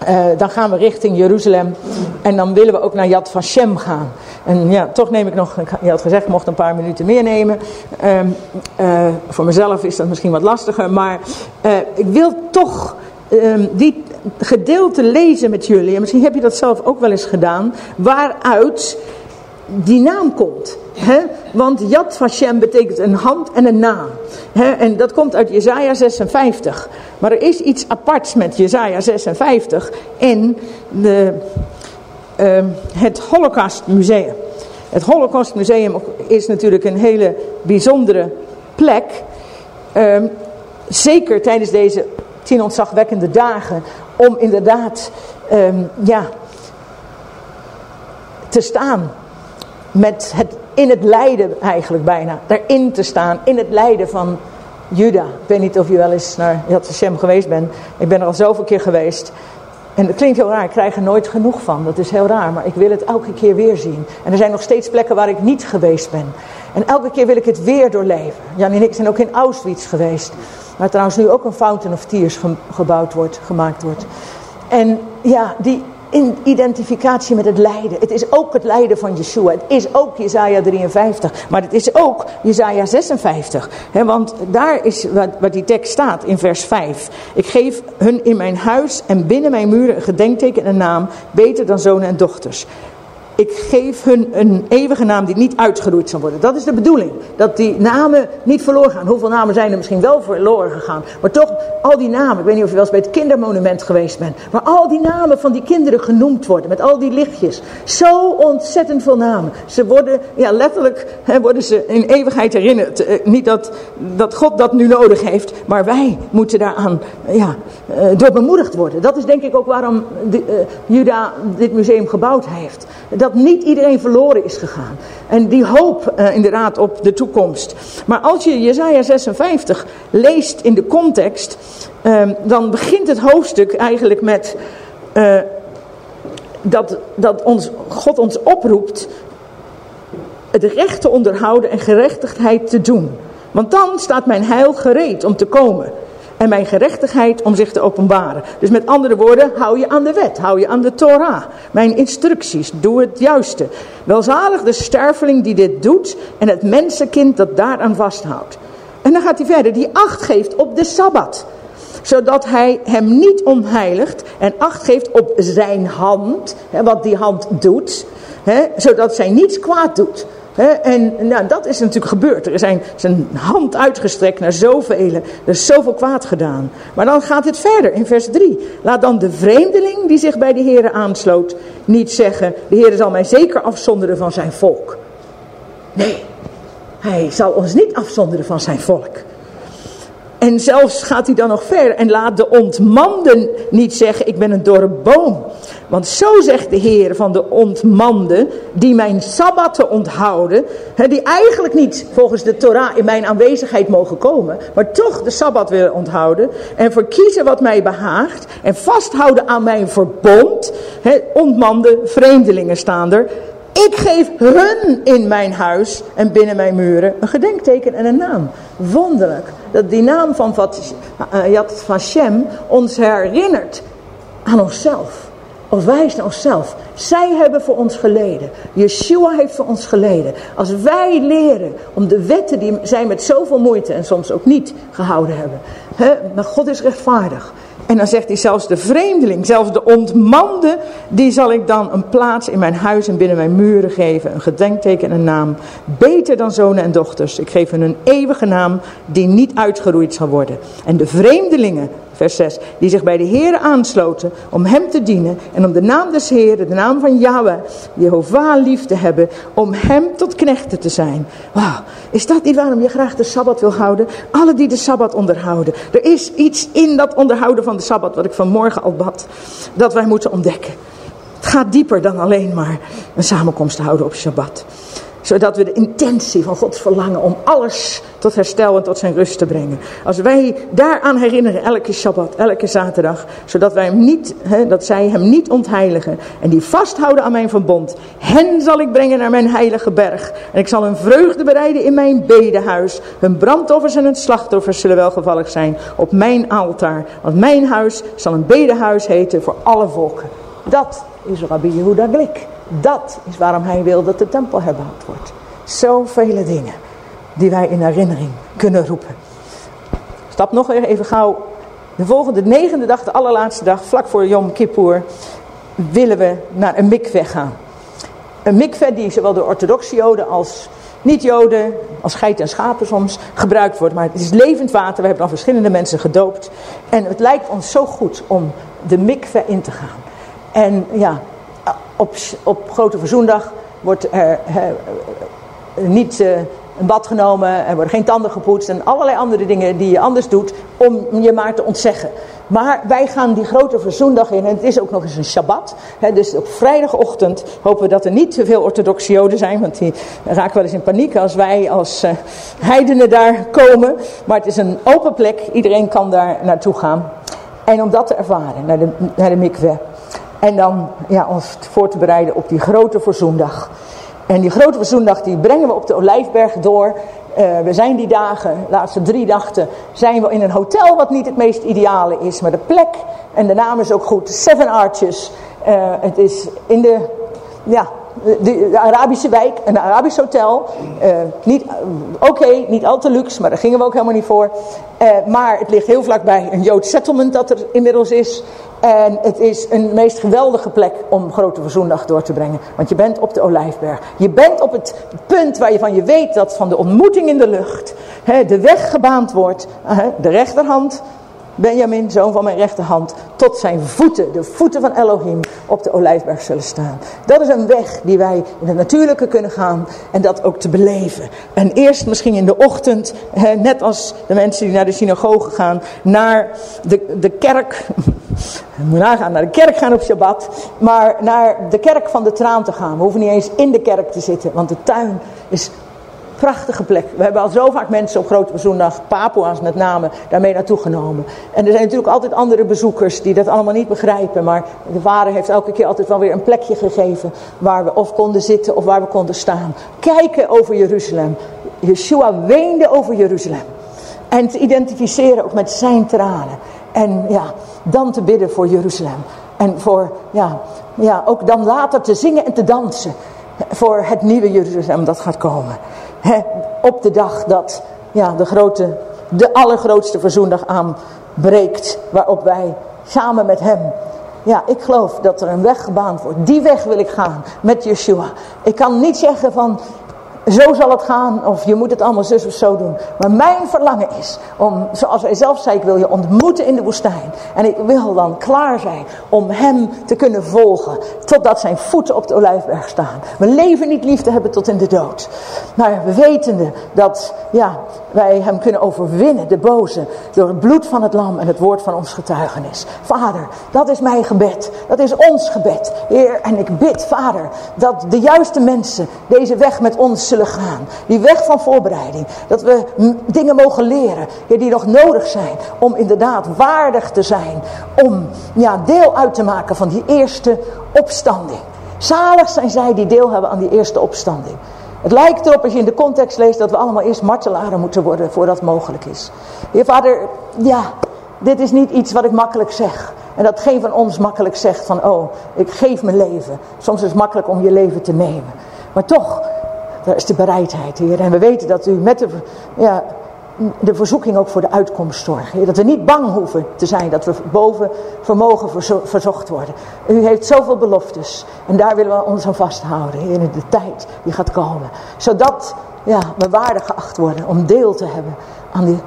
Uh, dan gaan we richting Jeruzalem. En dan willen we ook naar Yad Vashem gaan. En ja, toch neem ik nog, je had gezegd, ik mocht een paar minuten meer nemen. Um, uh, voor mezelf is dat misschien wat lastiger. Maar ik wil toch um, die gedeelte lezen met jullie. En misschien heb je dat zelf ook wel eens gedaan. Waaruit die naam komt. He? Want Yad Vashem betekent een hand en een naam. He? En dat komt uit Jezaja 56. Maar er is iets aparts met Jezaja 56 en de, uh, het Holocaust Museum. Het Holocaust Museum is natuurlijk een hele bijzondere plek. Uh, zeker tijdens deze tien ontzagwekkende dagen. Om inderdaad uh, ja, te staan met het, in het lijden eigenlijk bijna. Daarin te staan, in het lijden van Juda. Ik weet niet of je wel eens naar Yad Vashem geweest bent. Ik ben er al zoveel keer geweest. En dat klinkt heel raar, ik krijg er nooit genoeg van. Dat is heel raar, maar ik wil het elke keer weer zien. En er zijn nog steeds plekken waar ik niet geweest ben. En elke keer wil ik het weer doorleven. Jan en ik zijn ook in Auschwitz geweest. Waar trouwens nu ook een Fountain of Tears gebouwd wordt, gemaakt wordt. En ja, die, in identificatie met het lijden. Het is ook het lijden van Yeshua. Het is ook Jezaja 53. Maar het is ook Jezaja 56. He, want daar is wat, wat die tekst staat in vers 5. Ik geef hun in mijn huis en binnen mijn muren een gedenkteken en een naam. Beter dan zonen en dochters. Ik geef hun een eeuwige naam die niet uitgeroeid zal worden. Dat is de bedoeling. Dat die namen niet verloren gaan. Hoeveel namen zijn er misschien wel verloren gegaan. Maar toch, al die namen. Ik weet niet of je wel eens bij het kindermonument geweest bent. Maar al die namen van die kinderen genoemd worden. Met al die lichtjes. Zo ontzettend veel namen. Ze worden, ja letterlijk, hè, worden ze in eeuwigheid herinnerd. Eh, niet dat, dat God dat nu nodig heeft. Maar wij moeten daaraan ja, uh, door bemoedigd worden. Dat is denk ik ook waarom de, uh, Juda dit museum gebouwd heeft. Dat niet iedereen verloren is gegaan. En die hoop uh, inderdaad op de toekomst. Maar als je Jezaja 56 leest in de context, uh, dan begint het hoofdstuk eigenlijk met uh, dat, dat ons, God ons oproept het recht te onderhouden en gerechtigheid te doen. Want dan staat mijn heil gereed om te komen en mijn gerechtigheid om zich te openbaren. Dus met andere woorden, hou je aan de wet, hou je aan de Torah. Mijn instructies, doe het juiste. Welzalig de sterveling die dit doet en het mensenkind dat daaraan vasthoudt. En dan gaat hij verder, die acht geeft op de Sabbat. Zodat hij hem niet onheiligt en acht geeft op zijn hand, hè, wat die hand doet. Hè, zodat zij niets kwaad doet. En nou, dat is natuurlijk gebeurd. Er is zijn, zijn hand uitgestrekt naar zoveel. Er is zoveel kwaad gedaan. Maar dan gaat het verder in vers 3. Laat dan de vreemdeling die zich bij de Heer aansloot niet zeggen... de Heer zal mij zeker afzonderen van zijn volk. Nee, hij zal ons niet afzonderen van zijn volk. En zelfs gaat hij dan nog verder en laat de ontmanden niet zeggen, ik ben een dorre boom. Want zo zegt de Heer van de ontmanden, die mijn sabbatten onthouden, die eigenlijk niet volgens de Torah in mijn aanwezigheid mogen komen, maar toch de sabbat willen onthouden en verkiezen wat mij behaagt en vasthouden aan mijn verbond. Ontmanden, vreemdelingen staan er. Ik geef hun in mijn huis en binnen mijn muren een gedenkteken en een naam. Wonderlijk dat die naam van Yad Vashem ons herinnert aan onszelf. Of wijst naar onszelf. Zij hebben voor ons geleden. Yeshua heeft voor ons geleden. Als wij leren om de wetten die zij met zoveel moeite en soms ook niet gehouden hebben. Hè, maar God is rechtvaardig. En dan zegt hij zelfs de vreemdeling, zelfs de ontmande, die zal ik dan een plaats in mijn huis en binnen mijn muren geven. Een gedenkteken en een naam. Beter dan zonen en dochters. Ik geef hun een eeuwige naam die niet uitgeroeid zal worden. En de vreemdelingen vers 6, die zich bij de Heer aansloten om hem te dienen en om de naam des Heeren, de naam van Yahweh, Jehovah lief te hebben, om hem tot knechten te zijn. Wauw, is dat niet waarom je graag de Sabbat wil houden? Alle die de Sabbat onderhouden. Er is iets in dat onderhouden van de Sabbat, wat ik vanmorgen al bad, dat wij moeten ontdekken. Het gaat dieper dan alleen maar een samenkomst houden op Shabbat zodat we de intentie van Gods verlangen om alles tot herstel en tot zijn rust te brengen. Als wij daaraan herinneren elke Shabbat, elke zaterdag. Zodat wij hem niet, hè, dat zij hem niet ontheiligen. En die vasthouden aan mijn verbond. Hen zal ik brengen naar mijn heilige berg. En ik zal een vreugde bereiden in mijn bedehuis. Hun brandoffers en hun slachtoffers zullen welgevallig zijn op mijn altaar. Want mijn huis zal een bedehuis heten voor alle volken. Dat is Rabbi Yehuda Glik. Dat is waarom hij wil dat de tempel herbouwd wordt. Zoveel dingen die wij in herinnering kunnen roepen. Stap nog even gauw. De volgende negende dag, de allerlaatste dag, vlak voor Yom Kippur, willen we naar een mikveh gaan. Een mikveh die zowel door orthodoxe joden als niet-joden, als geit en schapen soms, gebruikt wordt. Maar het is levend water, we hebben al verschillende mensen gedoopt. En het lijkt ons zo goed om de mikveh in te gaan. En ja, op, op Grote Verzoendag wordt er niet uh, een bad genomen, er worden geen tanden gepoetst en allerlei andere dingen die je anders doet om je maar te ontzeggen. Maar wij gaan die grote verzoendag in en het is ook nog eens een Shabbat. Dus op vrijdagochtend hopen we dat er niet te veel orthodoxe joden zijn, want die raken wel eens in paniek als wij als uh, heidenen daar komen. Maar het is een open plek, iedereen kan daar naartoe gaan. En om dat te ervaren, naar de, naar de mikveh. En dan ja, ons voor te bereiden op die grote verzoendag. En die grote verzoendag die brengen we op de Olijfberg door. Uh, we zijn die dagen, de laatste drie dagen, zijn we in een hotel wat niet het meest ideale is. Maar de plek en de naam is ook goed. Seven Arches. Uh, het is in de, ja, de, Arabische wijk, een Arabisch hotel. Uh, niet, Oké, niet al te luxe, maar daar gingen we ook helemaal niet voor. Maar het ligt heel vlakbij een Joods settlement dat er inmiddels is. En het is een meest geweldige plek om Grote Verzoendag door te brengen. Want je bent op de Olijfberg. Je bent op het punt waar je van je weet dat van de ontmoeting in de lucht hè, de weg gebaand wordt. Hè, de rechterhand Benjamin, zoon van mijn rechterhand, tot zijn voeten, de voeten van Elohim, op de olijfberg zullen staan. Dat is een weg die wij in het natuurlijke kunnen gaan en dat ook te beleven. En eerst misschien in de ochtend, net als de mensen die naar de synagoge gaan, naar de, de kerk. *laughs* Moet nagaan, naar de kerk gaan op Shabbat, maar naar de kerk van de traan te gaan. We hoeven niet eens in de kerk te zitten, want de tuin is Prachtige plek. We hebben al zo vaak mensen op Grote Bezoendag, Papua's met name, daarmee naartoe genomen. En er zijn natuurlijk altijd andere bezoekers die dat allemaal niet begrijpen. Maar de vader heeft elke keer altijd wel weer een plekje gegeven waar we of konden zitten of waar we konden staan. Kijken over Jeruzalem. Yeshua weende over Jeruzalem. En te identificeren ook met zijn tranen. En ja, dan te bidden voor Jeruzalem. En voor, ja, ja, ook dan later te zingen en te dansen. Voor het nieuwe Jeruzalem dat gaat komen op de dag dat ja, de, grote, de allergrootste verzoendag aanbreekt. Waarop wij samen met hem ja, ik geloof dat er een weg gebaand wordt. Die weg wil ik gaan met Yeshua. Ik kan niet zeggen van, zo zal het gaan of je moet het allemaal zus of zo doen. Maar mijn verlangen is om, zoals hij zelf zei, ik wil je ontmoeten in de woestijn. En ik wil dan klaar zijn om hem te kunnen volgen. Totdat zijn voeten op de olijfberg staan. We leven niet liefde hebben tot in de dood. Maar we wetende dat ja, wij hem kunnen overwinnen, de boze. Door het bloed van het lam en het woord van ons getuigenis. Vader, dat is mijn gebed. Dat is ons gebed. Heer, en ik bid, Vader, dat de juiste mensen deze weg met ons gaan. Die weg van voorbereiding. Dat we dingen mogen leren die nog nodig zijn om inderdaad waardig te zijn. Om ja, deel uit te maken van die eerste opstanding. Zalig zijn zij die deel hebben aan die eerste opstanding. Het lijkt erop als je in de context leest dat we allemaal eerst martelaren moeten worden voordat mogelijk is. Heer vader, ja, dit is niet iets wat ik makkelijk zeg. En dat geen van ons makkelijk zegt van, oh, ik geef mijn leven. Soms is het makkelijk om je leven te nemen. Maar toch, daar is de bereidheid, Heer. En we weten dat u met de, ja, de verzoeking ook voor de uitkomst zorgt. Dat we niet bang hoeven te zijn dat we boven vermogen verzocht worden. U heeft zoveel beloftes. En daar willen we ons aan vasthouden, in de tijd die gaat komen. Zodat ja, we waardig geacht worden om deel te hebben aan die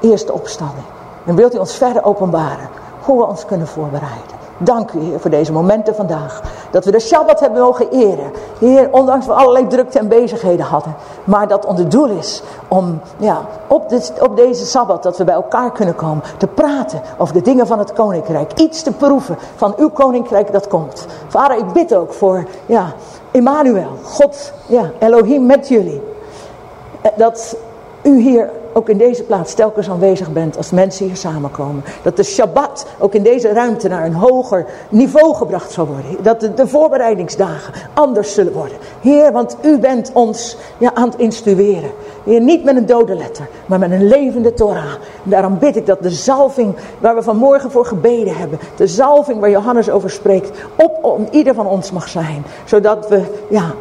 eerste opstanding. En wilt u ons verder openbaren hoe we ons kunnen voorbereiden. Dank u, Heer, voor deze momenten vandaag. Dat we de Shabbat hebben mogen eren. Heer, ondanks we allerlei drukte en bezigheden hadden. Maar dat ons doel is om ja, op, dit, op deze Sabbat, dat we bij elkaar kunnen komen. Te praten over de dingen van het Koninkrijk. Iets te proeven van uw Koninkrijk dat komt. Vader, ik bid ook voor ja, Emmanuel, God, ja, Elohim met jullie. Eh, dat u hier ook in deze plaats telkens aanwezig bent als mensen hier samenkomen. Dat de Shabbat ook in deze ruimte naar een hoger niveau gebracht zal worden. Dat de, voorbereidingsdagen anders zullen worden. Heer, want u bent ons ja, aan het instrueren. Heer, niet met een dode letter, maar met een levende Torah. Daarom bid ik dat de zalving waar we vanmorgen voor gebeden hebben. De zalving waar Johannes over spreekt. Op om ieder van ons mag zijn. Zodat we ja,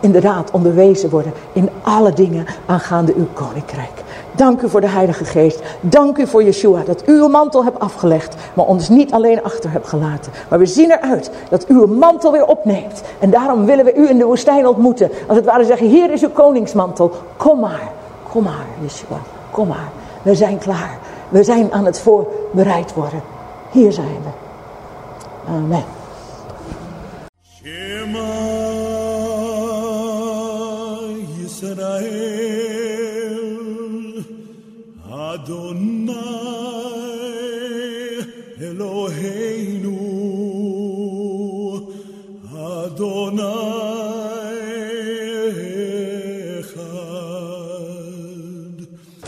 inderdaad onderwezen worden in alle dingen aangaande uw koninkrijk. Dank u voor de Heilige Geest. Dank u voor Yeshua dat u uw mantel hebt afgelegd, maar ons niet alleen achter hebt gelaten. Maar we zien eruit dat u uw mantel weer opneemt. En daarom willen we u in de woestijn ontmoeten. Als het ware zeggen, hier is uw koningsmantel. Kom maar, kom maar Yeshua, kom maar. We zijn klaar. We zijn aan het voorbereid worden. Hier zijn we. Amen. Israel Adonai